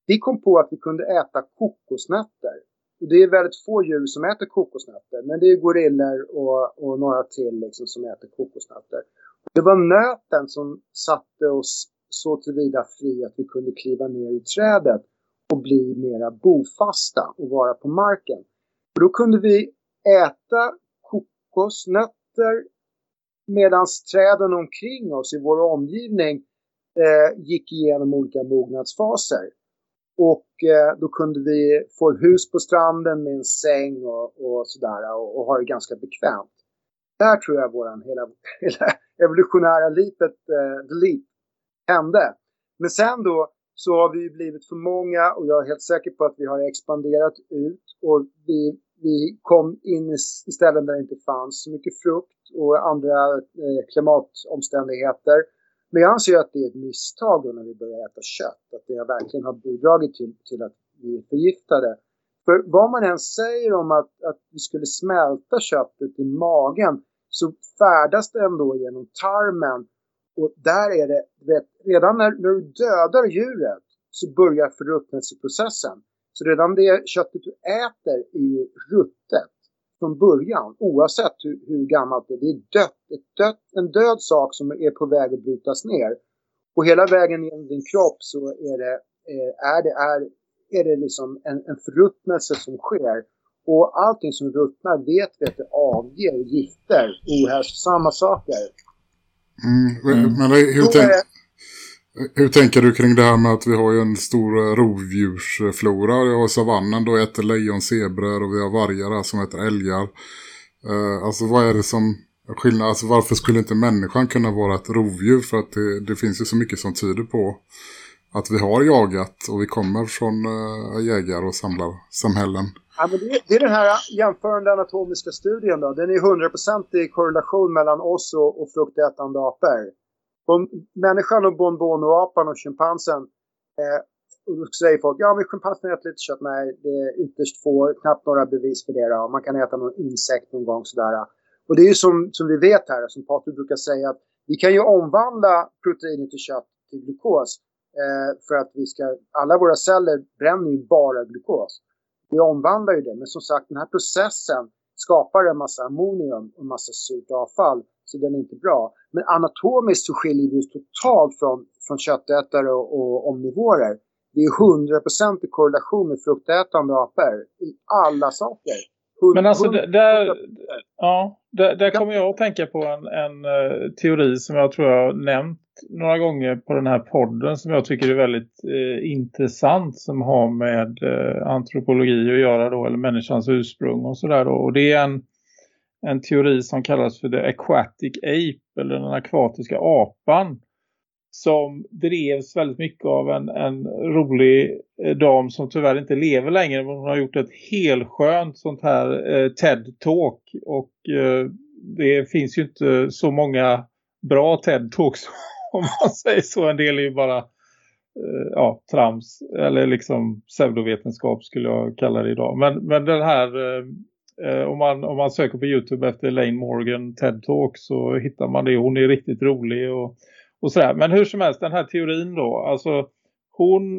vi kom på att vi kunde äta kokosnötter. Och det är väldigt få djur som äter kokosnötter, men det är gorillor och, och några till liksom som äter kokosnötter. Det var nöten som satte oss så tillvida fri att vi kunde kliva ner i trädet och bli mera bofasta och vara på marken. Och då kunde vi äta kokosnötter medan träden omkring oss i vår omgivning eh, gick igenom olika mognadsfaser. Och eh, då kunde vi få ett hus på stranden med en säng och, och sådär och, och, ha det ganska bekvämt. Där tror jag våran hela, hela evolutionära livet eh, leap hände. Men sen då så har vi blivit för många och jag är helt säker på att vi har expanderat ut och vi, vi kom in i ställen där det inte fanns så mycket frukt och andra eh, klimatomständigheter. Men jag anser att det är ett misstag när vi börjar äta kött. Att det verkligen har bidragit till, till att vi är förgiftade. För vad man än säger om att, att vi skulle smälta köttet i magen så färdas det ändå genom tarmen. Och där är det, vet, redan när, när du dödar djuret så börjar förruttnelseprocessen. Så redan det köttet du äter är ju början oavsett hur, hur gammalt det är. Det är dött, ett dött, en död sak som är på väg att brytas ner. Och hela vägen genom din kropp så är det eh, är det, är, är det liksom en, en förruttnelse som sker. Och allting som ruttnar vet vi att det avger gifter, ohälsosamma saker. Mm, mm. Men hur, tänk, hur tänker du kring det här med att vi har en stor rovdjursflora? Vi har savannen då äter lejon, zebror och vi har vargar som äter älgar. Uh, alltså vad är det som skillnad? Alltså varför skulle inte människan kunna vara ett rovdjur? För att det, det finns ju så mycket som tyder på att vi har jagat och vi kommer från eh, uh, jägar och samlar samhällen. Ja, men det, det, är den här jämförande anatomiska studien då. Den är 100% i korrelation mellan oss och, och fruktätande apor. Människan och bonbonoapan och schimpansen eh, och då säger folk, ja men schimpansen äter lite kött. Nej, det är ytterst få, knappt några bevis för det. Då. Man kan äta någon insekt någon gång sådär. Och det är ju som, som vi vet här, som Patrik brukar säga, att vi kan ju omvandla proteiner till kött till glukos. Eh, för att vi ska, alla våra celler bränner ju bara glukos. Vi omvandlar ju det, men som sagt den här processen skapar en massa ammonium och en massa surt avfall. Så den är inte bra. Men anatomiskt så skiljer vi oss totalt från, från köttätare och, och omnivorer. Det är 100% i korrelation med fruktätande apor i alla saker. 100, Men alltså där, ja, där, där kommer jag att tänka på en, en uh, teori som jag tror jag har nämnt några gånger på den här podden som jag tycker är väldigt eh, intressant som har med eh, antropologi att göra då eller människans ursprung och sådär då. Och det är en, en teori som kallas för the aquatic ape eller den akvatiska apan som drevs väldigt mycket av en, en rolig eh, dam som tyvärr inte lever längre. Men hon har gjort ett helskönt sånt här eh, TED-talk. Och eh, det finns ju inte så många bra TED-talks om man säger så. En del är ju bara eh, ja, trams eller liksom pseudovetenskap skulle jag kalla det idag. Men, men den här... Eh, eh om, man, om man söker på Youtube efter Lane Morgan TED-talk så hittar man det. Hon är riktigt rolig och och sådär. Men hur som helst, den här teorin då. Alltså hon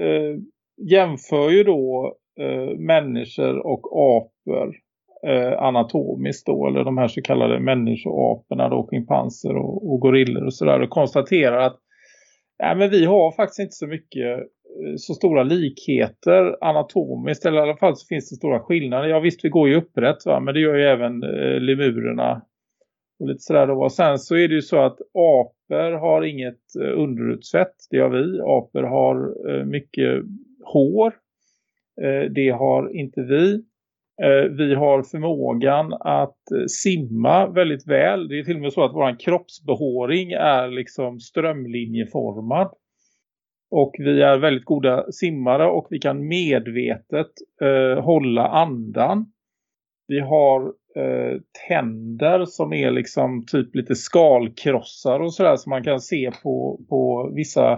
eh, jämför ju då eh, människor och apor eh, anatomiskt då. Eller de här så kallade människoaporna då, schimpanser och, och gorillor och sådär. Och konstaterar att nej, men vi har faktiskt inte så mycket eh, så stora likheter anatomiskt. Eller i alla fall så finns det stora skillnader. Ja visst vi går ju upprätt va. Men det gör ju även eh, lemurerna och lite sådär då. Och sen så är det ju så att apor har inget eh, underutsvett. Det har vi. Apor har eh, mycket hår. Eh, det har inte vi. Eh, vi har förmågan att eh, simma väldigt väl. Det är till och med så att vår kroppsbehåring är liksom strömlinjeformad. Och vi är väldigt goda simmare och vi kan medvetet eh, hålla andan. Vi har eh, tänder som är liksom typ lite skalkrossar och sådär som man kan se på, på vissa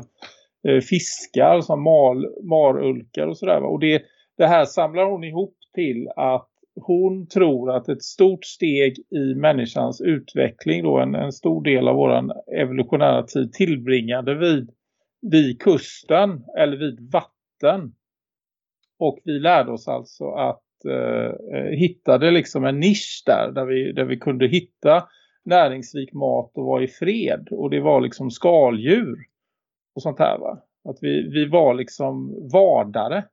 eh, fiskar som mal, marulkar och sådär. Och det, det här samlar hon ihop till att hon tror att ett stort steg i människans utveckling då en, en stor del av våran evolutionära tid tillbringade vid, vid kusten eller vid vatten. Och vi lärde oss alltså att eh, hittade liksom en nisch där, där vi, där vi kunde hitta näringsrik mat och vara i fred. Och det var liksom skaldjur och sånt här va. Att vi, vi var liksom vardare.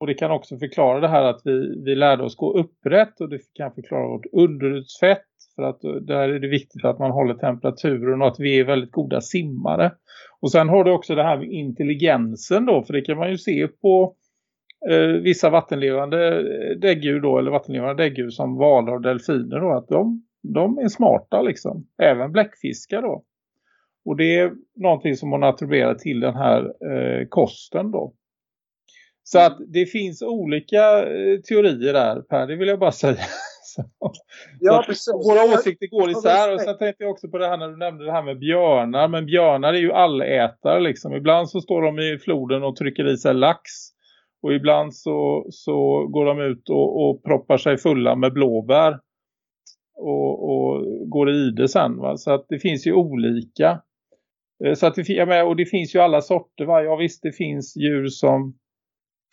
Och det kan också förklara det här att vi, vi lärde oss gå upprätt och det kan förklara vårt underutsfett. För att eh, där är det viktigt att man håller temperaturen och att vi är väldigt goda simmare. Och sen har du också det här med intelligensen då. För det kan man ju se på eh, vissa vattenlevande däggdjur då, eller vattenlevande däggdjur som valar och delfiner då, att de, de är smarta liksom. Även bläckfiskar då. Och det är någonting som man attribuerar till den här eh, kosten då. Så att det finns olika eh, teorier där Per, det vill jag bara säga. ja, precis. Våra åsikter går isär och sen tänkte jag också på det här när du nämnde det här med björnar. Men björnar är ju allätare liksom. Ibland så står de i floden och trycker i sig lax. Och ibland så, så går de ut och, och proppar sig fulla med blåbär. Och, och går i det sen. Va? Så att det finns ju olika. Eh, så att det, och det finns ju alla sorter. Va? Ja visst det finns djur som,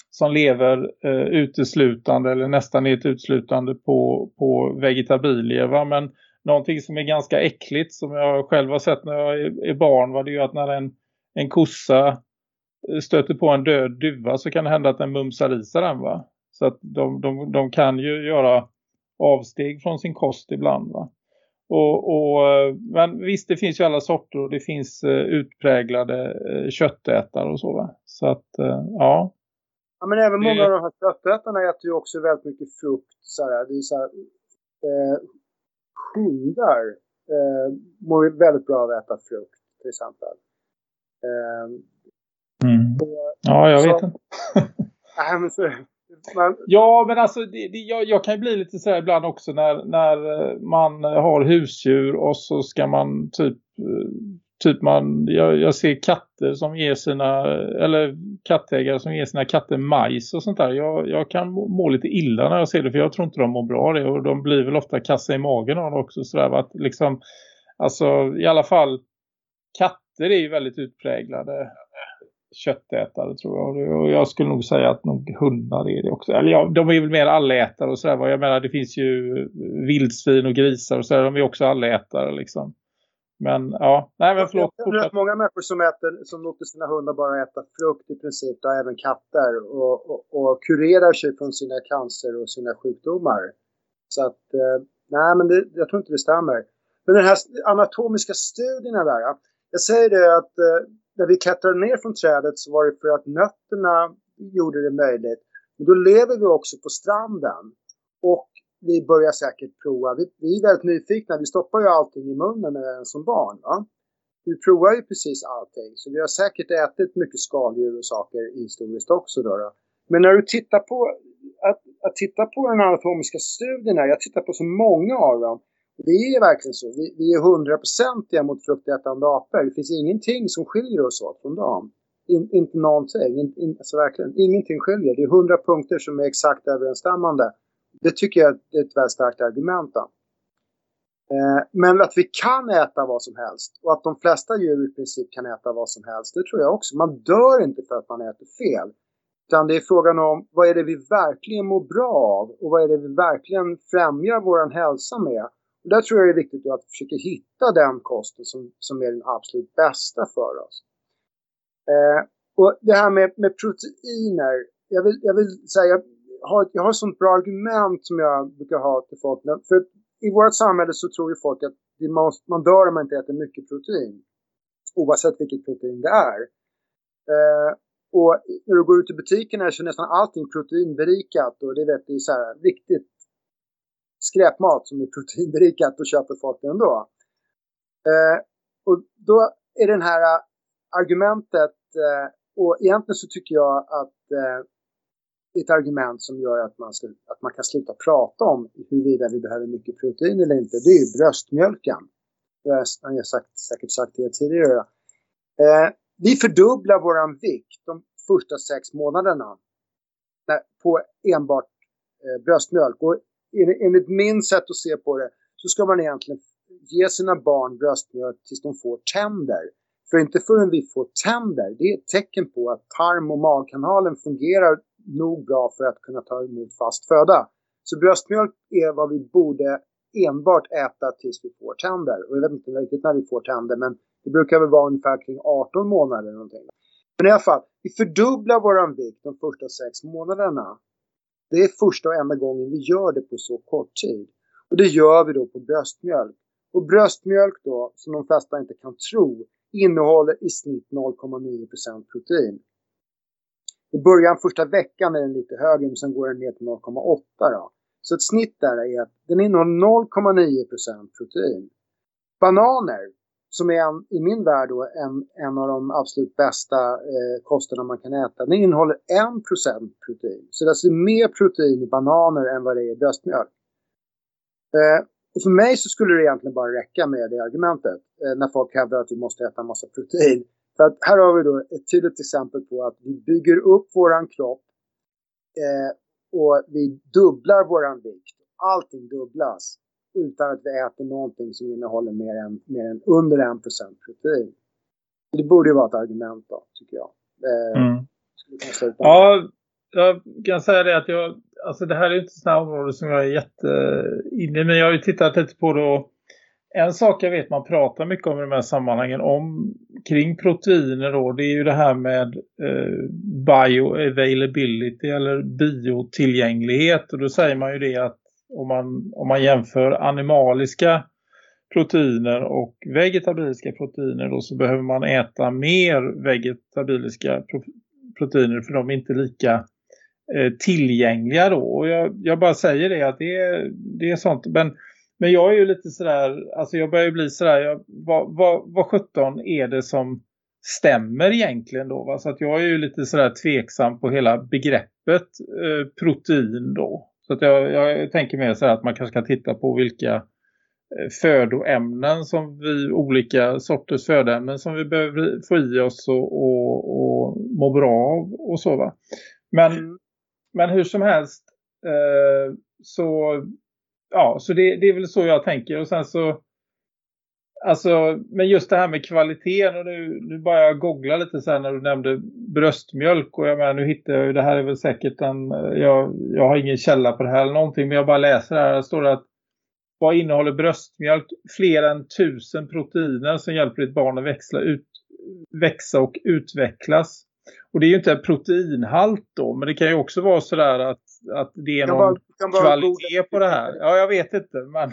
som lever eh, uteslutande eller nästan helt uteslutande på, på vegetabilier. Va? Men någonting som är ganska äckligt som jag själv har sett när jag är, barn. var Det är ju att när en, en kossa eh, stöter på en död duva så kan det hända att den mumsar i sig den va. Så att de, de, de kan ju göra avsteg från sin kost ibland va. Och, och, eh, men visst, det finns ju alla sorter och det finns eh, utpräglade köttätare och så va. Så att, ja. Ja, men även många av de här köttätarna äter ju också väldigt mycket frukt. Så här, det är så här, eh, hundar eh, mår väldigt bra av att äta frukt till exempel. Eh, mm. och, ja, jag så, vet inte. nej, men så, men... Ja, men alltså det, det, jag, jag, kan ju bli lite så här ibland också när, när eh, man har husdjur och så ska man typ eh, typ man, jag, jag, ser katter som ger sina, eller kattägare som ger sina katter majs och sånt där. Jag, jag kan må, lite illa när jag ser det för jag tror inte de mår bra det och de blir väl ofta kassa i magen av det också sådär att liksom, alltså i alla fall katter är ju väldigt utpräglade köttätare tror jag. Och jag skulle nog säga att nog hundar är det också. Eller ja, de är väl mer allätare och sådär. Jag menar det finns ju vildsvin och grisar och sådär. De är också allätare liksom. Men ja, nej men förlåt. Det är många människor som, äter, som låter sina hundar bara äta frukt i princip. Och även katter. Och, och, och kurerar sig från sina cancer och sina sjukdomar. Så att, eh, nej men det, jag tror inte det stämmer. Men den här anatomiska studierna där. Jag säger det att eh, när vi klättrade ner från trädet så var det för att nötterna gjorde det möjligt. Men då lever vi också på stranden. Och vi börjar säkert prova. Vi, vi är väldigt nyfikna. Vi stoppar ju allting i munnen när som barn. Va? Vi provar ju precis allting. Så vi har säkert ätit mycket skaldjur och saker historiskt också. Då, då. Men när du tittar på att, att titta på den anatomiska studien här. Jag tittar på så många av dem. Det är verkligen så. Vi, vi är hundraprocentiga mot fruktätande apor. Det finns ingenting som skiljer oss åt från dem. In, inte någonting. In, in, alltså verkligen, ingenting skiljer. Det är hundra punkter som är exakt överensstämmande. Det tycker jag är ett väldigt starkt argument. Då. Eh, men att vi kan äta vad som helst och att de flesta djur i princip kan äta vad som helst, det tror jag också. Man dör inte för att man äter fel. Utan det är frågan om vad är det vi verkligen mår bra av och vad är det vi verkligen främjar vår hälsa med. Och där tror jag det är viktigt att försöka hitta den kosten som, som är den absolut bästa för oss. Eh, och det här med, med proteiner, jag vill, jag vill säga, har, jag har ett sånt bra argument som jag brukar ha till folk. För i vårt samhälle så tror ju folk att måste, man dör om man inte äter mycket protein. Oavsett vilket protein det är. Eh, och när du går ut i butikerna så är nästan allting proteinberikat och det vet du är så här riktigt skräpmat som är proteinberikat och köper folk ändå. Eh, och då är den här eh, argumentet eh, och egentligen så tycker jag att eh, ett argument som gör att man, ska, att man kan sluta prata om huruvida vi behöver mycket protein eller inte. Det är ju bröstmjölken. Det har jag sagt, säkert sagt det tidigare. Eh, vi fördubblar våran vikt de första sex månaderna på enbart eh, bröstmjölk. Och enligt min sätt att se på det så ska man egentligen ge sina barn bröstmjölk tills de får tänder. För inte förrän vi får tänder, det är ett tecken på att tarm och magkanalen fungerar nog bra för att kunna ta emot fast föda. Så bröstmjölk är vad vi borde enbart äta tills vi får tänder. Och jag vet inte riktigt när vi får tänder men det brukar väl vara ungefär kring 18 månader eller någonting. Men i alla fall, vi fördubblar våran vikt de första sex månaderna. Det är första och enda gången vi gör det på så kort tid. Och det gör vi då på bröstmjölk. Och bröstmjölk då, som de flesta inte kan tro, innehåller i snitt 0,9% protein. I början första veckan är den lite högre men sen går den ner till 0,8 då. Så ett snitt där är att den innehåller 0,9% protein. Bananer, som är en, i min värld då en, en av de absolut bästa eh, kosterna man kan äta, den innehåller 1% protein. Så det är alltså mer protein i bananer än vad det är i bröstmjölk. Eh, och för mig så skulle det egentligen bara räcka med det argumentet eh, när folk hävdar att vi måste äta en massa protein. För att här har vi då ett tydligt exempel på att vi bygger upp våran kropp eh, och vi dubblar våran vikt. Allting dubblas utan att vi äter någonting som innehåller mer än, mer än under 1% protein. Det borde ju vara ett argument då, tycker jag. Eh, mm. Ja, jag kan säga det att jag, alltså det här är inte sådana områden som jag är jätte inne men jag har ju tittat lite på då en sak jag vet man pratar mycket om i de här sammanhangen om kring proteiner då, det är ju det här med eh, bioavailability eller biotillgänglighet och då säger man ju det att om man, om man jämför animaliska proteiner och vegetabiliska proteiner då så behöver man äta mer vegetabiliska pro proteiner för de är inte lika eh, tillgängliga då. Och jag, jag, bara säger det att det är, det är sånt. Men, men jag är ju lite sådär, alltså jag börjar bli sådär, jag, vad, vad, vad 17 är det som stämmer egentligen då? Va? Så att jag är ju lite sådär tveksam på hela begreppet eh, protein då. Så att jag, jag tänker mer så att man kanske ska titta på vilka Eh, födoämnen som vi, olika sorters födoämnen som vi behöver få i oss och, och, och må bra av och så va. Men, mm. men hur som helst eh, så ja, så det, det är väl så jag tänker och sen så Alltså, men just det här med kvaliteten och nu, nu bara jag googla lite sen när du nämnde bröstmjölk och jag menar nu hittar jag ju, det här är väl säkert en, jag, jag har ingen källa på det här eller någonting men jag bara läser här, det står det att vad innehåller bröstmjölk? Fler än tusen proteiner som hjälper ditt barn att växla ut, växa och utvecklas. Och det är ju inte en proteinhalt då, men det kan ju också vara sådär att, att det är någon bara, kvalitet på det här. Ja, jag vet inte, men...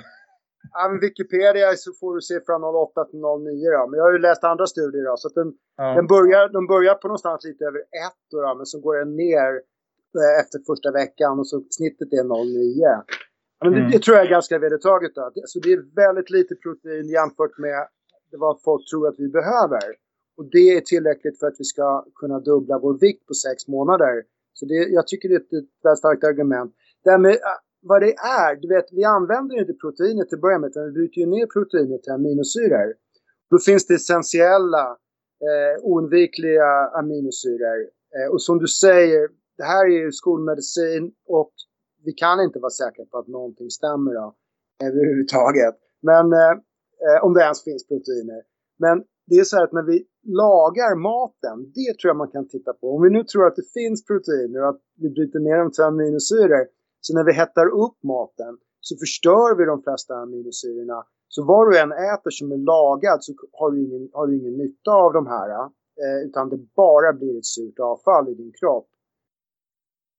Ja, men Wikipedia så får du siffran 08 till 09 då. Men jag har ju läst andra studier då. Så att den, ja. den, börjar, den börjar på någonstans lite över 1 då, men så går den ner eh, efter första veckan och så snittet är 09. Men det, mm. det, tror jag är ganska vedertaget. Då. Alltså det är väldigt lite protein jämfört med vad folk tror att vi behöver. Och det är tillräckligt för att vi ska kunna dubbla vår vikt på sex månader. Så det, jag tycker det är ett väldigt starkt argument. Det här med äh, vad det är, du vet, vi använder inte proteinet till början med, utan vi bryter ju ner proteinet till aminosyror. Då finns det essentiella, eh, oundvikliga aminosyror. Eh, och som du säger, det här är ju skolmedicin och vi kan inte vara säkra på att någonting stämmer då, eh, överhuvudtaget. Men eh, eh, om det ens finns proteiner. Men det är så här att när vi lagar maten, det tror jag man kan titta på. Om vi nu tror att det finns proteiner och att vi bryter ner dem till aminosyror. Så när vi hettar upp maten så förstör vi de flesta aminosyrorna. Så vad du än äter som är lagad så har du ingen, har du ingen nytta av de här. Eh, utan det bara blir ett surt avfall i din kropp.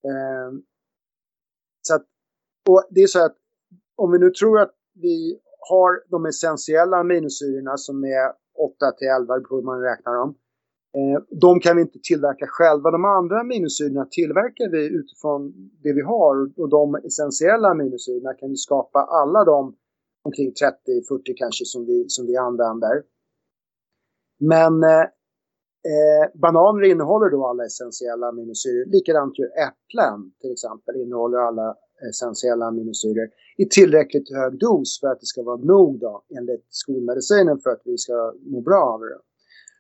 Eh, så att, och det är så att om vi nu tror att vi har de essentiella aminosyrorna som är 8 till 11 på hur man räknar dem. Eh, de kan vi inte tillverka själva. De andra aminosyrorna tillverkar vi utifrån det vi har och de essentiella aminosyrorna kan vi skapa alla de omkring 30-40 kanske som vi, som vi använder. Men eh, eh, bananer innehåller då alla essentiella aminosyror. Likadant gör äpplen till exempel innehåller alla essentiella aminosyror i tillräckligt hög dos för att det ska vara nog då enligt skolmedicinen för att vi ska må bra av det.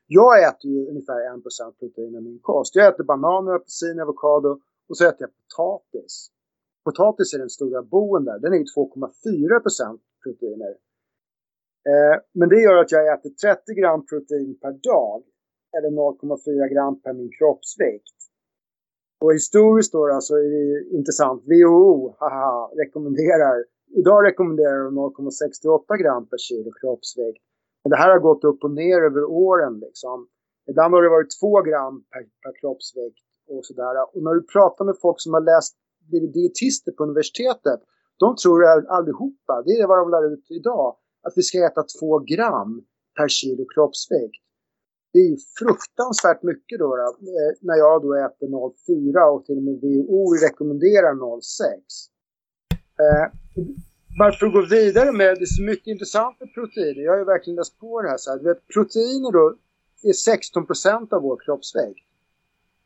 Jag äter ju ungefär 1% protein i min kost. Jag äter bananer, apelsin, avokado och så äter jag potatis. Potatis är den stora boen där. Den är ju 2,4% proteiner. Eh, men det gör att jag äter 30 gram protein per dag. Eller 0,4 gram per min kroppsvikt. Och historiskt då alltså är det intressant. WHO haha, rekommenderar, idag rekommenderar de 0,68 gram per kilo kroppsvikt. Men det här har gått upp och ner över åren liksom. Ibland har det varit 2 gram per, per kroppsvikt och sådär. Och när du pratar med folk som har läst, blivit dietister på universitetet. De tror allihopa, det är vad de lär ut idag, att vi ska äta 2 gram per kilo kroppsvikt det är ju fruktansvärt mycket då, då eh, när jag då äter 0,4 och till och med WHO rekommenderar 0,6. Eh, varför gå vidare med, det är så mycket intressant med proteiner, jag har ju verkligen läst på det här. Så här vet, proteiner då är 16% av vår kroppsvikt.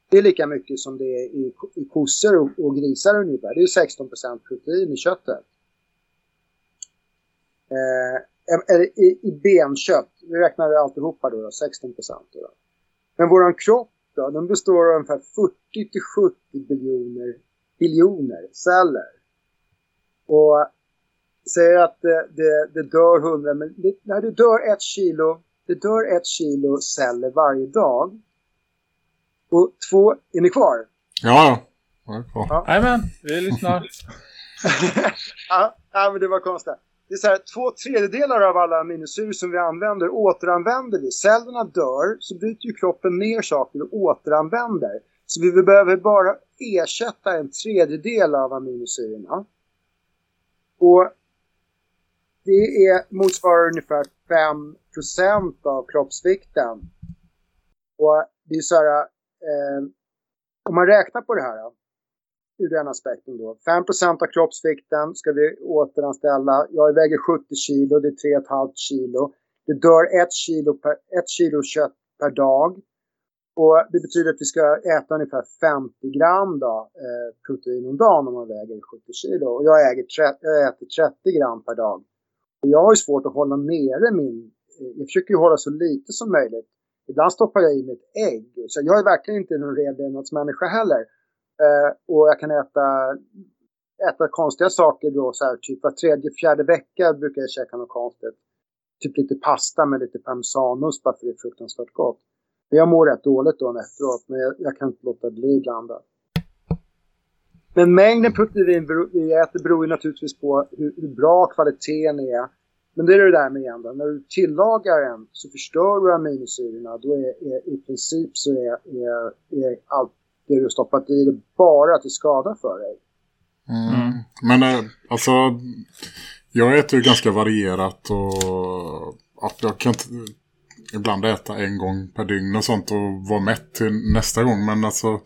Det är lika mycket som det är i, i kossor och, och grisar ungefär. Det är 16% protein i köttet. Eh, eller i, i benkött, vi räknar alltihopa då, då 16 procent. Men våran kropp då, den består av ungefär 40 till 70 biljoner, biljoner celler. Och säger att det, det, det dör 100, men det, när det dör ett kilo, det dör ett kilo celler varje dag. Och två, är ni kvar? Ja, ja. Jajamän, vi lyssnar. ja, men det var konstigt det är så här, två tredjedelar av alla aminosyror som vi använder återanvänder vi. Cellerna dör så bryter ju kroppen ner saker och återanvänder. Så vi behöver bara ersätta en tredjedel av aminosyrorna. Och det är, motsvarar ungefär 5% av kroppsvikten. Och det är så här, eh, om man räknar på det här ur den aspekten då. 5% av kroppsvikten ska vi återanställa. Jag väger 70 kilo, det är 3,5 kilo. Det dör 1 kilo, per, 1 kilo kött per dag. Och det betyder att vi ska äta ungefär 50 gram då, eh, protein om dagen om man väger 70 kilo. Och jag, äger jag äter 30 gram per dag. Och jag har ju svårt att hålla nere min... Eh, jag försöker ju hålla så lite som möjligt. Ibland stoppar jag i mig ett ägg. Så jag är verkligen inte någon revlevnadsmänniska heller. Eh, och jag kan äta, äta konstiga saker då, så här, typ var tredje, fjärde vecka brukar jag käka något konstigt. Typ lite pasta med lite parmesanost bara för det är fruktansvärt gott. Men jag mår rätt dåligt då efteråt, men jag, jag kan inte låta bli ibland. Men mängden protein vi äter beror ju naturligtvis på hur, hur, bra kvaliteten är. Men det är det där med igen då. När du tillagar en så förstör du aminosyrorna. Då är, är i princip så är, är, är allt det du stoppat i det bara till skada för dig. Mm. Men äh, alltså, jag äter ju ganska varierat och att jag kan inte ibland äta en gång per dygn och sånt och vara mätt till nästa gång. Men alltså,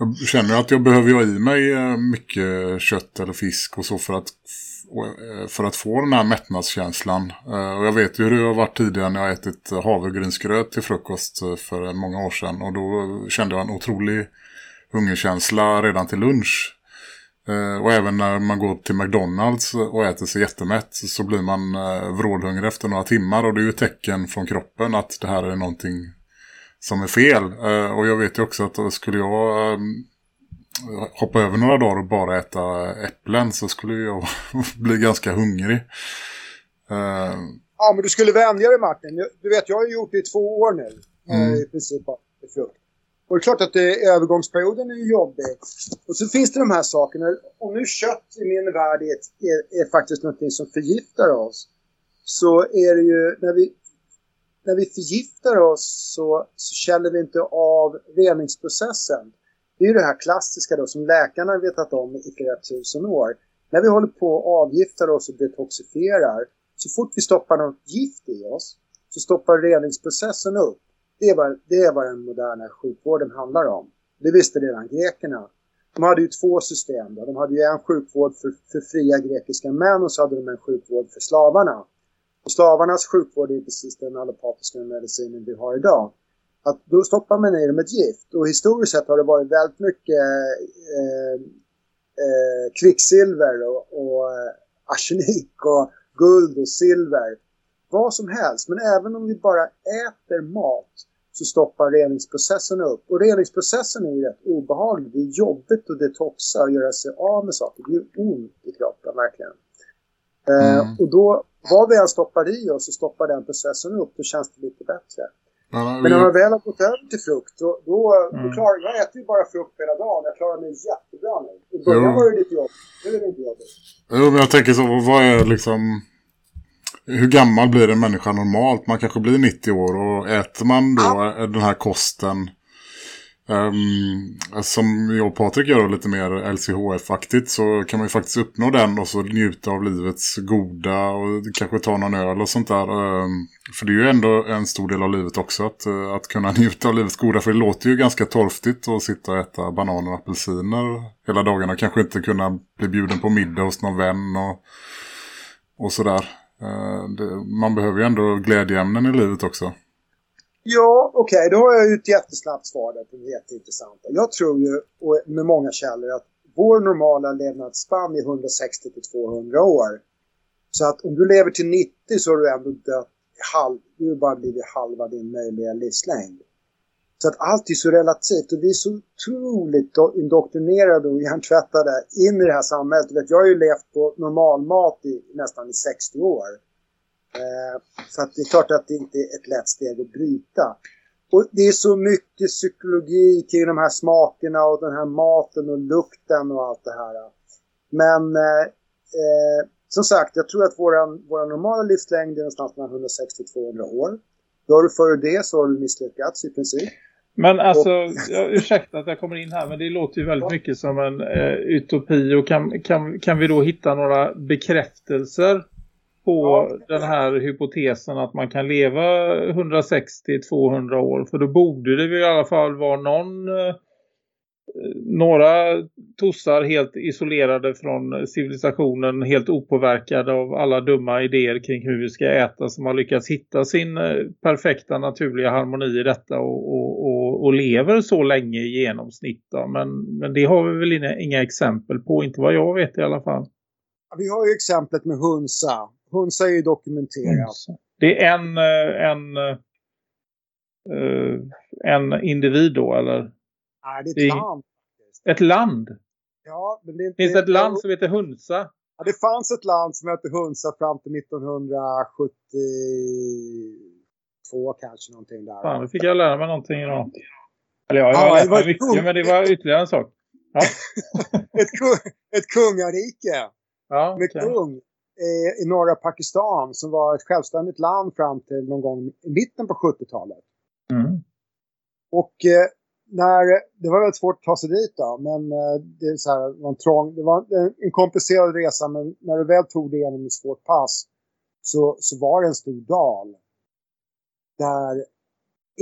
jag känner att jag behöver ha i mig eh, mycket kött eller fisk och så för att eh, för att få den här mättnadskänslan. Eh, och jag vet ju hur det har varit tidigare när jag ätit havregrynsgröt till frukost för många år sedan. Och då kände jag en otrolig hungerkänsla redan till lunch. Och även när man går till McDonalds och äter sig jättemätt så blir man vrålhungrig efter några timmar. Och det är ju ett tecken från kroppen att det här är någonting som är fel. Eh, och jag vet ju också att skulle jag ehm, hoppa över några dagar och bara äta äpplen så skulle jag bli ganska hungrig. Ja, men du skulle vänja dig Martin. Du vet, jag har gjort det i två år nu. Mm. I princip frukt. Och det är klart att det, övergångsperioden är jobbig. Och så finns det de här sakerna. Om nu kött i min värld är, är, är faktiskt något som förgiftar oss. Så är det ju när vi, när vi förgiftar oss så, så känner vi inte av reningsprocessen. Det är ju det här klassiska då som läkarna har vetat om i flera tusen år. När vi håller på och avgiftar oss och detoxifierar. Så fort vi stoppar något gift i oss så stoppar reningsprocessen upp. Det är, vad, det är vad den moderna sjukvården handlar om. Det visste redan grekerna. De hade ju två system. Då. De hade ju en sjukvård för, för fria grekiska män och så hade de en sjukvård för slavarna. Och slavarnas sjukvård är precis den allopatiska medicinen vi har idag. Att då stoppar man i dem ett gift. Och historiskt sett har det varit väldigt mycket eh, eh, kvicksilver och, och eh, arsenik och guld och silver. Vad som helst. Men även om vi bara äter mat så stoppar reningsprocessen upp. Och reningsprocessen är ju rätt obehaglig. Det är jobbigt att detoxa och göra sig av med saker. Det gör ont i kroppen verkligen. Eh, mm. Uh, och då, vad vi än stoppar i oss så stoppar den processen upp. Då känns det lite bättre. Mm. Men när man väl har gått över till frukt, då, då, mm. då klarar jag äter ju bara frukt hela dagen. Jag klarar mig jättebra nu. I början var det lite jobbigt. Nu är det inte jobbigt. Jo, men jag tänker så, vad är liksom hur gammal blir en människa normalt? Man kanske blir 90 år och äter man då ja. den här kosten um, som jag och Patrik gör lite mer LCHF-aktigt så kan man ju faktiskt uppnå den och så njuta av livets goda och kanske ta någon öl och sånt där. Um, för det är ju ändå en stor del av livet också att, eh, att kunna njuta av livets goda för det låter ju ganska torftigt att sitta och äta bananer och apelsiner hela dagarna. Kanske inte kunna bli bjuden på middag hos någon vän och, och sådär. Ehm, man behöver ju ändå glädjeämnen i livet också. Ja, okej. Okay. Då har jag ju ett jättesnabbt svar där på det jätteintressanta. Jag tror ju, och med många källor, att vår normala levnadsspann är 160 till 200 år. Så att om du lever till 90 så har du ändå dött halv, du har bara blivit halva din möjliga livslängd. Så att allt är så relativt och vi är så otroligt indoktrinerade och hjärntvättade in i det här samhället. Jag har ju levt på normalmat i nästan i 60 år. Eh, så att det är klart att det inte är ett lätt steg att bryta. Och det är så mycket psykologi kring de här smakerna och den här maten och lukten och allt det här. Men eh, eh som sagt, jag tror att våran, våran normala livslängd är någonstans mellan 160 200 år. Dör du före det så har du misslyckats i princip. Men alltså, jag, ursäkta att jag kommer in här men det låter ju väldigt mycket som en eh, utopi och kan, kan, kan vi då hitta några bekräftelser på ja. den här hypotesen att man kan leva 160-200 år för då borde det i alla fall vara någon eh, några tossar helt isolerade från civilisationen, helt opåverkade av alla dumma idéer kring hur vi ska äta som har lyckats hitta sin eh, perfekta naturliga harmoni i detta och, och, och, och lever så länge i genomsnitt. Då. Men, men det har vi väl inga, inga exempel på, inte vad jag vet i alla fall. Vi har ju exemplet med Hunsa. Hunsa är ju dokumenterat. Hunsa. Det är en, eh, en, en, eh, en individ då, eller? Nej, det är ett det land. Ett land? Ja, men det Finns det ett land som heter Hunsa? Ja, det fanns ett land som hette Hunsa fram till 1972 kanske någonting där. Fan, nu fick jag lära mig någonting idag. Eller ja, jag har lärt mig mycket, men det var ytterligare en sak. Ja. ett, kung, ett kungarike ja, med okay. kung i norra Pakistan som var ett självständigt land fram till någon gång i mitten på 70-talet. Mm. Och eh, när, det var väldigt svårt att ta sig dit då, men eh, det, är så här, var en trång, det var en, komplicerad resa men när du väl tog det genom ett svårt pass så, så var det en stor dal. Där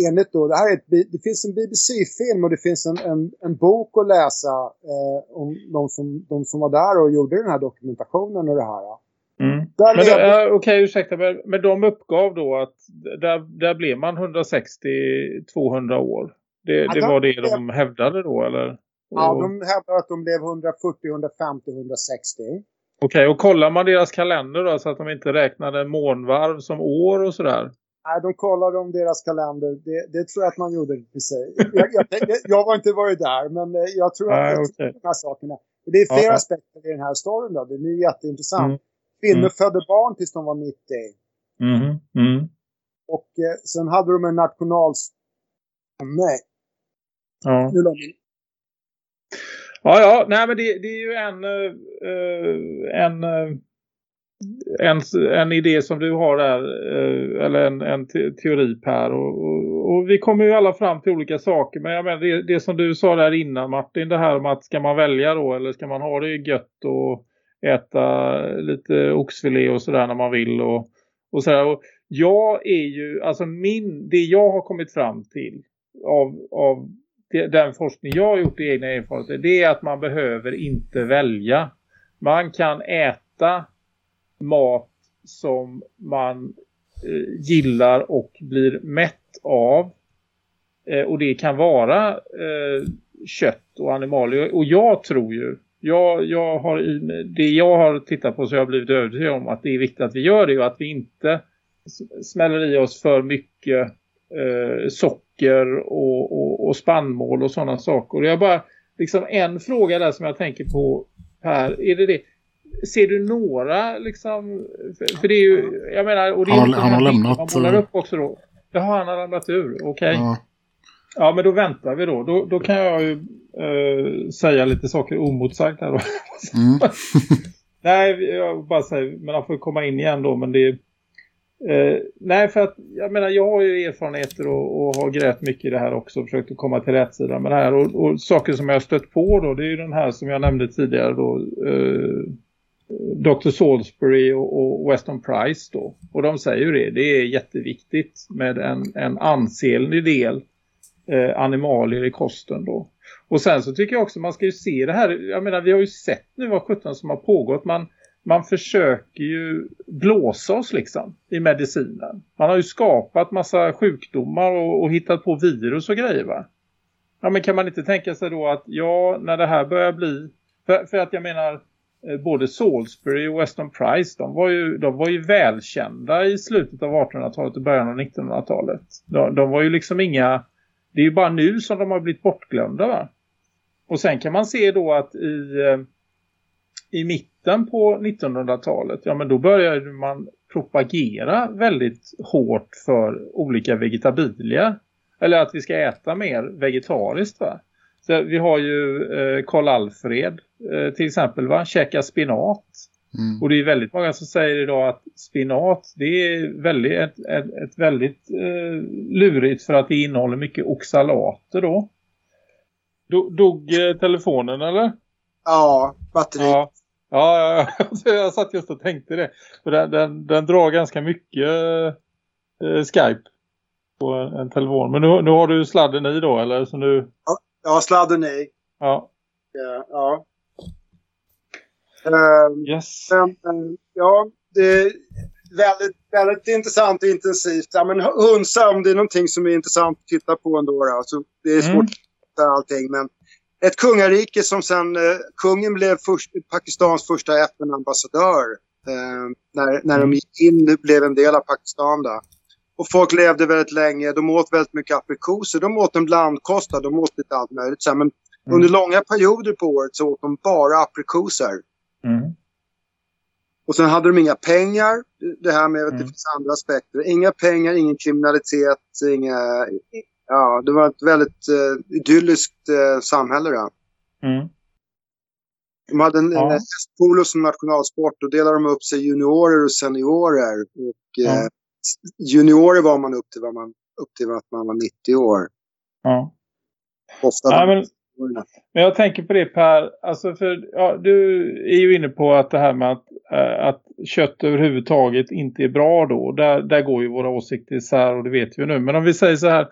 enligt då, det här är ett, det finns en BBC-film och det finns en, en, en bok att läsa eh, om de som, de som var där och gjorde den här dokumentationen och det här. Mm. Men Okej, okay, ursäkta, men, de uppgav då att där, där blev man 160-200 år. Det, ja, det var det blev... de hävdade då, eller? Ja, de hävdade att de blev 140, 150, 160. Okej, okay, och kollar man deras kalender då så att de inte räknade månvarv som år och sådär? Nej, de kollade om deras kalender. Det, det tror jag att man gjorde precis. Jag, jag, jag var inte varit där, men eh, jag tror att Nej, okay. de här sakerna. Det är flera ja, aspekter i den här storyn då. Det är jätteintressant. Mm. Kvinnor mm. födde barn tills de var 90. Mm. Mm. Och eh, sen hade de en nationals... Nej, Ja. Ja, ja, nej men det, det är ju en, uh, en, uh, en, en idé som du har där, uh, eller en, en te teori Per. Och, och, och, vi kommer ju alla fram till olika saker. Men jag menar, det, det som du sa där innan Martin, det här om att ska man välja då eller ska man ha det gött och äta lite oxfilé och sådär när man vill och, och sådär. Och jag är ju, alltså min, det jag har kommit fram till av, av den forskning jag har gjort i egna erfarenheter det är att man behöver inte välja. Man kan äta mat som man eh, gillar och blir mätt av. Eh, och det kan vara eh, kött och animalier. Och jag tror ju, jag, jag har, det jag har tittat på så jag har blivit övertygad om att det är viktigt att vi gör det och att vi inte smäller i oss för mycket eh, socker och, och, och spannmål och sådana saker. Och jag bara, liksom en fråga där som jag tänker på här, är det det? Ser du några liksom, för, för det är ju, jag menar, och det är han, han har lämnat. Man målar upp också då. Jaha, han har lämnat ur, okej. Okay. Ja. Ja. men då väntar vi då. Då, då kan jag ju äh, säga lite saker omotsagt här då. Mm. Nej, jag bara säger, men han får komma in igen då, men det Eh, nej, för att jag menar, jag har ju erfarenheter och, och har grävt mycket i det här också. Försökt att komma till rätt sida med det här. Och, och, saker som jag har stött på då, det är ju den här som jag nämnde tidigare då. Eh, Dr. Salisbury och, och, Weston Price då. Och de säger ju det, det är jätteviktigt med en, en ansenlig del eh, animalier i kosten då. Och sen så tycker jag också man ska ju se det här, jag menar vi har ju sett nu vad 17 som har pågått. Man, man försöker ju blåsa oss liksom i medicinen. Man har ju skapat massa sjukdomar och, och hittat på virus och grejer va? Ja men kan man inte tänka sig då att ja när det här börjar bli för, för att jag menar eh, både Salisbury och Weston Price de var ju, de var ju välkända i slutet av 1800-talet och början av 1900-talet. De, de, var ju liksom inga det är ju bara nu som de har blivit bortglömda va? Och sen kan man se då att i eh, i mitten på 1900-talet, ja men då började man propagera väldigt hårt för olika vegetabilier. Eller att vi ska äta mer vegetariskt va. Så vi har ju eh, Karl Alfred eh, till exempel va, käka spinat. Mm. Och det är väldigt många som säger idag att spinat det är väldigt, ett, ett, ett väldigt eh, lurigt för att det innehåller mycket oxalater då. Do, dog eh, telefonen eller? Ja, batteri. Ja. Ja, ja, jag satt just och tänkte det. För den, den, den drar ganska mycket eh, Skype på en, en, telefon. Men nu, nu har du sladden i då, eller? Så nu... Ja, jag har sladden i. Ja. Ja. ja. Uh, yes. Men, uh, ja, det är väldigt, väldigt intressant och intensivt. Ja, men hundsömn, det är någonting som är intressant att titta på ändå. Då. Alltså, det är svårt mm. att hitta allting, men ett kungarike som sen, eh, kungen blev först, Pakistans första FN-ambassadör. Eh, när, när de mm. gick in blev en del av Pakistan då. Och folk levde väldigt länge, de åt väldigt mycket aprikoser, de åt en blandkost, de åt lite allt möjligt. Så, men mm. under långa perioder på året så åt de bara aprikoser. Mm. Och sen hade de inga pengar, det här med att mm. det finns andra aspekter. Inga pengar, ingen kriminalitet, inga, ja, det var ett väldigt uh, idylliskt uh, samhälle då. Mm. De hade en, ja. en hästpolo som nationalsport och delade de upp sig juniorer och seniorer. Och ja. uh, juniorer var man upp till, var man, upp till att man var 90 år. Ja. Ofta ja, men, men jag tänker på det Per, alltså för ja, du är ju inne på att det här med att, eh, att kött överhuvudtaget inte är bra då. Där, där går ju våra åsikter isär och det vet vi nu. Men om vi säger så här,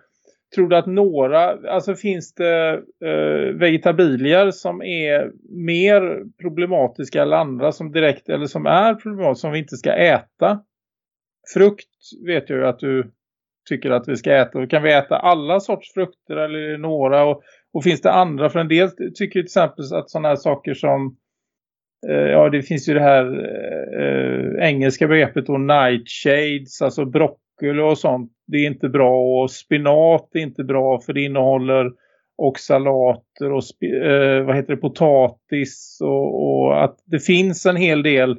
Tror du att några, alltså finns det eh, vegetabilier som är mer problematiska eller andra som direkt eller som är problematiska som vi inte ska äta? Frukt vet jag ju att du tycker att vi ska äta. Kan vi äta alla sorts frukter eller några? Och, och finns det andra? För en del tycker till exempel att sådana här saker som eh, ja det finns ju det här eh, engelska begreppet och nightshades, alltså broccoli och sånt det är inte bra och spinat är inte bra för det innehåller oxalater och eh, vad heter det, potatis och, och, att det finns en hel del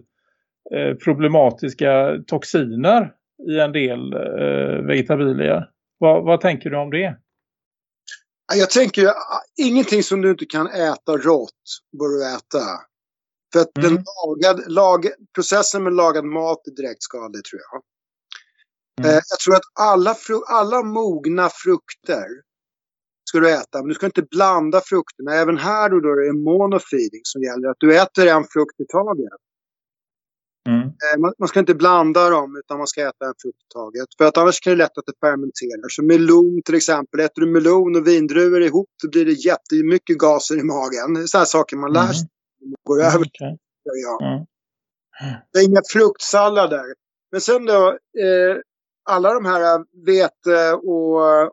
eh, problematiska toxiner i en del eh, vegetabilier. Va, vad tänker du om det? Jag tänker ingenting som du inte kan äta rått bör du äta. För att mm. den lagad, lag, processen med lagad mat är direkt skadlig tror jag. Mm. Eh, jag tror att alla, alla mogna frukter ska du äta. Men du ska inte blanda frukterna. Även här då, då är det monofeeding som gäller. Att du äter en frukt i taget. Mm. Eh, man, man, ska inte blanda dem utan man ska äta en frukt i taget. För att annars kan det lätt att det fermenterar. Så melon till exempel. Äter du melon och vindruvor ihop då blir det jättemycket gaser i magen. Det är sådana saker man lär mm. sig. Mm. Går över. Okay. Ja. Mm. Det är inga fruktsallader. Men sen då, eh, alla de här äh, vete och äh,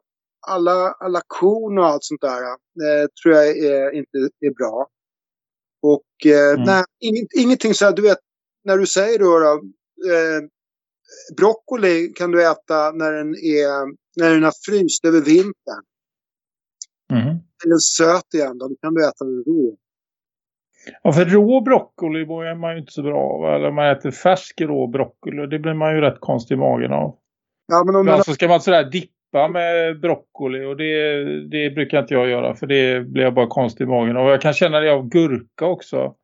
alla, alla korn och allt sånt där eh, tror jag är, inte är bra. Och eh, mm. nej, inget, ingenting så här, du vet, när du säger då, då eh, broccoli kan du äta när den, är, när den har fryst över vintern. Mm. Den söt igen då, då kan du äta den rå. Ja, för rå broccoli mår man ju inte så bra av. Eller man äter färsk rå broccoli, det blir man ju rätt konstig i magen av. Ja, men om ja, så ska man sådär dippa med broccoli och det, det brukar inte jag göra för det blir jag bara konstig i magen. Och jag kan känna det av gurka också.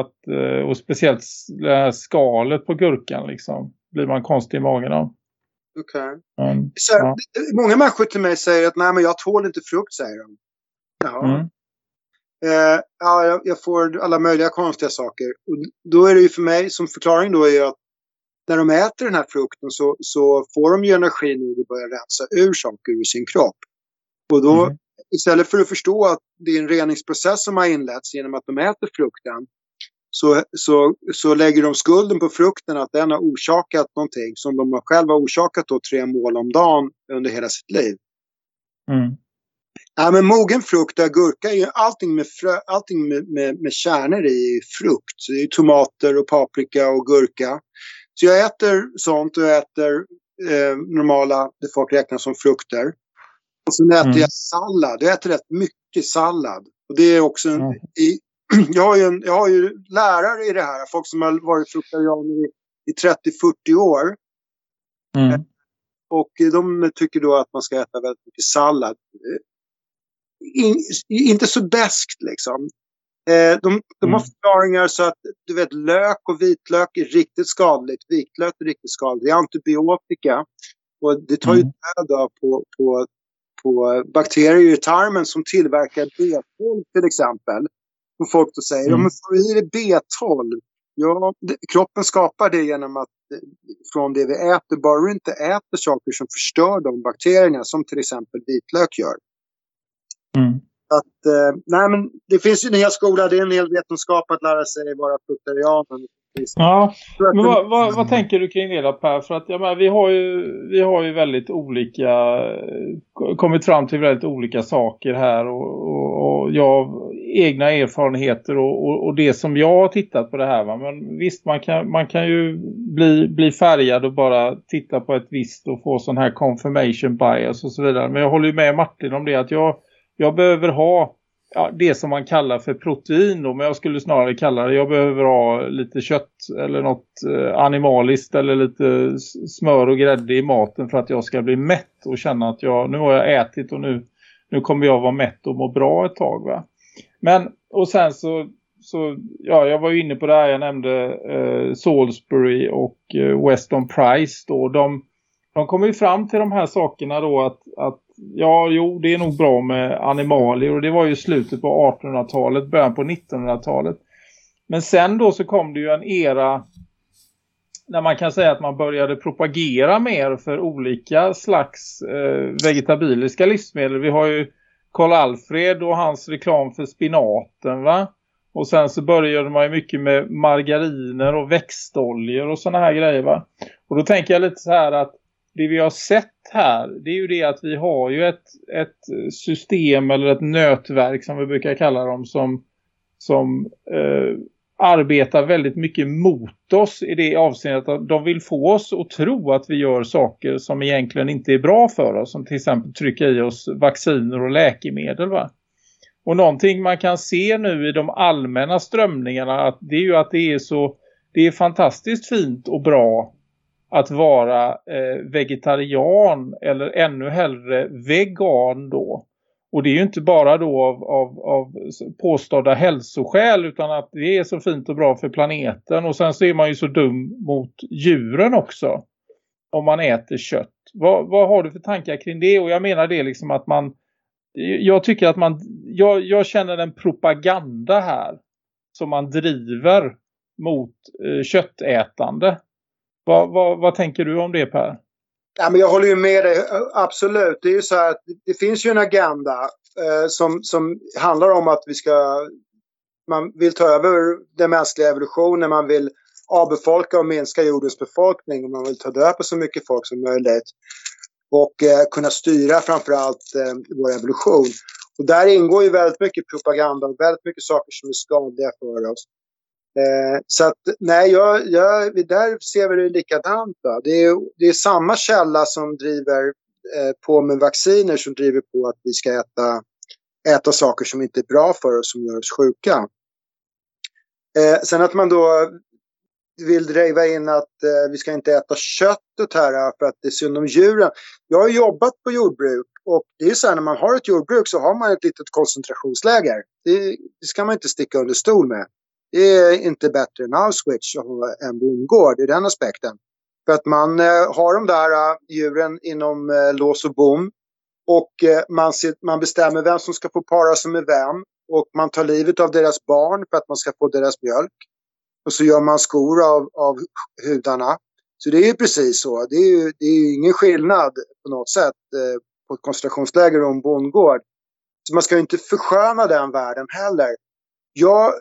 Att, eh, och speciellt det här skalet på gurkan liksom blir man konstig i magen av. Okej. Okay. Mm, ja. Många människor till mig säger att nej men jag tål inte frukt säger de. Ja. Mm. Eh, ja, jag, jag, får alla möjliga konstiga saker. Och då är det ju för mig som förklaring då är att när de äter den här frukten så, så får de ju energi nu att börja rensa ur saker ur sin kropp. Och då, mm. istället för att förstå att det är en reningsprocess som har inletts genom att de äter frukten, så, så, så lägger de skulden på frukten att den har orsakat någonting som de själva har orsakat då tre mål om dagen under hela sitt liv. Mm. Ja, men mogen frukt, gurka, är allting, med, frö, allting med, med, med kärnor i frukt. Så det är tomater och paprika och gurka. Så jag äter sånt och jag äter eh, normala, det folk räknar som frukter. Och sen äter mm. jag sallad. Jag äter rätt mycket sallad. Och det är också en, mm. i, jag, har ju en, jag har ju lärare i det här, folk som har varit fruktarianer i, i 30-40 år. Mm. Och de tycker då att man ska äta väldigt mycket sallad. In, inte så bäst liksom. Eh, de, de har förklaringar så att du vet lök och vitlök är riktigt skadligt. Vitlök är riktigt skadligt. Det är antibiotika. Och det tar ju Mm. död på, på, på bakterier i tarmen som tillverkar B12 till exempel. Och folk då säger, ja Mm. men får du i dig B12? Ja, det, kroppen skapar det genom att eh, från det vi äter, bara du inte äter saker som förstör de bakterierna som till exempel vitlök gör. Mm. Att, eh, nej men det finns ju en hel skola, det är en hel vetenskap att lära sig vara fruktarian. Ja, men vad, vad, vad tänker du kring det då Per? För att jag menar, vi, har ju, vi har ju väldigt olika, eh, kommit fram till väldigt olika saker här och, och, och jag egna erfarenheter och, och, och det som jag har tittat på det här. Va? Men visst, man kan, man kan ju bli, bli färgad och bara titta på ett visst och få sån här confirmation bias och så vidare. Men jag håller ju med Martin om det att jag, jag behöver ha ja, det som man kallar för protein då, men jag skulle snarare kalla det, jag behöver ha lite kött eller något eh, animaliskt eller lite smör och grädde i maten för att jag ska bli mätt och känna att jag, nu har jag ätit och nu, nu kommer jag vara mätt och må bra ett tag va. Men, och sen så, så ja, jag var ju inne på det här, jag nämnde eh, Salisbury och eh, Weston Price då, de, de kommer ju fram till de här sakerna då att, att ja, jo, det är nog bra med animalier och det var ju slutet på 1800-talet, början på 1900-talet. Men sen då så kom det ju en era när man kan säga att man började propagera mer för olika slags eh, vegetabiliska livsmedel. Vi har ju Karl Alfred och hans reklam för spinaten va? Och sen så började man ju mycket med margariner och växtoljor och såna här grejer va? Och då tänker jag lite så här att det vi har sett här det är ju det att vi har ju ett, ett system eller ett nötverk som vi brukar kalla dem som, som eh, arbetar väldigt mycket mot oss i det avseendet att de vill få oss att tro att vi gör saker som egentligen inte är bra för oss. Som till exempel trycka i oss vacciner och läkemedel va. Och någonting man kan se nu i de allmänna strömningarna att det är ju att det är så det är fantastiskt fint och bra att vara eh, vegetarian eller ännu hellre vegan då. Och det är ju inte bara då av, av, av påstådda hälsoskäl utan att det är så fint och bra för planeten. Och sen så är man ju så dum mot djuren också om man äter kött. Vad, vad har du för tankar kring det? Och jag menar det liksom att man, jag tycker att man, jag, jag känner en propaganda här som man driver mot eh, köttätande. Va, va, vad tänker du om det Per? Ja, men jag håller ju med dig, absolut. Det är ju så här att det finns ju en agenda eh, som, som handlar om att vi ska... Man vill ta över den mänskliga evolutionen, man vill avbefolka och minska jordens befolkning och man vill ta död på så mycket folk som möjligt. Och eh, kunna styra framförallt eh, vår evolution. Och där ingår ju väldigt mycket propaganda och väldigt mycket saker som är skadliga för oss. Eh, så att nej, jag, jag, där ser vi det likadant. Då. Det, är, det är samma källa som driver eh, på med vacciner som driver på att vi ska äta, äta saker som inte är bra för oss, som gör oss sjuka. Eh, sen att man då vill driva in att eh, vi ska inte äta köttet här eh, för att det är synd om djuren. Jag har jobbat på jordbruk och det är så här när man har ett jordbruk så har man ett litet koncentrationsläger. Det, det ska man inte sticka under stol med. Det är inte bättre än Auschwitz att ha en bondgård i den aspekten. För att man eh, har de där uh, djuren inom uh, lås och bom. Och uh, man, man bestämmer vem som ska få para sig med vem. Och man tar livet av deras barn för att man ska få deras mjölk. Och så gör man skor av, av hudarna. Så det är ju precis så. Det är ju, det är ju ingen skillnad på något sätt på ett koncentrationsläger och en bondgård. Så man ska ju inte försköna den världen heller. Jag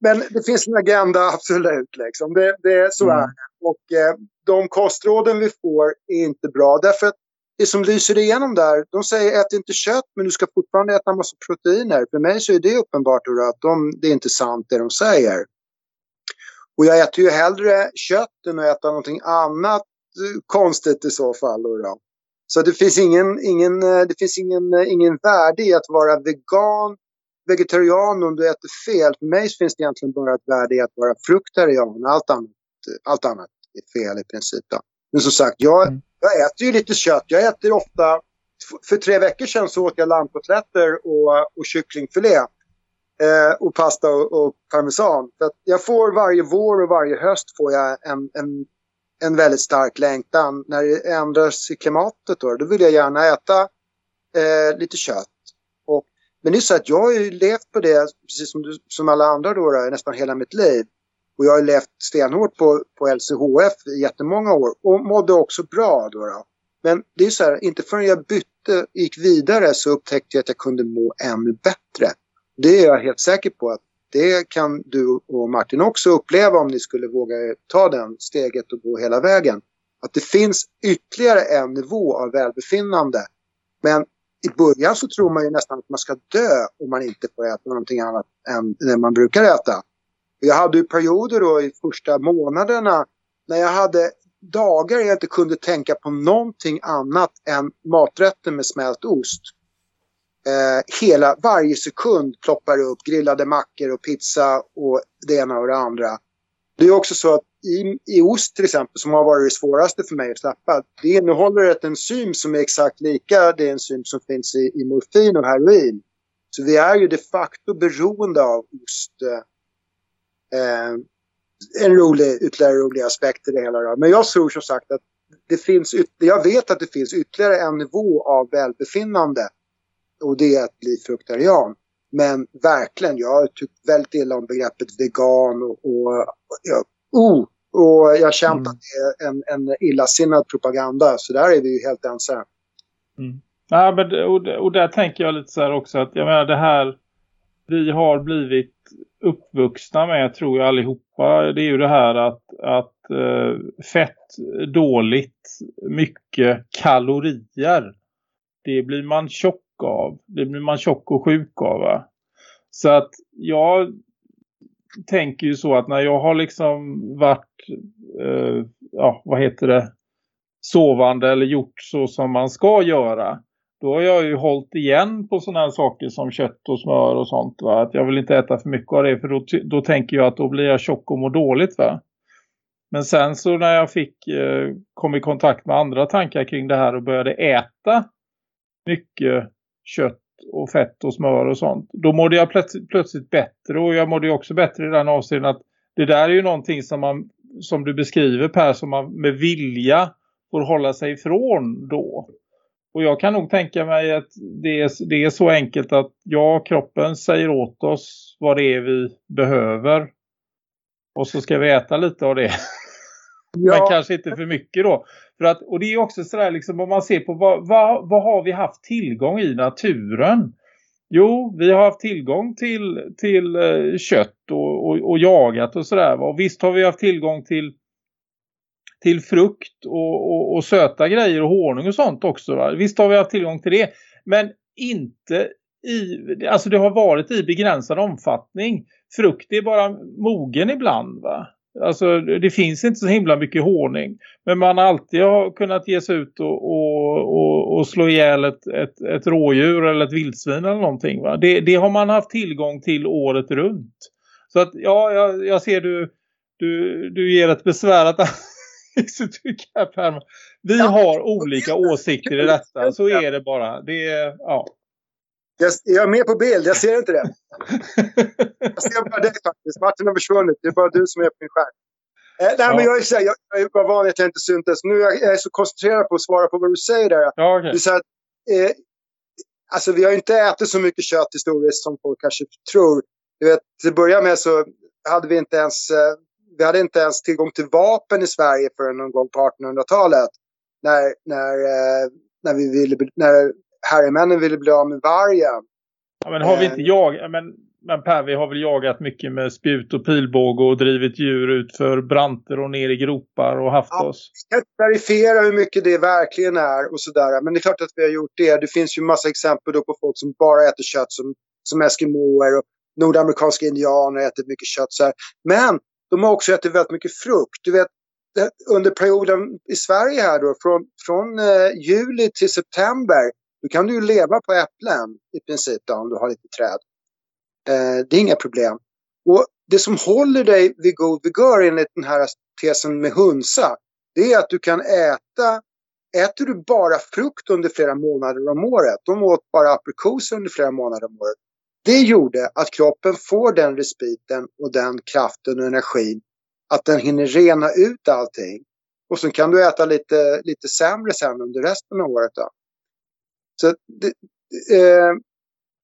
men det finns en agenda, absolut. Liksom. Det, det, så mm. är det. Och eh, de kostråden vi får är inte bra. Därför att det som lyser igenom där, de säger ät inte kött men du ska fortfarande äta en massa proteiner. För mig så är det uppenbart att de, det är inte sant det de säger. Och jag äter ju hellre kött än att äta någonting annat konstigt i så fall. Då, då. Så det finns ingen, ingen, det finns ingen, ingen värde i att vara vegan vegetarian om du äter fel. För mig finns det egentligen bara ett värde i att vara fruktarian. Allt annat, allt annat är fel i princip. Då. Men som sagt, jag, Mm. jag äter ju lite kött. Jag äter ofta... För tre veckor sedan så åt jag lammkotletter och, och kycklingfilé. Eh, och pasta och, och parmesan. Att jag får varje vår och varje höst får jag en, en, en väldigt stark längtan. När det ändras i klimatet då, då vill jag gärna äta eh, lite kött. Men det är så att jag har ju levt på det, precis som, du, som alla andra då, då, nästan hela mitt liv. Och jag har levt stenhårt på, på LCHF i jättemånga år och mådde också bra då. då. Men det är så här, inte förrän jag bytte, gick vidare så upptäckte jag att jag kunde må ännu bättre. Det är jag helt säker på att det kan du och Martin också uppleva om ni skulle våga ta den steget och gå hela vägen. Att det finns ytterligare en nivå av välbefinnande. Men i början så tror man ju nästan att man ska dö om man inte får äta någonting annat än det man brukar äta. Jag hade ju perioder då i första månaderna när jag hade dagar jag inte kunde tänka på någonting annat än maträtten med smält ost. Eh, hela, varje sekund ploppar det upp grillade mackor och pizza och det ena och det andra. Det är också så att i, i ost till exempel, som har varit det svåraste för mig att släppa, det innehåller ett enzym som är exakt lika det enzym som finns i, i morfin och heroin. Så vi är ju de facto beroende av ost. Eh, eh en rolig, ytterligare rolig aspekt i det hela. Då. Men jag tror som sagt att det finns, jag vet att det finns ytterligare en nivå av välbefinnande. Och det är att bli fruktarian. Men verkligen, jag har tyckt väldigt illa om begreppet vegan och, och, och, oh, och jag har känt mm. att det är en, en illasinnad propaganda. Så där är vi ju helt ensamma. Mm. Ja, men, och, och där tänker jag lite så här också att jag menar det här vi har blivit uppvuxna med tror jag allihopa. Det är ju det här att, att eh, fett dåligt, mycket kalorier. Det blir man tjock av. Det blir man tjock och sjuk av va? Så att jag tänker ju så att när jag har liksom varit, eh, ja vad heter det, sovande eller gjort så som man ska göra då har jag ju hållit igen på sådana här saker som kött och smör och sånt va. Att jag vill inte äta för mycket av det för då, då tänker jag att då blir jag tjock och mår dåligt va. Men sen så när jag fick eh, kom i kontakt med andra tankar kring det här och började äta mycket kött och fett och smör och sånt. Då mådde jag plötsligt, plötsligt bättre och jag mådde också bättre i den avseenden att det där är ju någonting som man som du beskriver Per som man med vilja får hålla sig ifrån då. Och jag kan nog tänka mig att det är, det är så enkelt att ja, kroppen säger åt oss vad det är vi behöver. Och så ska vi äta lite av det. Ja. Men kanske inte för mycket då. För att, och det är också sådär liksom om man ser på vad, vad, vad har vi haft tillgång i naturen? Jo, vi har haft tillgång till, till eh, kött och, och, och jagat och sådär. Och visst har vi haft tillgång till till frukt och, och, och, söta grejer och honung och sånt också. Va? Visst har vi haft tillgång till det. Men inte i, alltså det har varit i begränsad omfattning. Frukt är bara mogen ibland va. Alltså det finns inte så himla mycket honung. Men man har alltid kunnat ge sig ut och, och, och, och slå ihjäl ett, ett, ett rådjur eller ett vildsvin eller någonting. Va? Det, det har man haft tillgång till året runt. Så att ja, jag, jag ser du, du, du ger ett besvärat jag Per, vi har olika åsikter i detta. Så är det bara. Det ja. Jag, jag är med på bild, jag ser inte det. jag ser bara dig faktiskt. Martin har försvunnit. Det är bara du som är på min skärm. Eh, nej, ja. men jag är, så här, jag, jag är bara van att jag inte syntes. Nu är jag, jag är så koncentrerad på att svara på vad du säger där. Ja, okay. det är så här, eh, alltså, vi har inte ätit så mycket kött historiskt som folk kanske tror. Du vet, till att börja med så hade vi inte ens eh, vi hade inte ens tillgång till vapen i Sverige förrän någon gång på 1800-talet. När, när, eh, när, vi ville, när herremännen ville bli av med vargen. Ja, men har vi inte eh. jagat, men, men Per, vi har väl jagat mycket med spjut och pilbåge och drivit djur ut för branter och ner i gropar och haft ja, oss. Jag kan verifiera hur mycket det verkligen är och sådär. Men det är klart att vi har gjort det. Det finns ju massa exempel då på folk som bara äter kött som, som eskimoer och nordamerikanska indianer äter mycket kött. Så här. Men de har också ätit väldigt mycket frukt. Du vet, under perioden i Sverige här då, från, från eh, juli till september, då kan du ju leva på äpplen i princip då, om du har lite träd. Eh, det är inga problem. Och det som håller dig vid god vigör enligt den här tesen med hunsa, det är att du kan äta Äter du bara frukt under flera månader om året, de åt bara aprikoser under flera månader om året, Det gjorde att kroppen får den respiten och den kraften och energin att den hinner rena ut allting. Och så kan du äta lite, lite sämre sen under resten av året. Då. Så det, eh,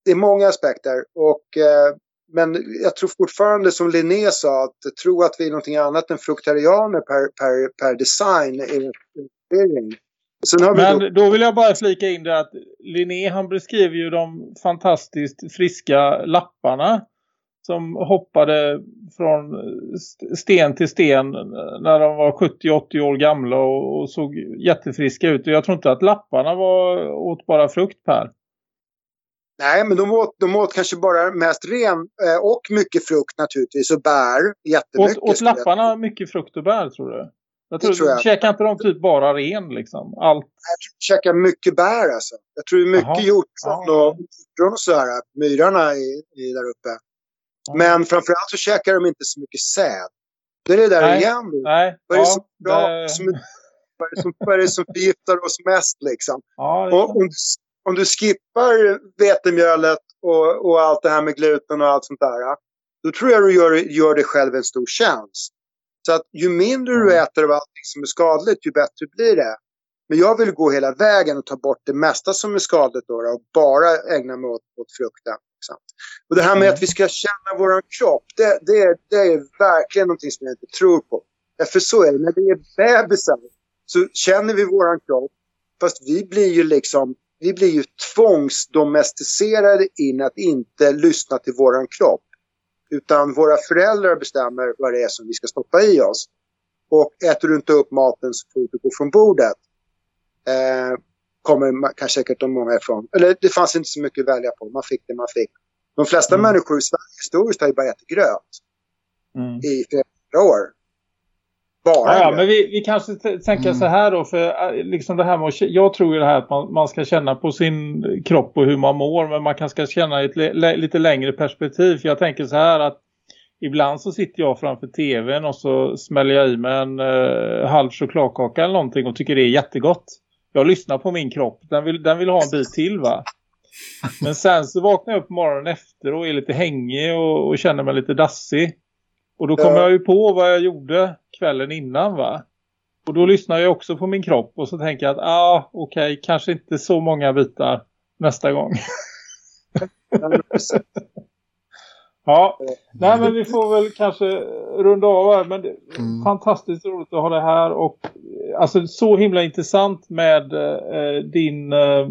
det är många aspekter. Och, eh, men jag tror fortfarande som Linné sa att tro att vi är någonting annat än fruktarianer per, per, per design är en Men då... då... vill jag bara flika in det att Linné han beskrev ju de fantastiskt friska lapparna som hoppade från sten till sten när de var 70-80 år gamla och, och, såg jättefriska ut. Och jag tror inte att lapparna var åt bara frukt Per. Nej, men de åt, de åt kanske bara mest ren eh, och mycket frukt naturligtvis och bär. Jättemycket. Åt, åt lapparna mycket frukt och bär tror du? Jag tror, tror jag. Käkar inte de typ bara ren liksom? Allt. Jag käkar mycket bär alltså. Jag tror mycket hjortron och, och sådär. Myrarna i, i där uppe. Men framförallt så käkar de inte så mycket säd. Det är det där Nej. igen. Nej. Vad är det som, bra, det... som, vad är som, vad är det som förgiftar oss mest liksom? Ja, och om, du, om du skippar vetemjölet och, och allt det här med gluten och allt sånt där. Då tror jag du gör, gör dig själv en stor tjänst. Så att ju mindre du äter av allting som är skadligt, ju bättre blir det. Men jag vill gå hela vägen och ta bort det mesta som är skadligt då, och bara ägna mig åt, åt frukten. Liksom. Och det här med Mm. att vi ska känna vår kropp, det, det, det är verkligen någonting som jag inte tror på. Därför så är det, när vi är bebisar så känner vi vår kropp. Fast vi blir ju liksom, vi blir ju tvångsdomesticerade in att inte lyssna till våran kropp. Utan våra föräldrar bestämmer vad det är som vi ska stoppa i oss. Och äter du inte upp maten så får du inte gå från bordet. Eh, kommer kanske säkert de många ifrån. Eller det fanns inte så mycket att välja på. Man fick det man fick. De flesta Mm. människor i Sverige historiskt har ju bara ätit gröt Mm. i flera år. Bara Ja, ja, men vi, vi kanske tänker så här då. För äh, liksom det här med jag tror ju det här att man, man ska känna på sin kropp och hur man mår. Men man kanske ska känna i ett le, lite längre perspektiv. För jag tänker så här att ibland så sitter jag framför tvn och så smäller jag i mig en uh, halv chokladkaka eller någonting och tycker det är jättegott. Jag lyssnar på min kropp. Den vill, den vill ha en bit till va? Men sen så vaknar jag upp morgonen efter och är lite hängig och, och känner mig lite dassig. Och då kommer Ja. jag ju på vad jag gjorde kvällen innan va. Och då lyssnar jag också på min kropp och så tänker jag att ah, okej, kanske inte så många bitar nästa gång. Ja, nej men vi får väl kanske runda av här. Men det Mm. fantastiskt roligt att ha det här. Och alltså så himla intressant med eh, din eh,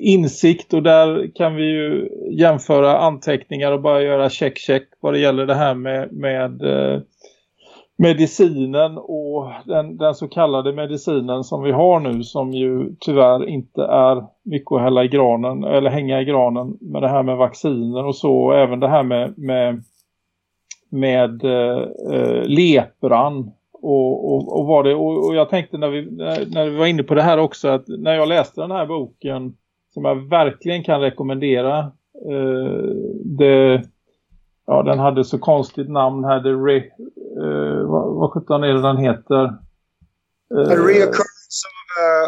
insikt. Och där kan vi ju jämföra anteckningar och bara göra check check vad det gäller det här med, med eh, medicinen och den, den så kallade medicinen som vi har nu som ju tyvärr inte är mycket att hälla i granen eller hänga i granen med det här med vacciner och så och även det här med, med, med eh, eh lepran och, och, och vad det och, och jag tänkte när vi, när vi var inne på det här också att när jag läste den här boken som jag verkligen kan rekommendera eh, det ja den hade så konstigt namn här The Re, eh, vad, vad sjutton är det den heter? Eh, A reoccurrence of,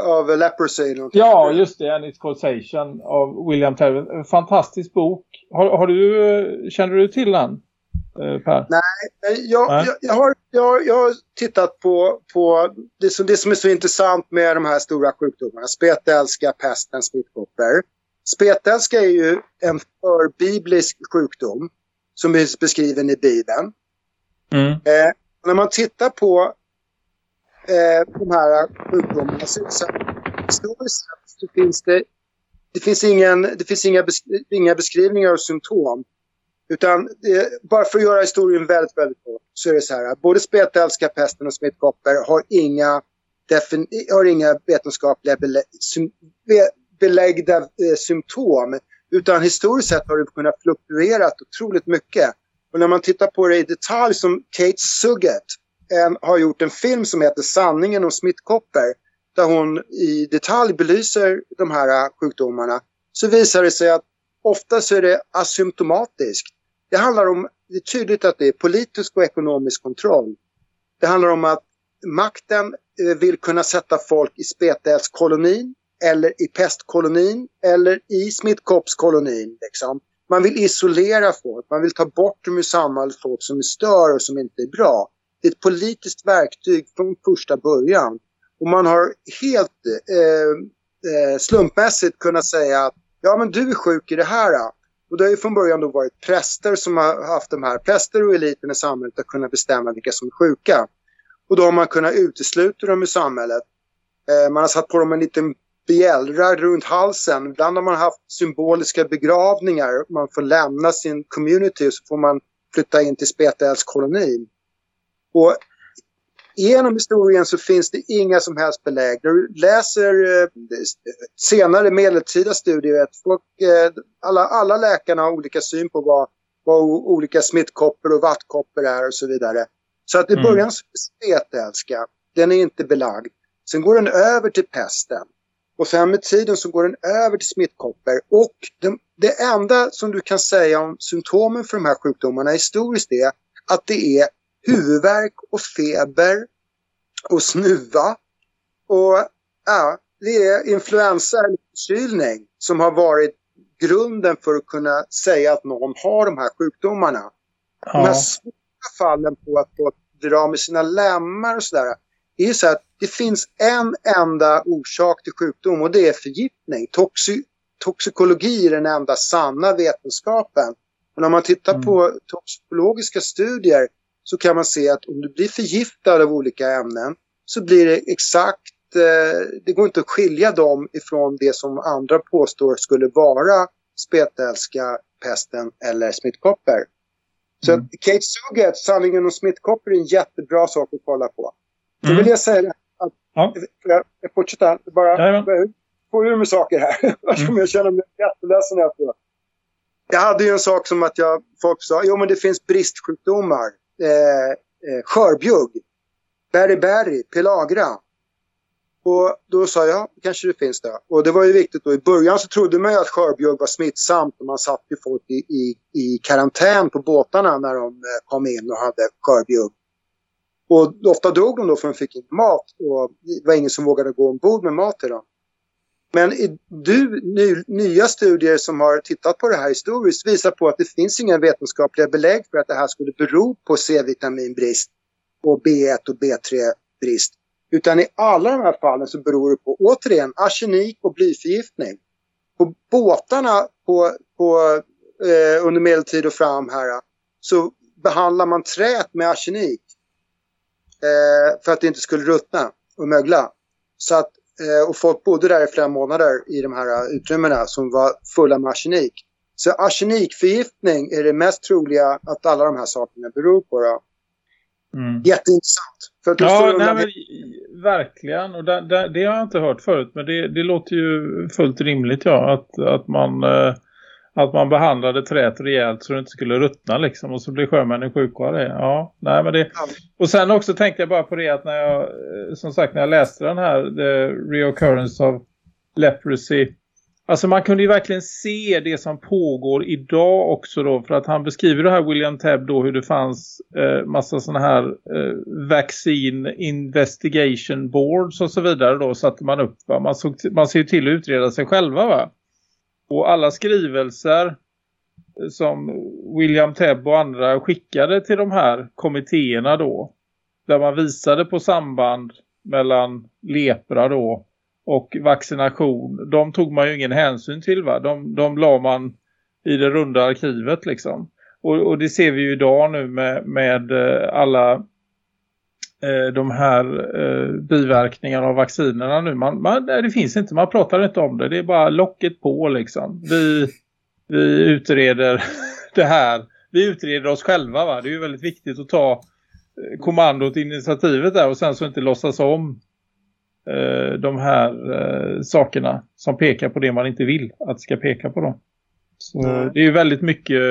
uh, of leprosy. någonting. Ja, just det. And It's Causation av William Terry. Fantastisk bok. Har, har du, eh, känner du till den, eh, Per? Eh, Jag, Nej. jag, jag, har, jag, jag har tittat på, på det, som, det som är så intressant med de här stora sjukdomarna. Spetälska, pesten, smittkoppor. Spetälska är ju en förbiblisk sjukdom som är beskriven i Bibeln. Mm. Eh, när man tittar på eh, de här sjukdomarna så, så historiskt sett så finns det, det finns, ingen, det finns inga, besk inga beskrivningar av symptom. Utan eh, bara för att göra historien väldigt, väldigt kort så är det så här. att Både spetälska, pesten och smittkoppor har inga, har inga vetenskapliga belä- be- beläggda eh, symptom. Utan historiskt sett har det kunnat fluktuera otroligt mycket. Och när man tittar på det i detalj som Kate Suggett en, har gjort en film som heter Sanningen om smittkoppor. Där hon i detalj belyser de här äh, sjukdomarna. Så visar det sig att ofta så är det asymptomatiskt. Det handlar om, det är tydligt att det är politisk och ekonomisk kontroll. Det handlar om att makten eh, vill kunna sätta folk i spetälskolonin eller i pestkolonin eller i smittkoppskolonin. Liksom man vill isolera folk. Man vill ta bort dem ur samhället, folk som är stör och som inte är bra. Det är ett politiskt verktyg från första början. Och man har helt eh, eh slumpmässigt kunnat säga att ja men du är sjuk i det här. Och det har ju från början då varit präster som har haft de här, präster och eliten i samhället har kunnat bestämma vilka som är sjuka. Och då har man kunnat utesluta dem i samhället. Eh, man har satt på dem en liten bjällra runt halsen. Ibland har man haft symboliska begravningar. Man får lämna sin community och så får man flytta in till spetälskolonin. Och genom historien så finns det inga som helst belägg. Du läser eh, senare medeltida studier, vet folk, eh, alla, alla läkarna har olika syn på vad, vad olika smittkoppor och vattkoppor är och så vidare. Så att i mm. början så är spetälska, den är inte belagd. Sen går den över till pesten. Och sen med tiden så går den över till smittkoppor. Och det, det enda som du kan säga om symptomen för de här sjukdomarna historiskt är att det är huvudvärk och feber och snuva. Och ja, det är influensa eller förkylning som har varit grunden för att kunna säga att någon har de här sjukdomarna. Ja. De här svåra fallen på att folk drar med sina lemmar och sådär. Det är så att det finns en enda orsak till sjukdom och det är förgiftning. Toxi toxikologi är den enda sanna vetenskapen. Och när man tittar mm. på toxikologiska studier så kan man se att om du blir förgiftad av olika ämnen så blir det exakt, eh, det går inte att skilja dem ifrån det som andra påstår skulle vara spetälska, pesten eller smittkoppor. Så mm. Kate Suget, sanningen om smittkoppor är en jättebra sak att kolla på. Då vill mm. jag säga ja. jag, jag fortsätter bara, ja, få ur mig saker här. mm. jag känner mig jätteledsen efteråt. Jag hade ju en sak som att jag, folk sa, jo men det finns bristsjukdomar. Eh, eh, skörbjugg, beriberi, pelagra. Och då sa jag, kanske det finns det. Och det var ju viktigt då. I början så trodde man ju att skörbjugg var smittsamt och man satt ju folk i, i, i karantän på båtarna när de eh, kom in och hade skörbjugg. Och ofta dog de då för de fick inte mat och det var ingen som vågade gå ombord med mat till dem. Men du, ny, nya studier som har tittat på det här historiskt visar på att det finns inga vetenskapliga belägg för att det här skulle bero på C-vitaminbrist och B1 och B3-brist. Utan i alla de här fallen så beror det på återigen arsenik och blyförgiftning. På båtarna på, på, eh, under medeltid och fram här så behandlar man träet med arsenik eh, för att det inte skulle ruttna och mögla. Så att, eh, och folk bodde där i flera månader i de här utrymmena som var fulla med arsenik. Så arsenikförgiftning är det mest troliga att alla de här sakerna beror på. Då. Mm. Jätteintressant. För ja, nej, men, verkligen. Och det, det, det, har jag inte hört förut. Men det, det låter ju fullt rimligt ja. Att, att man... Eh, att man behandlade träet rejält så det inte skulle ruttna liksom. Och så blir sjömännen sjuka av det. Ja, nej men det... Och sen också tänkte jag bara på det att när jag, eh, som sagt när jag läste den här The Reoccurrence of Leprosy. Alltså man kunde ju verkligen se det som pågår idag också då. För att han beskriver det här William Tebb då hur det fanns eh, massa sådana här eh, Vaccine Investigation Boards och så vidare då. Satte man upp va? Man, såg, man ser ju till att utreda sig själva va? Och alla skrivelser eh, som William Tebb och andra skickade till de här kommittéerna då. Där man visade på samband mellan lepra då och vaccination. De tog man ju ingen hänsyn till va. De, de la man i det runda arkivet liksom. Och, och det ser vi ju idag nu med, med eh, alla Eh, de här eh, biverkningarna av vaccinerna nu. Man, man, det finns inte, man pratar inte om det. Det är bara locket på liksom. Vi, vi utreder det här. Vi utreder oss själva va. Det är ju väldigt viktigt att ta eh, kommandot, initiativet där och sen så inte låtsas om eh, de här eh, sakerna som pekar på det man inte vill att ska peka på dem. Så det är ju väldigt mycket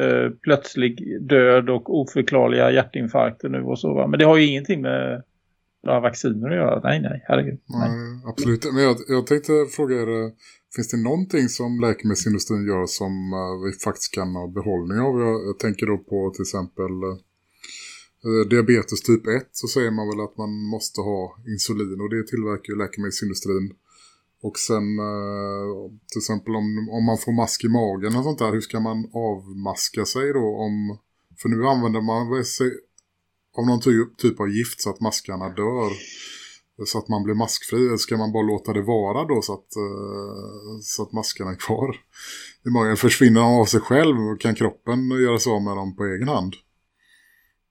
eh, plötslig död och oförklarliga hjärtinfarkter nu och så va? Men det har ju ingenting med några vacciner att göra. Nej, nej, herregud. Nej. nej absolut. Men jag, jag tänkte fråga er, eh, finns det någonting som läkemedelsindustrin gör som uh, vi faktiskt kan ha behållning av? Jag, jag tänker då på till exempel uh, diabetes typ 1 så säger man väl att man måste ha insulin och det tillverkar ju läkemedelsindustrin och sen eh, till exempel om, om man får mask i magen och sånt där, hur ska man avmaska sig då? Om, för nu använder man sig av någon ty typ av gift så att maskarna dör. Så att man blir maskfri. Ska man bara låta det vara då så att, eh, så att maskarna är kvar i magen? Försvinner de av sig själv? Kan kroppen göra så med dem på egen hand?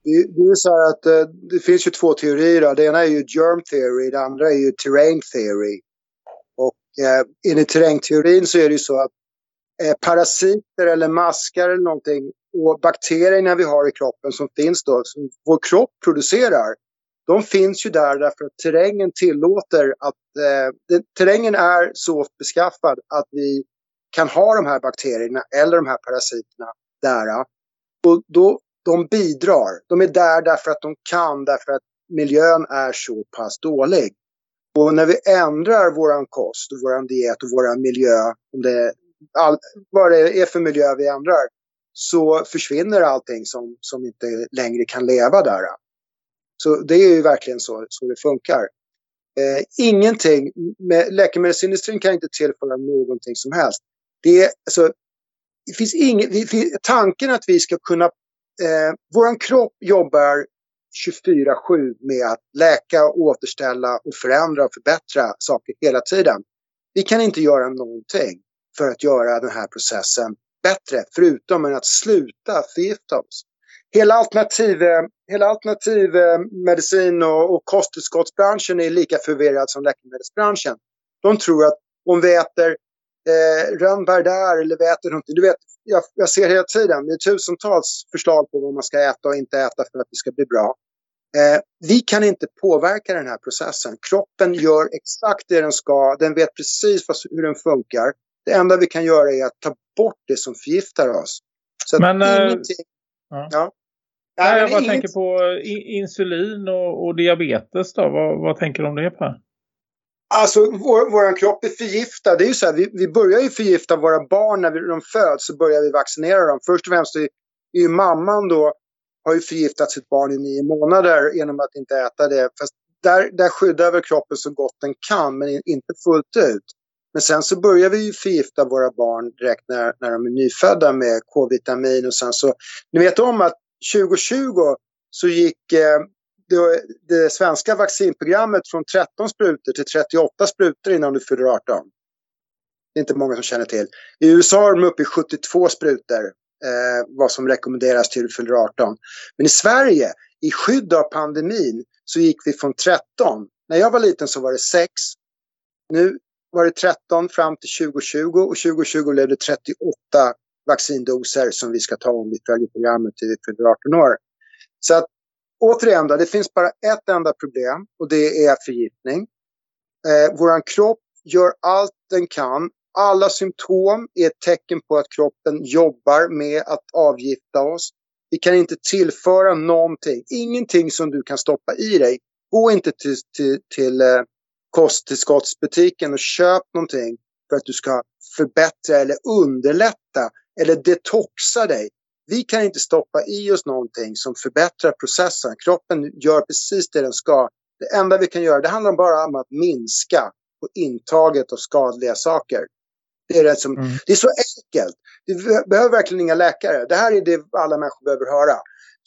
Det, det är så här att eh, det finns ju två teorier. Det ena är ju germ theory, det andra är ju terrain theory. Eh, enligt terrängteorin så är det ju så att eh, parasiter eller maskar eller någonting och bakterierna vi har i kroppen som finns då, som vår kropp producerar, de finns ju där därför att terrängen tillåter att eh, det, terrängen är så beskaffad att vi kan ha de här bakterierna eller de här parasiterna där. Och då, de bidrar. De är där därför att de kan, därför att miljön är så pass dålig. Och när vi ändrar våran kost, och våran diet och våran miljö, om det all, vad det är för miljö vi ändrar, så försvinner allting som, som inte längre kan leva där. Så det är ju verkligen så, så det funkar. Eh, ingenting, med, läkemedelsindustrin kan inte tillföra någonting som helst. Det, är, alltså, det finns ingen, tanken att vi ska kunna, eh, våran kropp jobbar 24-7 med att läka, återställa och förändra och förbättra saker hela tiden. Vi kan inte göra någonting för att göra den här processen bättre, förutom att sluta förgifta oss. Hela alternativ, hela alternativ eh, medicin och, och kosttillskottsbranschen är lika förvirrad som läkemedelsbranschen. De tror att om vi äter eh, rönnbär där eller vi någonting. Du vet, jag, jag, ser hela tiden, det är tusentals förslag på vad man ska äta och inte äta för att det ska bli bra. Eh, vi kan inte påverka den här processen. Kroppen gör exakt det den ska, den vet precis vad, hur den funkar. Det enda vi kan göra är att ta bort det som förgiftar oss. Så men, äh, ingenting... Ja. Ja. Nej, jag bara inget... tänker på insulin och, och diabetes då. Vad, vad, tänker du om det Per? Alltså vår, vår kropp är förgiftad. Det är ju så här, vi, vi börjar ju förgifta våra barn när vi, de föds så börjar vi vaccinera dem. Först och främst är, är ju mamman då har ju förgiftat sitt barn i nio månader genom att inte äta det. Fast där, där skyddar väl kroppen så gott den kan men inte fullt ut. Men sen så börjar vi ju förgifta våra barn direkt när, när de är nyfödda med K-vitamin och sen så, ni vet om att 2020 så gick eh, det, det, svenska vaccinprogrammet från 13 sprutor till 38 sprutor innan du fyller 18. Det är inte många som känner till. I USA är de uppe i 72 sprutor, eh, vad som rekommenderas till du fyller 18. Men i Sverige, i skydd av pandemin, så gick vi från 13. När jag var liten så var det 6. Nu var det 13 fram till 2020 och 2020 blev det 38 vaccindoser som vi ska ta om vi följer programmet till vi fyller 18 år. Så att återigen då, det finns bara ett enda problem och det är förgiftning. Eh, våran kropp gör allt den kan. Alla symptom är ett tecken på att kroppen jobbar med att avgifta oss. Vi kan inte tillföra någonting, ingenting som du kan stoppa i dig. Gå inte till, till, till eh, kosttillskottsbutiken och köp någonting för att du ska förbättra eller underlätta eller detoxa dig. Vi kan inte stoppa i oss någonting som förbättrar processen. Kroppen gör precis det den ska. Det enda vi kan göra, det handlar bara om att minska på intaget av skadliga saker. Det är, det som, mm. det är så enkelt. Du behöver verkligen inga läkare. Det här är det alla människor behöver höra.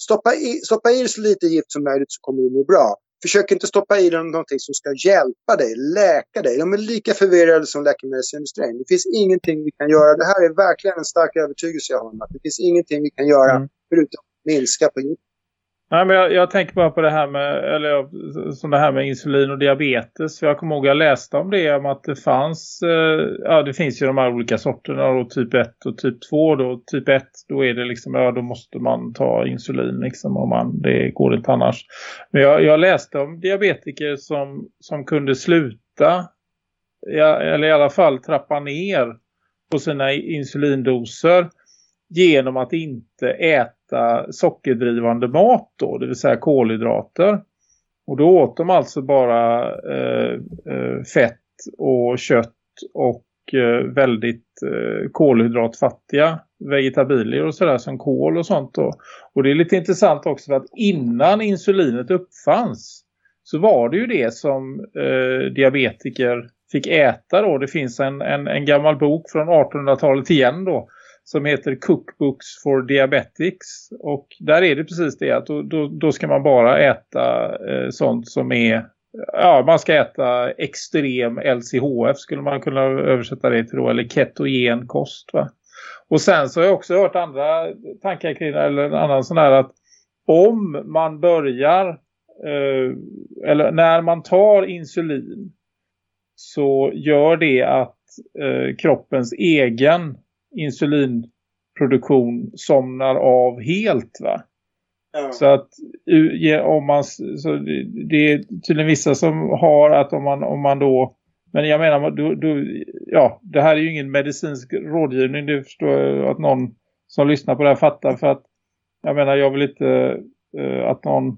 Stoppa i, stoppa i så lite gift som möjligt så kommer du må bra. Försök inte stoppa i dem någonting som ska hjälpa dig, läka dig. De är lika förvirrade som läkemedelsindustrin. Det finns ingenting vi kan göra. Det här är verkligen en stark övertygelse jag har om att det finns ingenting vi kan göra mm. förutom att minska på. Nej, men jag, jag, tänker bara på det här med eller som det här med insulin och diabetes. För jag kommer ihåg att jag läste om det om att det fanns eh, ja det finns ju de här olika sorterna då, typ 1 och typ 2 då. Typ 1 då är det liksom ja då måste man ta insulin liksom om man det går inte annars. Men jag, jag läste om diabetiker som som kunde sluta ja, eller i alla fall trappa ner på sina insulindoser genom att inte äta sockerdrivande mat då, det vill säga kolhydrater. Och då åt de alltså bara eh, eh, fett och kött och eh, väldigt eh, kolhydratfattiga vegetabilier och sådär som kol och sånt då. Och det är lite intressant också för att innan insulinet uppfanns så var det ju det som eh, diabetiker fick äta då. Det finns en, en, en gammal bok från 1800-talet igen då som heter Cookbooks for Diabetics. Och där är det precis det att då, då, då ska man bara äta eh, sånt som är ja, man ska äta extrem LCHF skulle man kunna översätta det till då, eller ketogen kost va. Och sen så har jag också hört andra tankar kring det, eller en annan sån här att om man börjar eh, eller när man tar insulin så gör det att eh, kroppens egen insulinproduktion somnar av helt va. Så att om man så det är tydligen vissa som har att om man, om man då men jag menar, du, du, ja, det här är ju ingen medicinsk rådgivning. Det förstår jag att någon som lyssnar på det här fattar. För att, jag menar, jag vill inte uh, att någon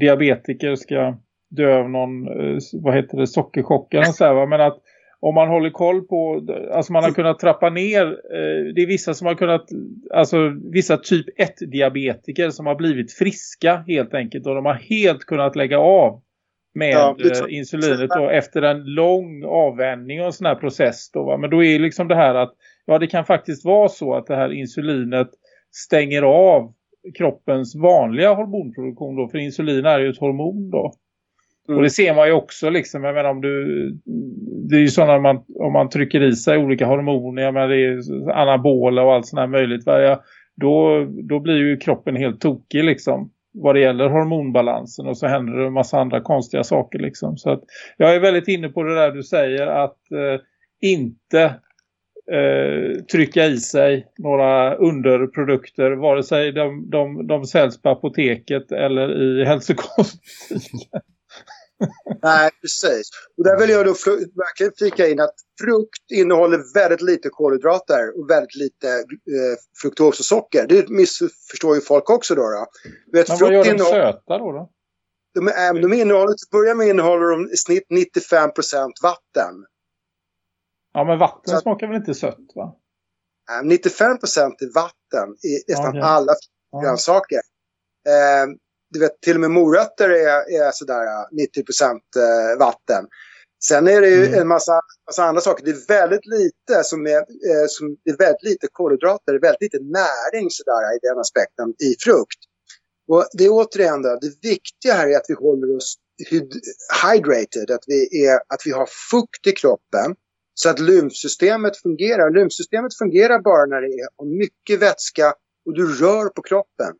diabetiker ska dö av någon, uh, vad heter det, sockerchock eller så här, va? Men att om man håller koll på, alltså man har kunnat trappa ner, eh, det är vissa som har kunnat, alltså vissa typ 1-diabetiker som har blivit friska helt enkelt och de har helt kunnat lägga av med ja, eh, insulinet då, efter en lång avvändning och en sån här process då, va? men då är liksom det här att ja det kan faktiskt vara så att det här insulinet stänger av kroppens vanliga hormonproduktion då, för insulin är ju ett hormon då. Mm. Och det ser man ju också liksom, jag menar om du det är ju sådana man, om man trycker i sig olika hormoner, jag menar det är anabola och allt sånt här möjligt, va? då, då blir ju kroppen helt tokig liksom vad det gäller hormonbalansen och så händer det en massa andra konstiga saker liksom. Så att jag är väldigt inne på det där du säger att eh, inte eh, trycka i sig några underprodukter vare sig de, de, de säljs på apoteket eller i hälsokostbutiken. Nej, precis. Och där vill jag då verkligen flika in att frukt innehåller väldigt lite kolhydrater och väldigt lite eh, fruktos och socker. Det missförstår ju folk också då. då. Vet, Men vad gör de söta då? då? De, äh, de innehåller, till börja med innehåller de i snitt 95% vatten. Ja, men vatten Så, smakar väl inte sött va? Äh, 95% är vatten i nästan okay. alla grönsaker. Eh, du vet, till och med morötter är, är sådär 90 eh, vatten. Sen är det ju mm. en massa, massa, andra saker. Det är väldigt lite som är, eh, som, det är väldigt lite kolhydrater, det är väldigt lite näring sådär i den aspekten i frukt. Och det är återigen då, det viktiga här är att vi håller oss hydrated, att vi, är, att vi har fukt i kroppen så att lymfsystemet fungerar. Lymfsystemet fungerar bara när det är mycket vätska och du rör på kroppen.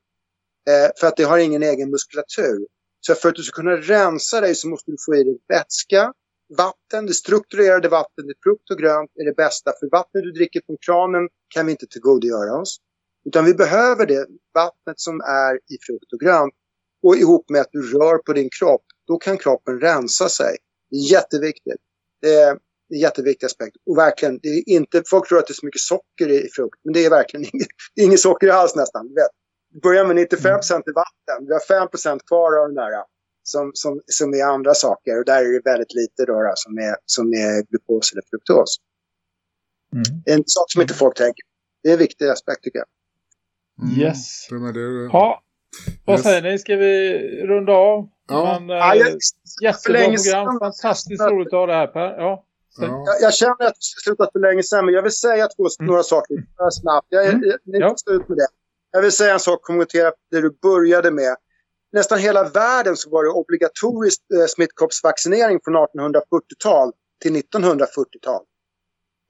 Eh, för att det har ingen egen muskulatur. Så för att du ska kunna rensa dig så måste du få i dig vätska, vatten, det strukturerade vattnet, frukt och grönt är det bästa. För vattnet du dricker från kranen kan vi inte tillgodogöra oss. Utan vi behöver det vattnet som är i frukt och grönt. Och ihop med att du rör på din kropp, då kan kroppen rensa sig. Det är jätteviktigt. Det är en jätteviktig aspekt. Och verkligen, det är inte, folk tror att det är så mycket socker i frukt. Men det är verkligen inget, inget socker alls nästan. Vet börjar med 95% i vatten. Vi har 5% kvar av den där som, som, som är andra saker. Och där är det väldigt lite då, då som, är, som är glukos eller fruktos. Mm. En sak som inte folk tänker. Det är en viktig aspekt tycker jag. Mm. Yes. Ja, vad yes. säger ni? Ska vi runda av? Ja. Men, ja, jag, jättebra program. Fantastiskt roligt att ha det här Per. Ja. Ja. Jag, jag, känner att jag slutat för länge sedan, men jag vill säga två, mm. några saker snabbt. Jag är, mm. jag, jag, ja. ut med det. Jag vill säga en sak, kommentera det du började med. Nästan hela världen så var det obligatorisk eh, smittkoppsvaccinering från 1840-tal till 1940-tal.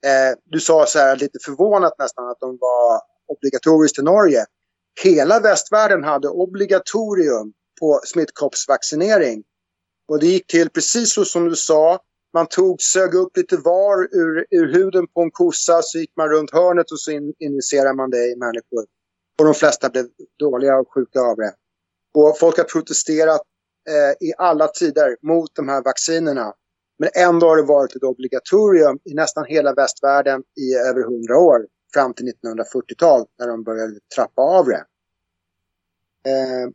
Eh, du sa så här lite förvånat nästan att de var obligatoriskt i Norge. Hela västvärlden hade obligatorium på smittkoppsvaccinering. Och det gick till precis så som du sa. Man tog, sög upp lite var ur, ur huden på en kossa så gick man runt hörnet och så in, injicerade man det i människor. Och de flesta blev dåliga och sjuka av det. Och folk har protesterat eh, i alla tider mot de här vaccinerna. Men ändå har det varit ett obligatorium i nästan hela västvärlden i över hundra år. Fram till 1940-tal när de började trappa av det. Eh,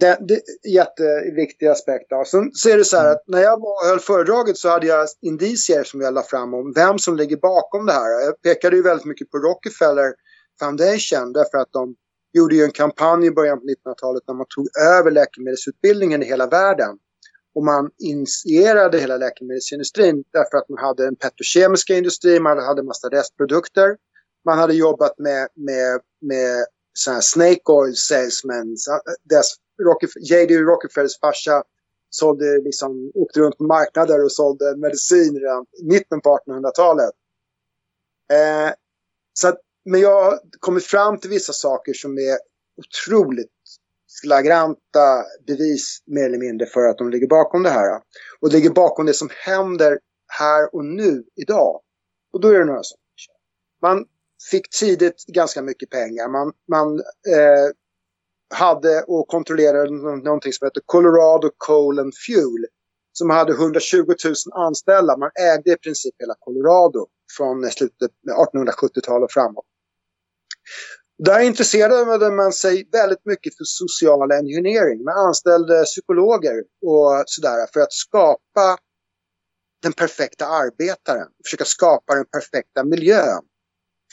det, det är jätteviktig aspekt. Då. Sen så är det så här att när jag var, höll föredraget så hade jag indicier som jag la fram om vem som ligger bakom det här. Jag pekade ju väldigt mycket på Rockefeller Foundation därför att de gjorde ju en kampanj i början på 1900-talet när man tog över läkemedelsutbildningen i hela världen. Och man initierade hela läkemedelsindustrin därför att man hade en petrokemiska industri, man hade massa restprodukter. Man hade jobbat med, med, med såna snake oil salesmen. Eh, J.D. Rockefellers farsa sålde liksom, åkte runt på marknader och sålde medicin redan i mitten på 1800-talet. Eh, så att, men jag har kommit fram till vissa saker som är otroligt flagranta bevis mer eller mindre för att de ligger bakom det här. Och ligger bakom det som händer här och nu idag. Och då är det några saker. Man fick tidigt ganska mycket pengar. Man, man eh, hade och kontrollerade någonting som heter Colorado Coal and Fuel. Som hade 120 000 anställda. Man ägde i princip hela Colorado från slutet av 1870-talet och framåt. Där intresserade man sig väldigt mycket för social engineering. Man anställde psykologer och sådär för att skapa den perfekta arbetaren. Försöka skapa den perfekta miljön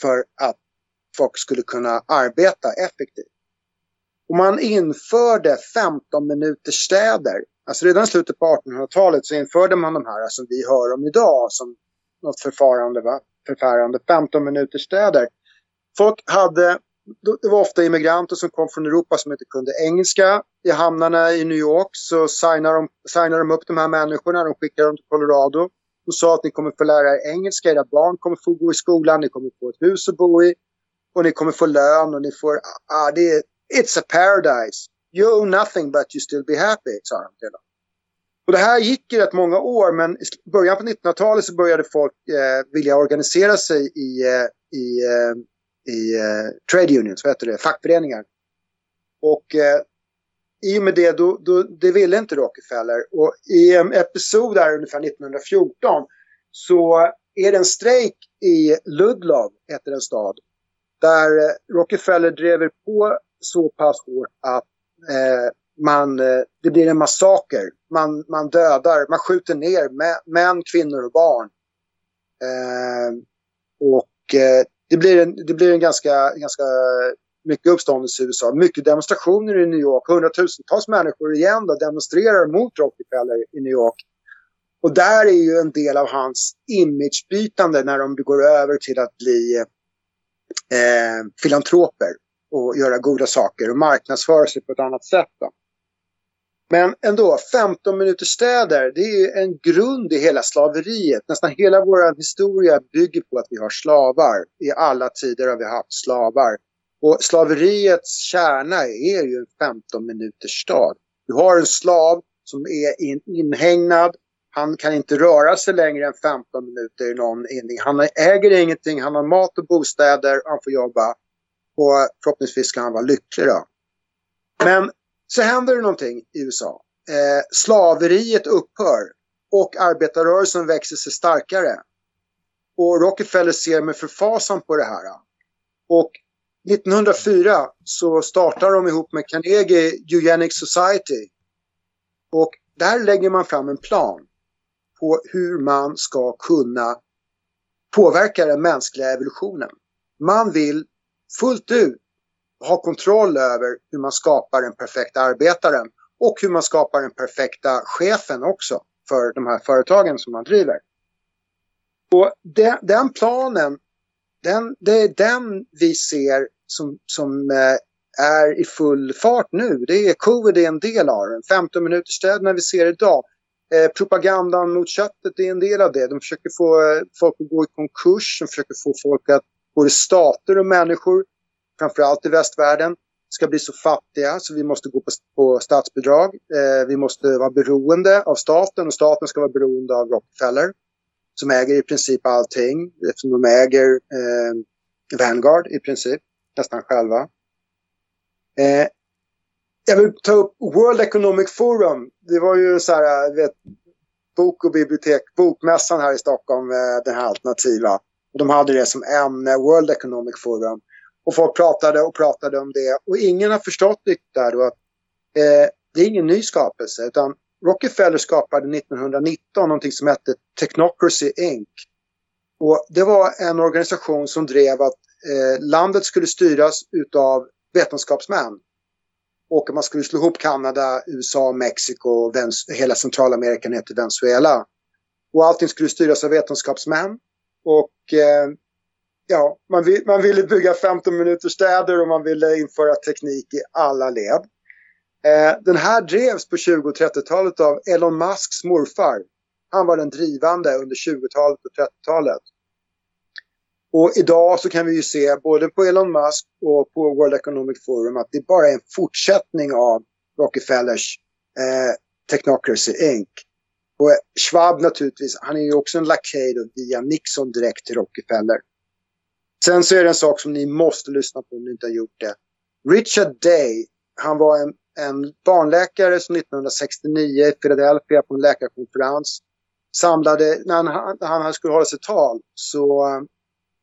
för att folk skulle kunna arbeta effektivt. Och man införde 15 minuters städer. Alltså redan i slutet på 1800-talet så införde man de här som vi hör om idag som något förfarande, va? förfärande 15 minuters städer. Folk hade, det var ofta immigranter som kom från Europa som inte kunde engelska. I hamnarna i New York så signade de, signade de upp de här människorna, de skickade dem till Colorado. De sa att ni kommer få lära er engelska, era barn kommer få gå i skolan, ni kommer få ett hus att bo i. Och ni kommer få lön och ni får, ah, det är, it's a paradise. You owe nothing but you still be happy, sa de till dem. Och det här gick i rätt många år men i början på 1900-talet så började folk eh, vilja organisera sig i, eh, i, eh, i eh, trade unions, vad heter det, fackföreningar. Och eh, i och med det, då, då, det ville inte Rockefeller. Och i en episod där ungefär 1914 så är det en strejk i Ludlow, heter en stad. Där eh, Rockefeller driver på så pass hårt att eh, man, eh, det blir en massaker. Man, man dödar, man skjuter ner män, kvinnor och barn. Eh, och eh, det, blir en, det blir en ganska, ganska mycket uppståndelse i USA. Mycket demonstrationer i New York. Hundratusentals människor igen då, demonstrerar mot Rockefeller i New York. Och där är ju en del av hans imagebytande när de går över till att bli eh, filantroper och göra goda saker och marknadsföra sig på ett annat sätt. Då. Men ändå, 15 minuters städer, det är ju en grund i hela slaveriet. Nästan hela vår historia bygger på att vi har slavar. I alla tider har vi haft slavar. Och slaveriets kärna är ju en 15 minuters stad. Du har en slav som är in, inhägnad. Han kan inte röra sig längre än 15 minuter i någon inning. Han äger ingenting, han har mat och bostäder, han får jobba. Och förhoppningsvis ska han vara lycklig då. Men så händer det någonting i USA. Eh, slaveriet upphör och arbetarrörelsen växer sig starkare. Och Rockefeller ser med förfasan på det här. Och 1904 så startar de ihop med Carnegie Eugenics Society. Och där lägger man fram en plan på hur man ska kunna påverka den mänskliga evolutionen. Man vill fullt ut ha kontroll över hur man skapar den perfekta arbetaren och hur man skapar den perfekta chefen också för de här företagen som man driver. Och den, den planen, den, det är den vi ser som, som eh, är i full fart nu. Det är covid är en del av den. 15 minuterstäderna vi ser idag. Eh, propagandan mot köttet är en del av det. De försöker få eh, folk att gå i konkurs. De försöker få folk att, både stater och människor, framförallt i västvärlden, ska bli så fattiga så vi måste gå på, på statsbidrag. Eh, vi måste vara beroende av staten och staten ska vara beroende av Rockefeller som äger i princip allting eftersom de äger eh, Vanguard i princip nästan själva. Eh, jag vill ta upp World Economic Forum. Det var ju så här, eh, vet, bok och bibliotek, bokmässan här i Stockholm, eh, den här alternativa. Och de hade det som ämne, World Economic Forum. Och folk pratade och pratade om det. Och ingen har förstått riktigt där då att eh, det är ingen ny skapelse. Utan Rockefeller skapade 1919 någonting som hette Technocracy Inc. Och det var en organisation som drev att eh, landet skulle styras utav vetenskapsmän. och man skulle slå ihop Kanada, USA, Mexiko och hela Centralamerika ner till Venezuela. Och allting skulle styras av vetenskapsmän. Och eh, ja, man, vill, man ville bygga 15 minuters städer och man ville införa teknik i alla led. Eh, den här drevs på 20 och 30-talet av Elon Musks morfar. Han var den drivande under 20-talet och 30-talet. Och idag så kan vi ju se både på Elon Musk och på World Economic Forum att det bara är en fortsättning av Rockefellers eh, Technocracy Inc. Och Schwab naturligtvis, han är ju också en lakej via Nixon direkt till Rockefeller. Sen så är det en sak som ni måste lyssna på om ni inte har gjort det. Richard Day, han var en, en barnläkare som 1969 i Philadelphia på en läkarkonferens samlade, när han, när han skulle hålla sitt tal så,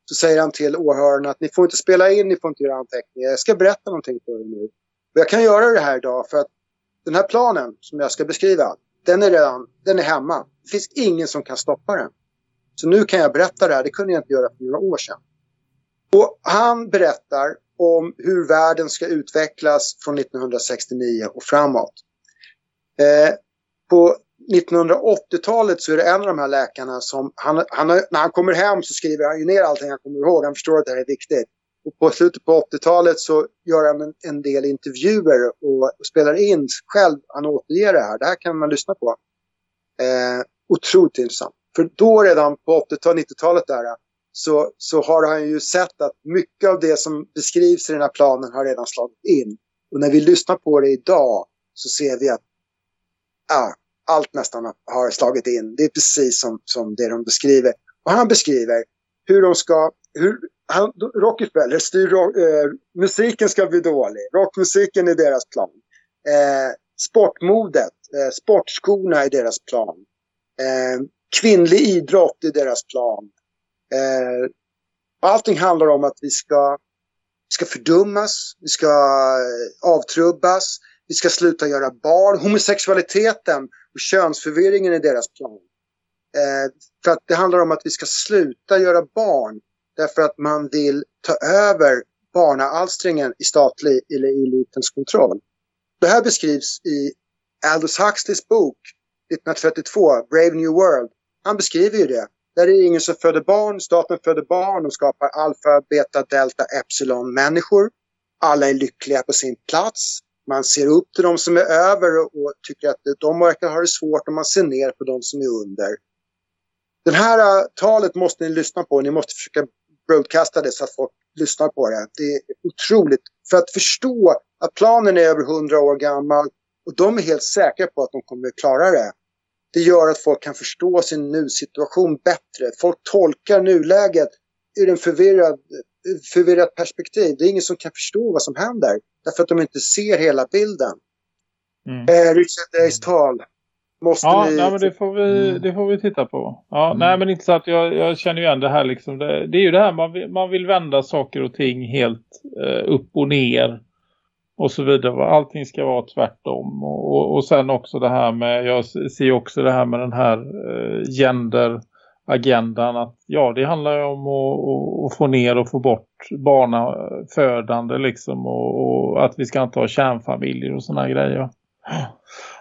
så säger han till åhörarna att ni får inte spela in, ni får inte göra anteckningar. Jag ska berätta någonting för er nu. Och jag kan göra det här idag för att den här planen som jag ska beskriva, den är redan, den är hemma. Det finns ingen som kan stoppa den. Så nu kan jag berätta det här, det kunde jag inte göra för några år sedan. Och han berättar om hur världen ska utvecklas från 1969 och framåt. Eh, på 1980-talet så är det en av de här läkarna som, han, han, när han kommer hem så skriver han ju ner allting han kommer ihåg. Han förstår att det här är viktigt. Och på slutet på 80-talet så gör han en, en del intervjuer och, och, spelar in själv. Han återger det här. Det här kan man lyssna på. Eh, otroligt intressant. För då redan på 80-talet, 90-talet där så, så har han ju sett att mycket av det som beskrivs i den här planen har redan slagit in. Och när vi lyssnar på det idag så ser vi att ah, allt nästan har slagit in. Det är precis som, som det de beskriver. Och han beskriver hur de ska... Hur, han, Rockefeller styr eh, musiken ska bli dålig. Rockmusiken är deras plan. Eh, sportmodet, eh, sportskorna är deras plan. Eh, kvinnlig idrott är deras plan. Eh, allting handlar om att vi ska, ska fördummas, vi ska eh, avtrubbas, vi ska sluta göra barn. Homosexualiteten och könsförvirringen är deras plan. Eh, för att det handlar om att vi ska sluta göra barn därför att man vill ta över barnaalstringen i statlig eller elitens kontroll. Det här beskrivs i Aldous Huxleys bok 1932, Brave New World. Han beskriver ju det. Där är det ingen som föder barn, staten föder barn och skapar alfa, beta, delta, epsilon människor. Alla är lyckliga på sin plats. Man ser upp till de som är över och tycker att de verkar ha det svårt och man ser ner på de som är under. Det här uh, talet måste ni lyssna på. Ni måste försöka broadcasta det så att folk lyssnar på det. Det är otroligt. För att förstå att planen är över hundra år gammal och de är helt säkra på att de kommer att klara det. Det gör att folk kan förstå sin nu-situation bättre. Folk tolkar nuläget ur en förvirrad, förvirrat perspektiv. Det är ingen som kan förstå vad som händer. Därför att de inte ser hela bilden. Mm. Eh, Richard Days tal. Måste ja, ni... nej, men det får, vi, mm. det får vi titta på. Ja, mm. Nej men inte så att jag, jag känner igen det här liksom. Det, det är ju det här man vill, man vill vända saker och ting helt eh, upp och ner och så vidare. Allting ska vara tvärtom. Och, och, och sen också det här med, jag ser också det här med den här eh, genderagendan. Att ja, det handlar ju om att, att, få ner och få bort barnafödande liksom. Och, och, att vi ska inte ha kärnfamiljer och sådana grejer.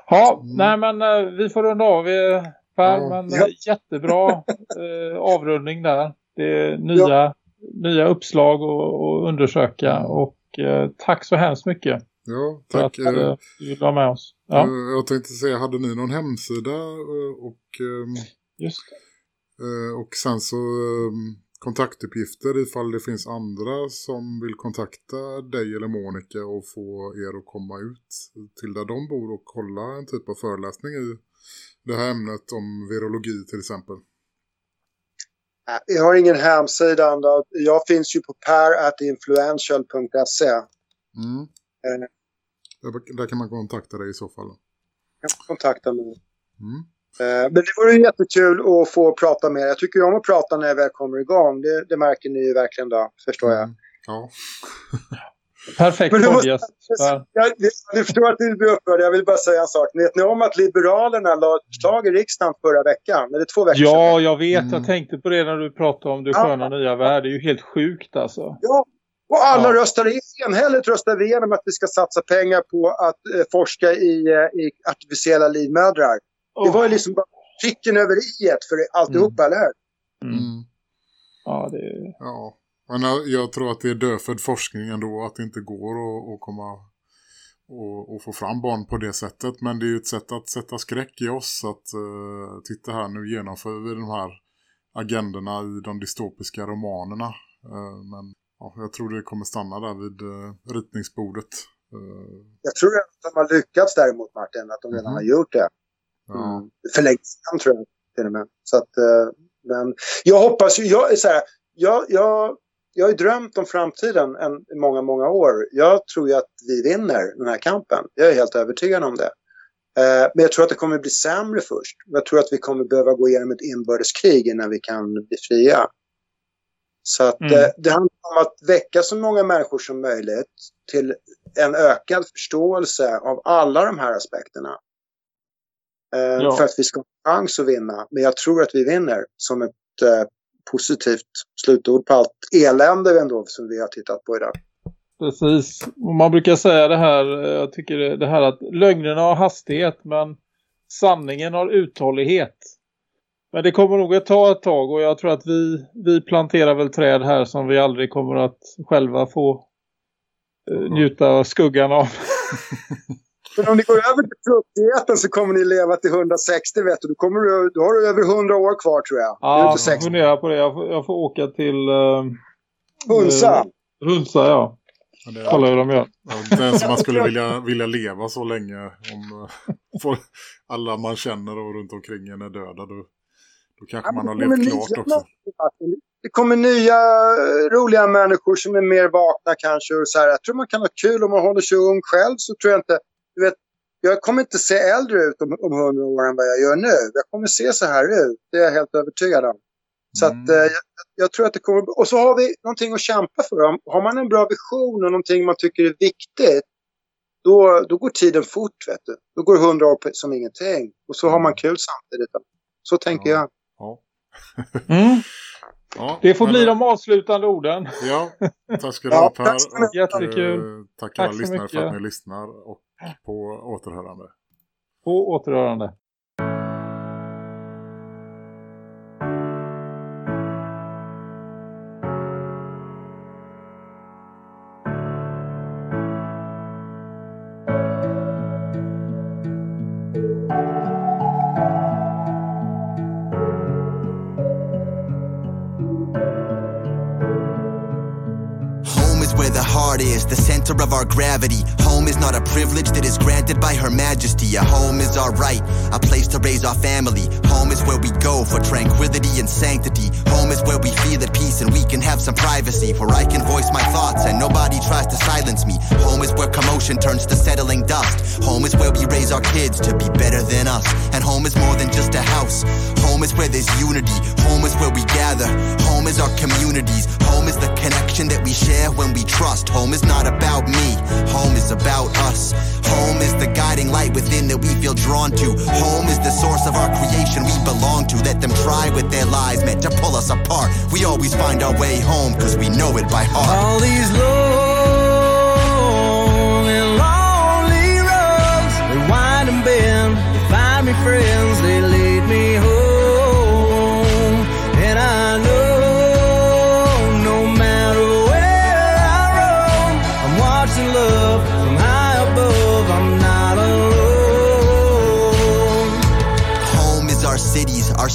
Ja, mm. nej men eh, vi får runda av eh, Per, ja. men ja. jättebra eh, avrundning där. Det är nya, ja. nya uppslag att undersöka och eh, tack så hemskt mycket. Ja, tack. För att eh, du vill vara med oss. Ja. Eh, jag tänkte säga, hade ni någon hemsida eh, och, ehm, Just och sen så ehm, kontaktuppgifter ifall det finns andra som vill kontakta dig eller Monica och få er att komma ut till där de bor och hålla en typ av föreläsning i det här ämnet om virologi till exempel. Jag har ingen hemsida. Jag finns ju på per.influential.se. Mm. Eh. Där, där, kan man kontakta dig i så fall. Jag kontakta mig. Mm. Eh, men det vore jättekul att få prata med er. Jag tycker om att prata när jag väl kommer igång. Det, det märker ni ju verkligen då, förstår jag. Mm. Ja. Perfekt poddgäst. Jag, ni förstår att ni blir upprörda. Jag vill bara säga en sak. Vet ni om att Liberalerna la förslag i riksdagen förra veckan? Eller två veckor Ja, sedan. jag vet. Mm. Jag tänkte på det när du pratade om det sköna ja. nya värld. Det är ju helt sjukt alltså. Ja, Och alla Ja. röstade enhälligt röstade vi igenom att vi ska satsa pengar på att eh, forska i, eh, i artificiella livmödrar. Det var ju liksom bara pricken över i för alltihopa, eller hur? Mm. Mm. Ja, det Ja, men jag, tror att det är dödfödd forskning ändå att det inte går att, att komma och, och få fram barn på det sättet. Men det är ju ett sätt att sätta skräck i oss att uh, titta här nu genomför vi de här agendorna i de dystopiska romanerna. Eh, men ja, jag tror det kommer stanna där vid uh, ritningsbordet. Eh, Jag tror att de har lyckats däremot, Martin, att de redan Mhm. har gjort det. ja. Mm. För länge sedan tror jag till och med. Så att, men jag hoppas ju, jag är så här, jag, jag, jag har ju drömt om framtiden en, i många, många år. Jag tror ju att vi vinner den här kampen. Jag är helt övertygad om det. Eh, men jag tror att det kommer bli sämre först. Jag tror att vi kommer behöva gå igenom ett inbördeskrig innan vi kan bli fria. Så att Mm. eh, det handlar om att väcka så många människor som möjligt till en ökad förståelse av alla de här aspekterna. Eh, Ja. För att vi ska ha en chans att vinna. Men jag tror att vi vinner som ett positivt slutord på allt elände ändå som vi har tittat på idag. Precis. Man brukar säga det här, jag tycker det, här att lögnerna har hastighet men sanningen har uthållighet. Men det kommer nog att ta ett tag och jag tror att vi, vi planterar väl träd här som vi aldrig kommer att själva få eh, njuta av skuggan av. Men om ni går över till fruktigheten så kommer ni leva till 160 vet du. Då, kommer du, då har du över 100 år kvar tror jag. Ja, jag 60. funderar på det. Jag får, jag får åka till uh, Hunsa. Hunsa, ja. Det, Kolla hur de gör. Ja, Det är som man skulle vilja, vilja leva så länge om eh, folk, alla man känner och runt omkring en är döda. Då, då kanske Ja, man har levt klart också. Det kommer nya eh, roliga människor som är mer vakna kanske. Och så här. Jag tror man kan ha kul om man håller sig ung själv. Så tror jag inte... Du vet, jag kommer inte se äldre ut om, om 100 år än vad jag gör nu. Jag kommer se så här ut. Det är jag helt övertygad om. Så Mm. att, eh, jag, jag tror att det kommer... Och så har vi någonting att kämpa för. Har man en bra vision och någonting man tycker är viktigt. Då, då går tiden fort, vet du. Då går 100 år på- som ingenting. Och så har man kul samtidigt. Så tänker Ja. jag. Ja. Mm. Ja, Det får men, bli de avslutande orden. Ja, tack ska du Ja, ha Per. tack så mycket. Och, Jättekul. eh, tack Tack alla lyssnare för mycket. att ni lyssnar och på återhörande. På återhörande. Heart is, the center of our gravity. Home is not a privilege that is granted by Her Majesty. A home is our right, a place to raise our family. Home is where we go for tranquility and sanctity. Home is where we feel at peace and we can have some privacy. Where I can voice my thoughts and nobody tries to silence me. Home is where commotion turns to settling dust. Home is where we raise our kids to be better than us. And home is more than just a house. Home is where there's unity. Home is where we gather. Home is our communities. Home is the connection that we share when we trust. Home is not about me. Home is about us. Home is the guiding light within that we feel drawn to. Home is the source of our creation we belong to. Let them try with their lies meant to pull us apart. We always find our way home because we know it by heart. All these long and lonely roads, they wind and bend. They find me friends, they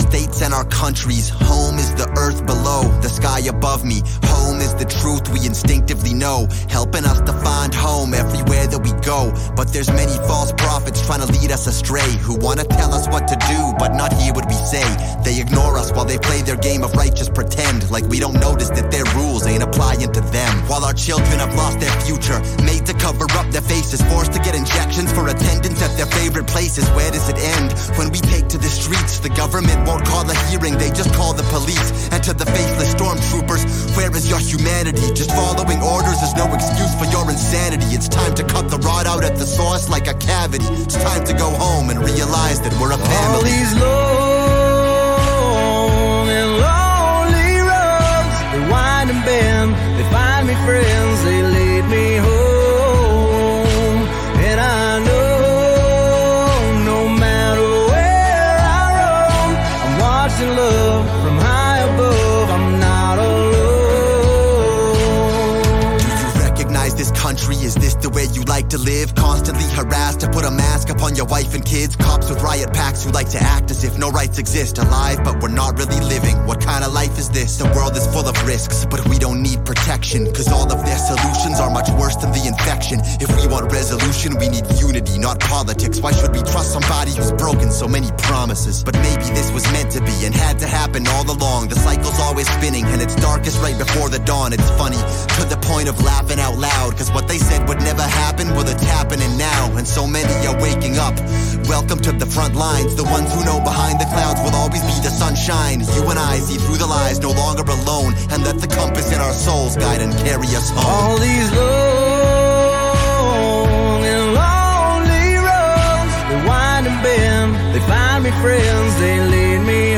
states, and our countries. Home the earth below, the sky above me. Home is the truth we instinctively know, helping us to find home everywhere that we go. But there's many false prophets trying to lead us astray, who wanna tell us what to do, but not hear what we say. They ignore us while they play their game of righteous pretend, like we don't notice that their rules ain't applying to them. While our children have lost their future, made to cover up their faces, forced to get injections for attendance at their favorite places. Where does it end? When we take to the streets, the government won't call a hearing, they just call the police. And to the faithless stormtroopers, where is your humanity? Just following orders is no excuse for your insanity. It's time to cut the rod out at the source like a cavity. It's time to go home and realize that we're a family. All these long and lonely roads, they wind and bend. They find me friends, country? Is this the way you like to live? Constantly harassed to put a mask upon your wife and kids. Cops with riot packs who like to act as if no rights exist. Alive, but we're not really living. What kind of life is this? The world is full of risks, but we don't need protection. Cause all of their solutions are much worse than the infection. If we want resolution, we need unity, not politics. Why should we trust somebody who's broken so many promises? But maybe this was meant to be and had to happen all along. The cycle's always spinning and it's darkest right before the dawn. It's funny to the point of laughing out loud. Cause what they said would never happen, well, it's happening now. And so many are waking up. Welcome to the front lines. The ones who know behind the clouds will always be the sunshine. You and I see through the lies, no longer alone. And let the compass in our souls guide and carry us home. All these long and lonely roads, they wind and bend. They find me friends, they lead me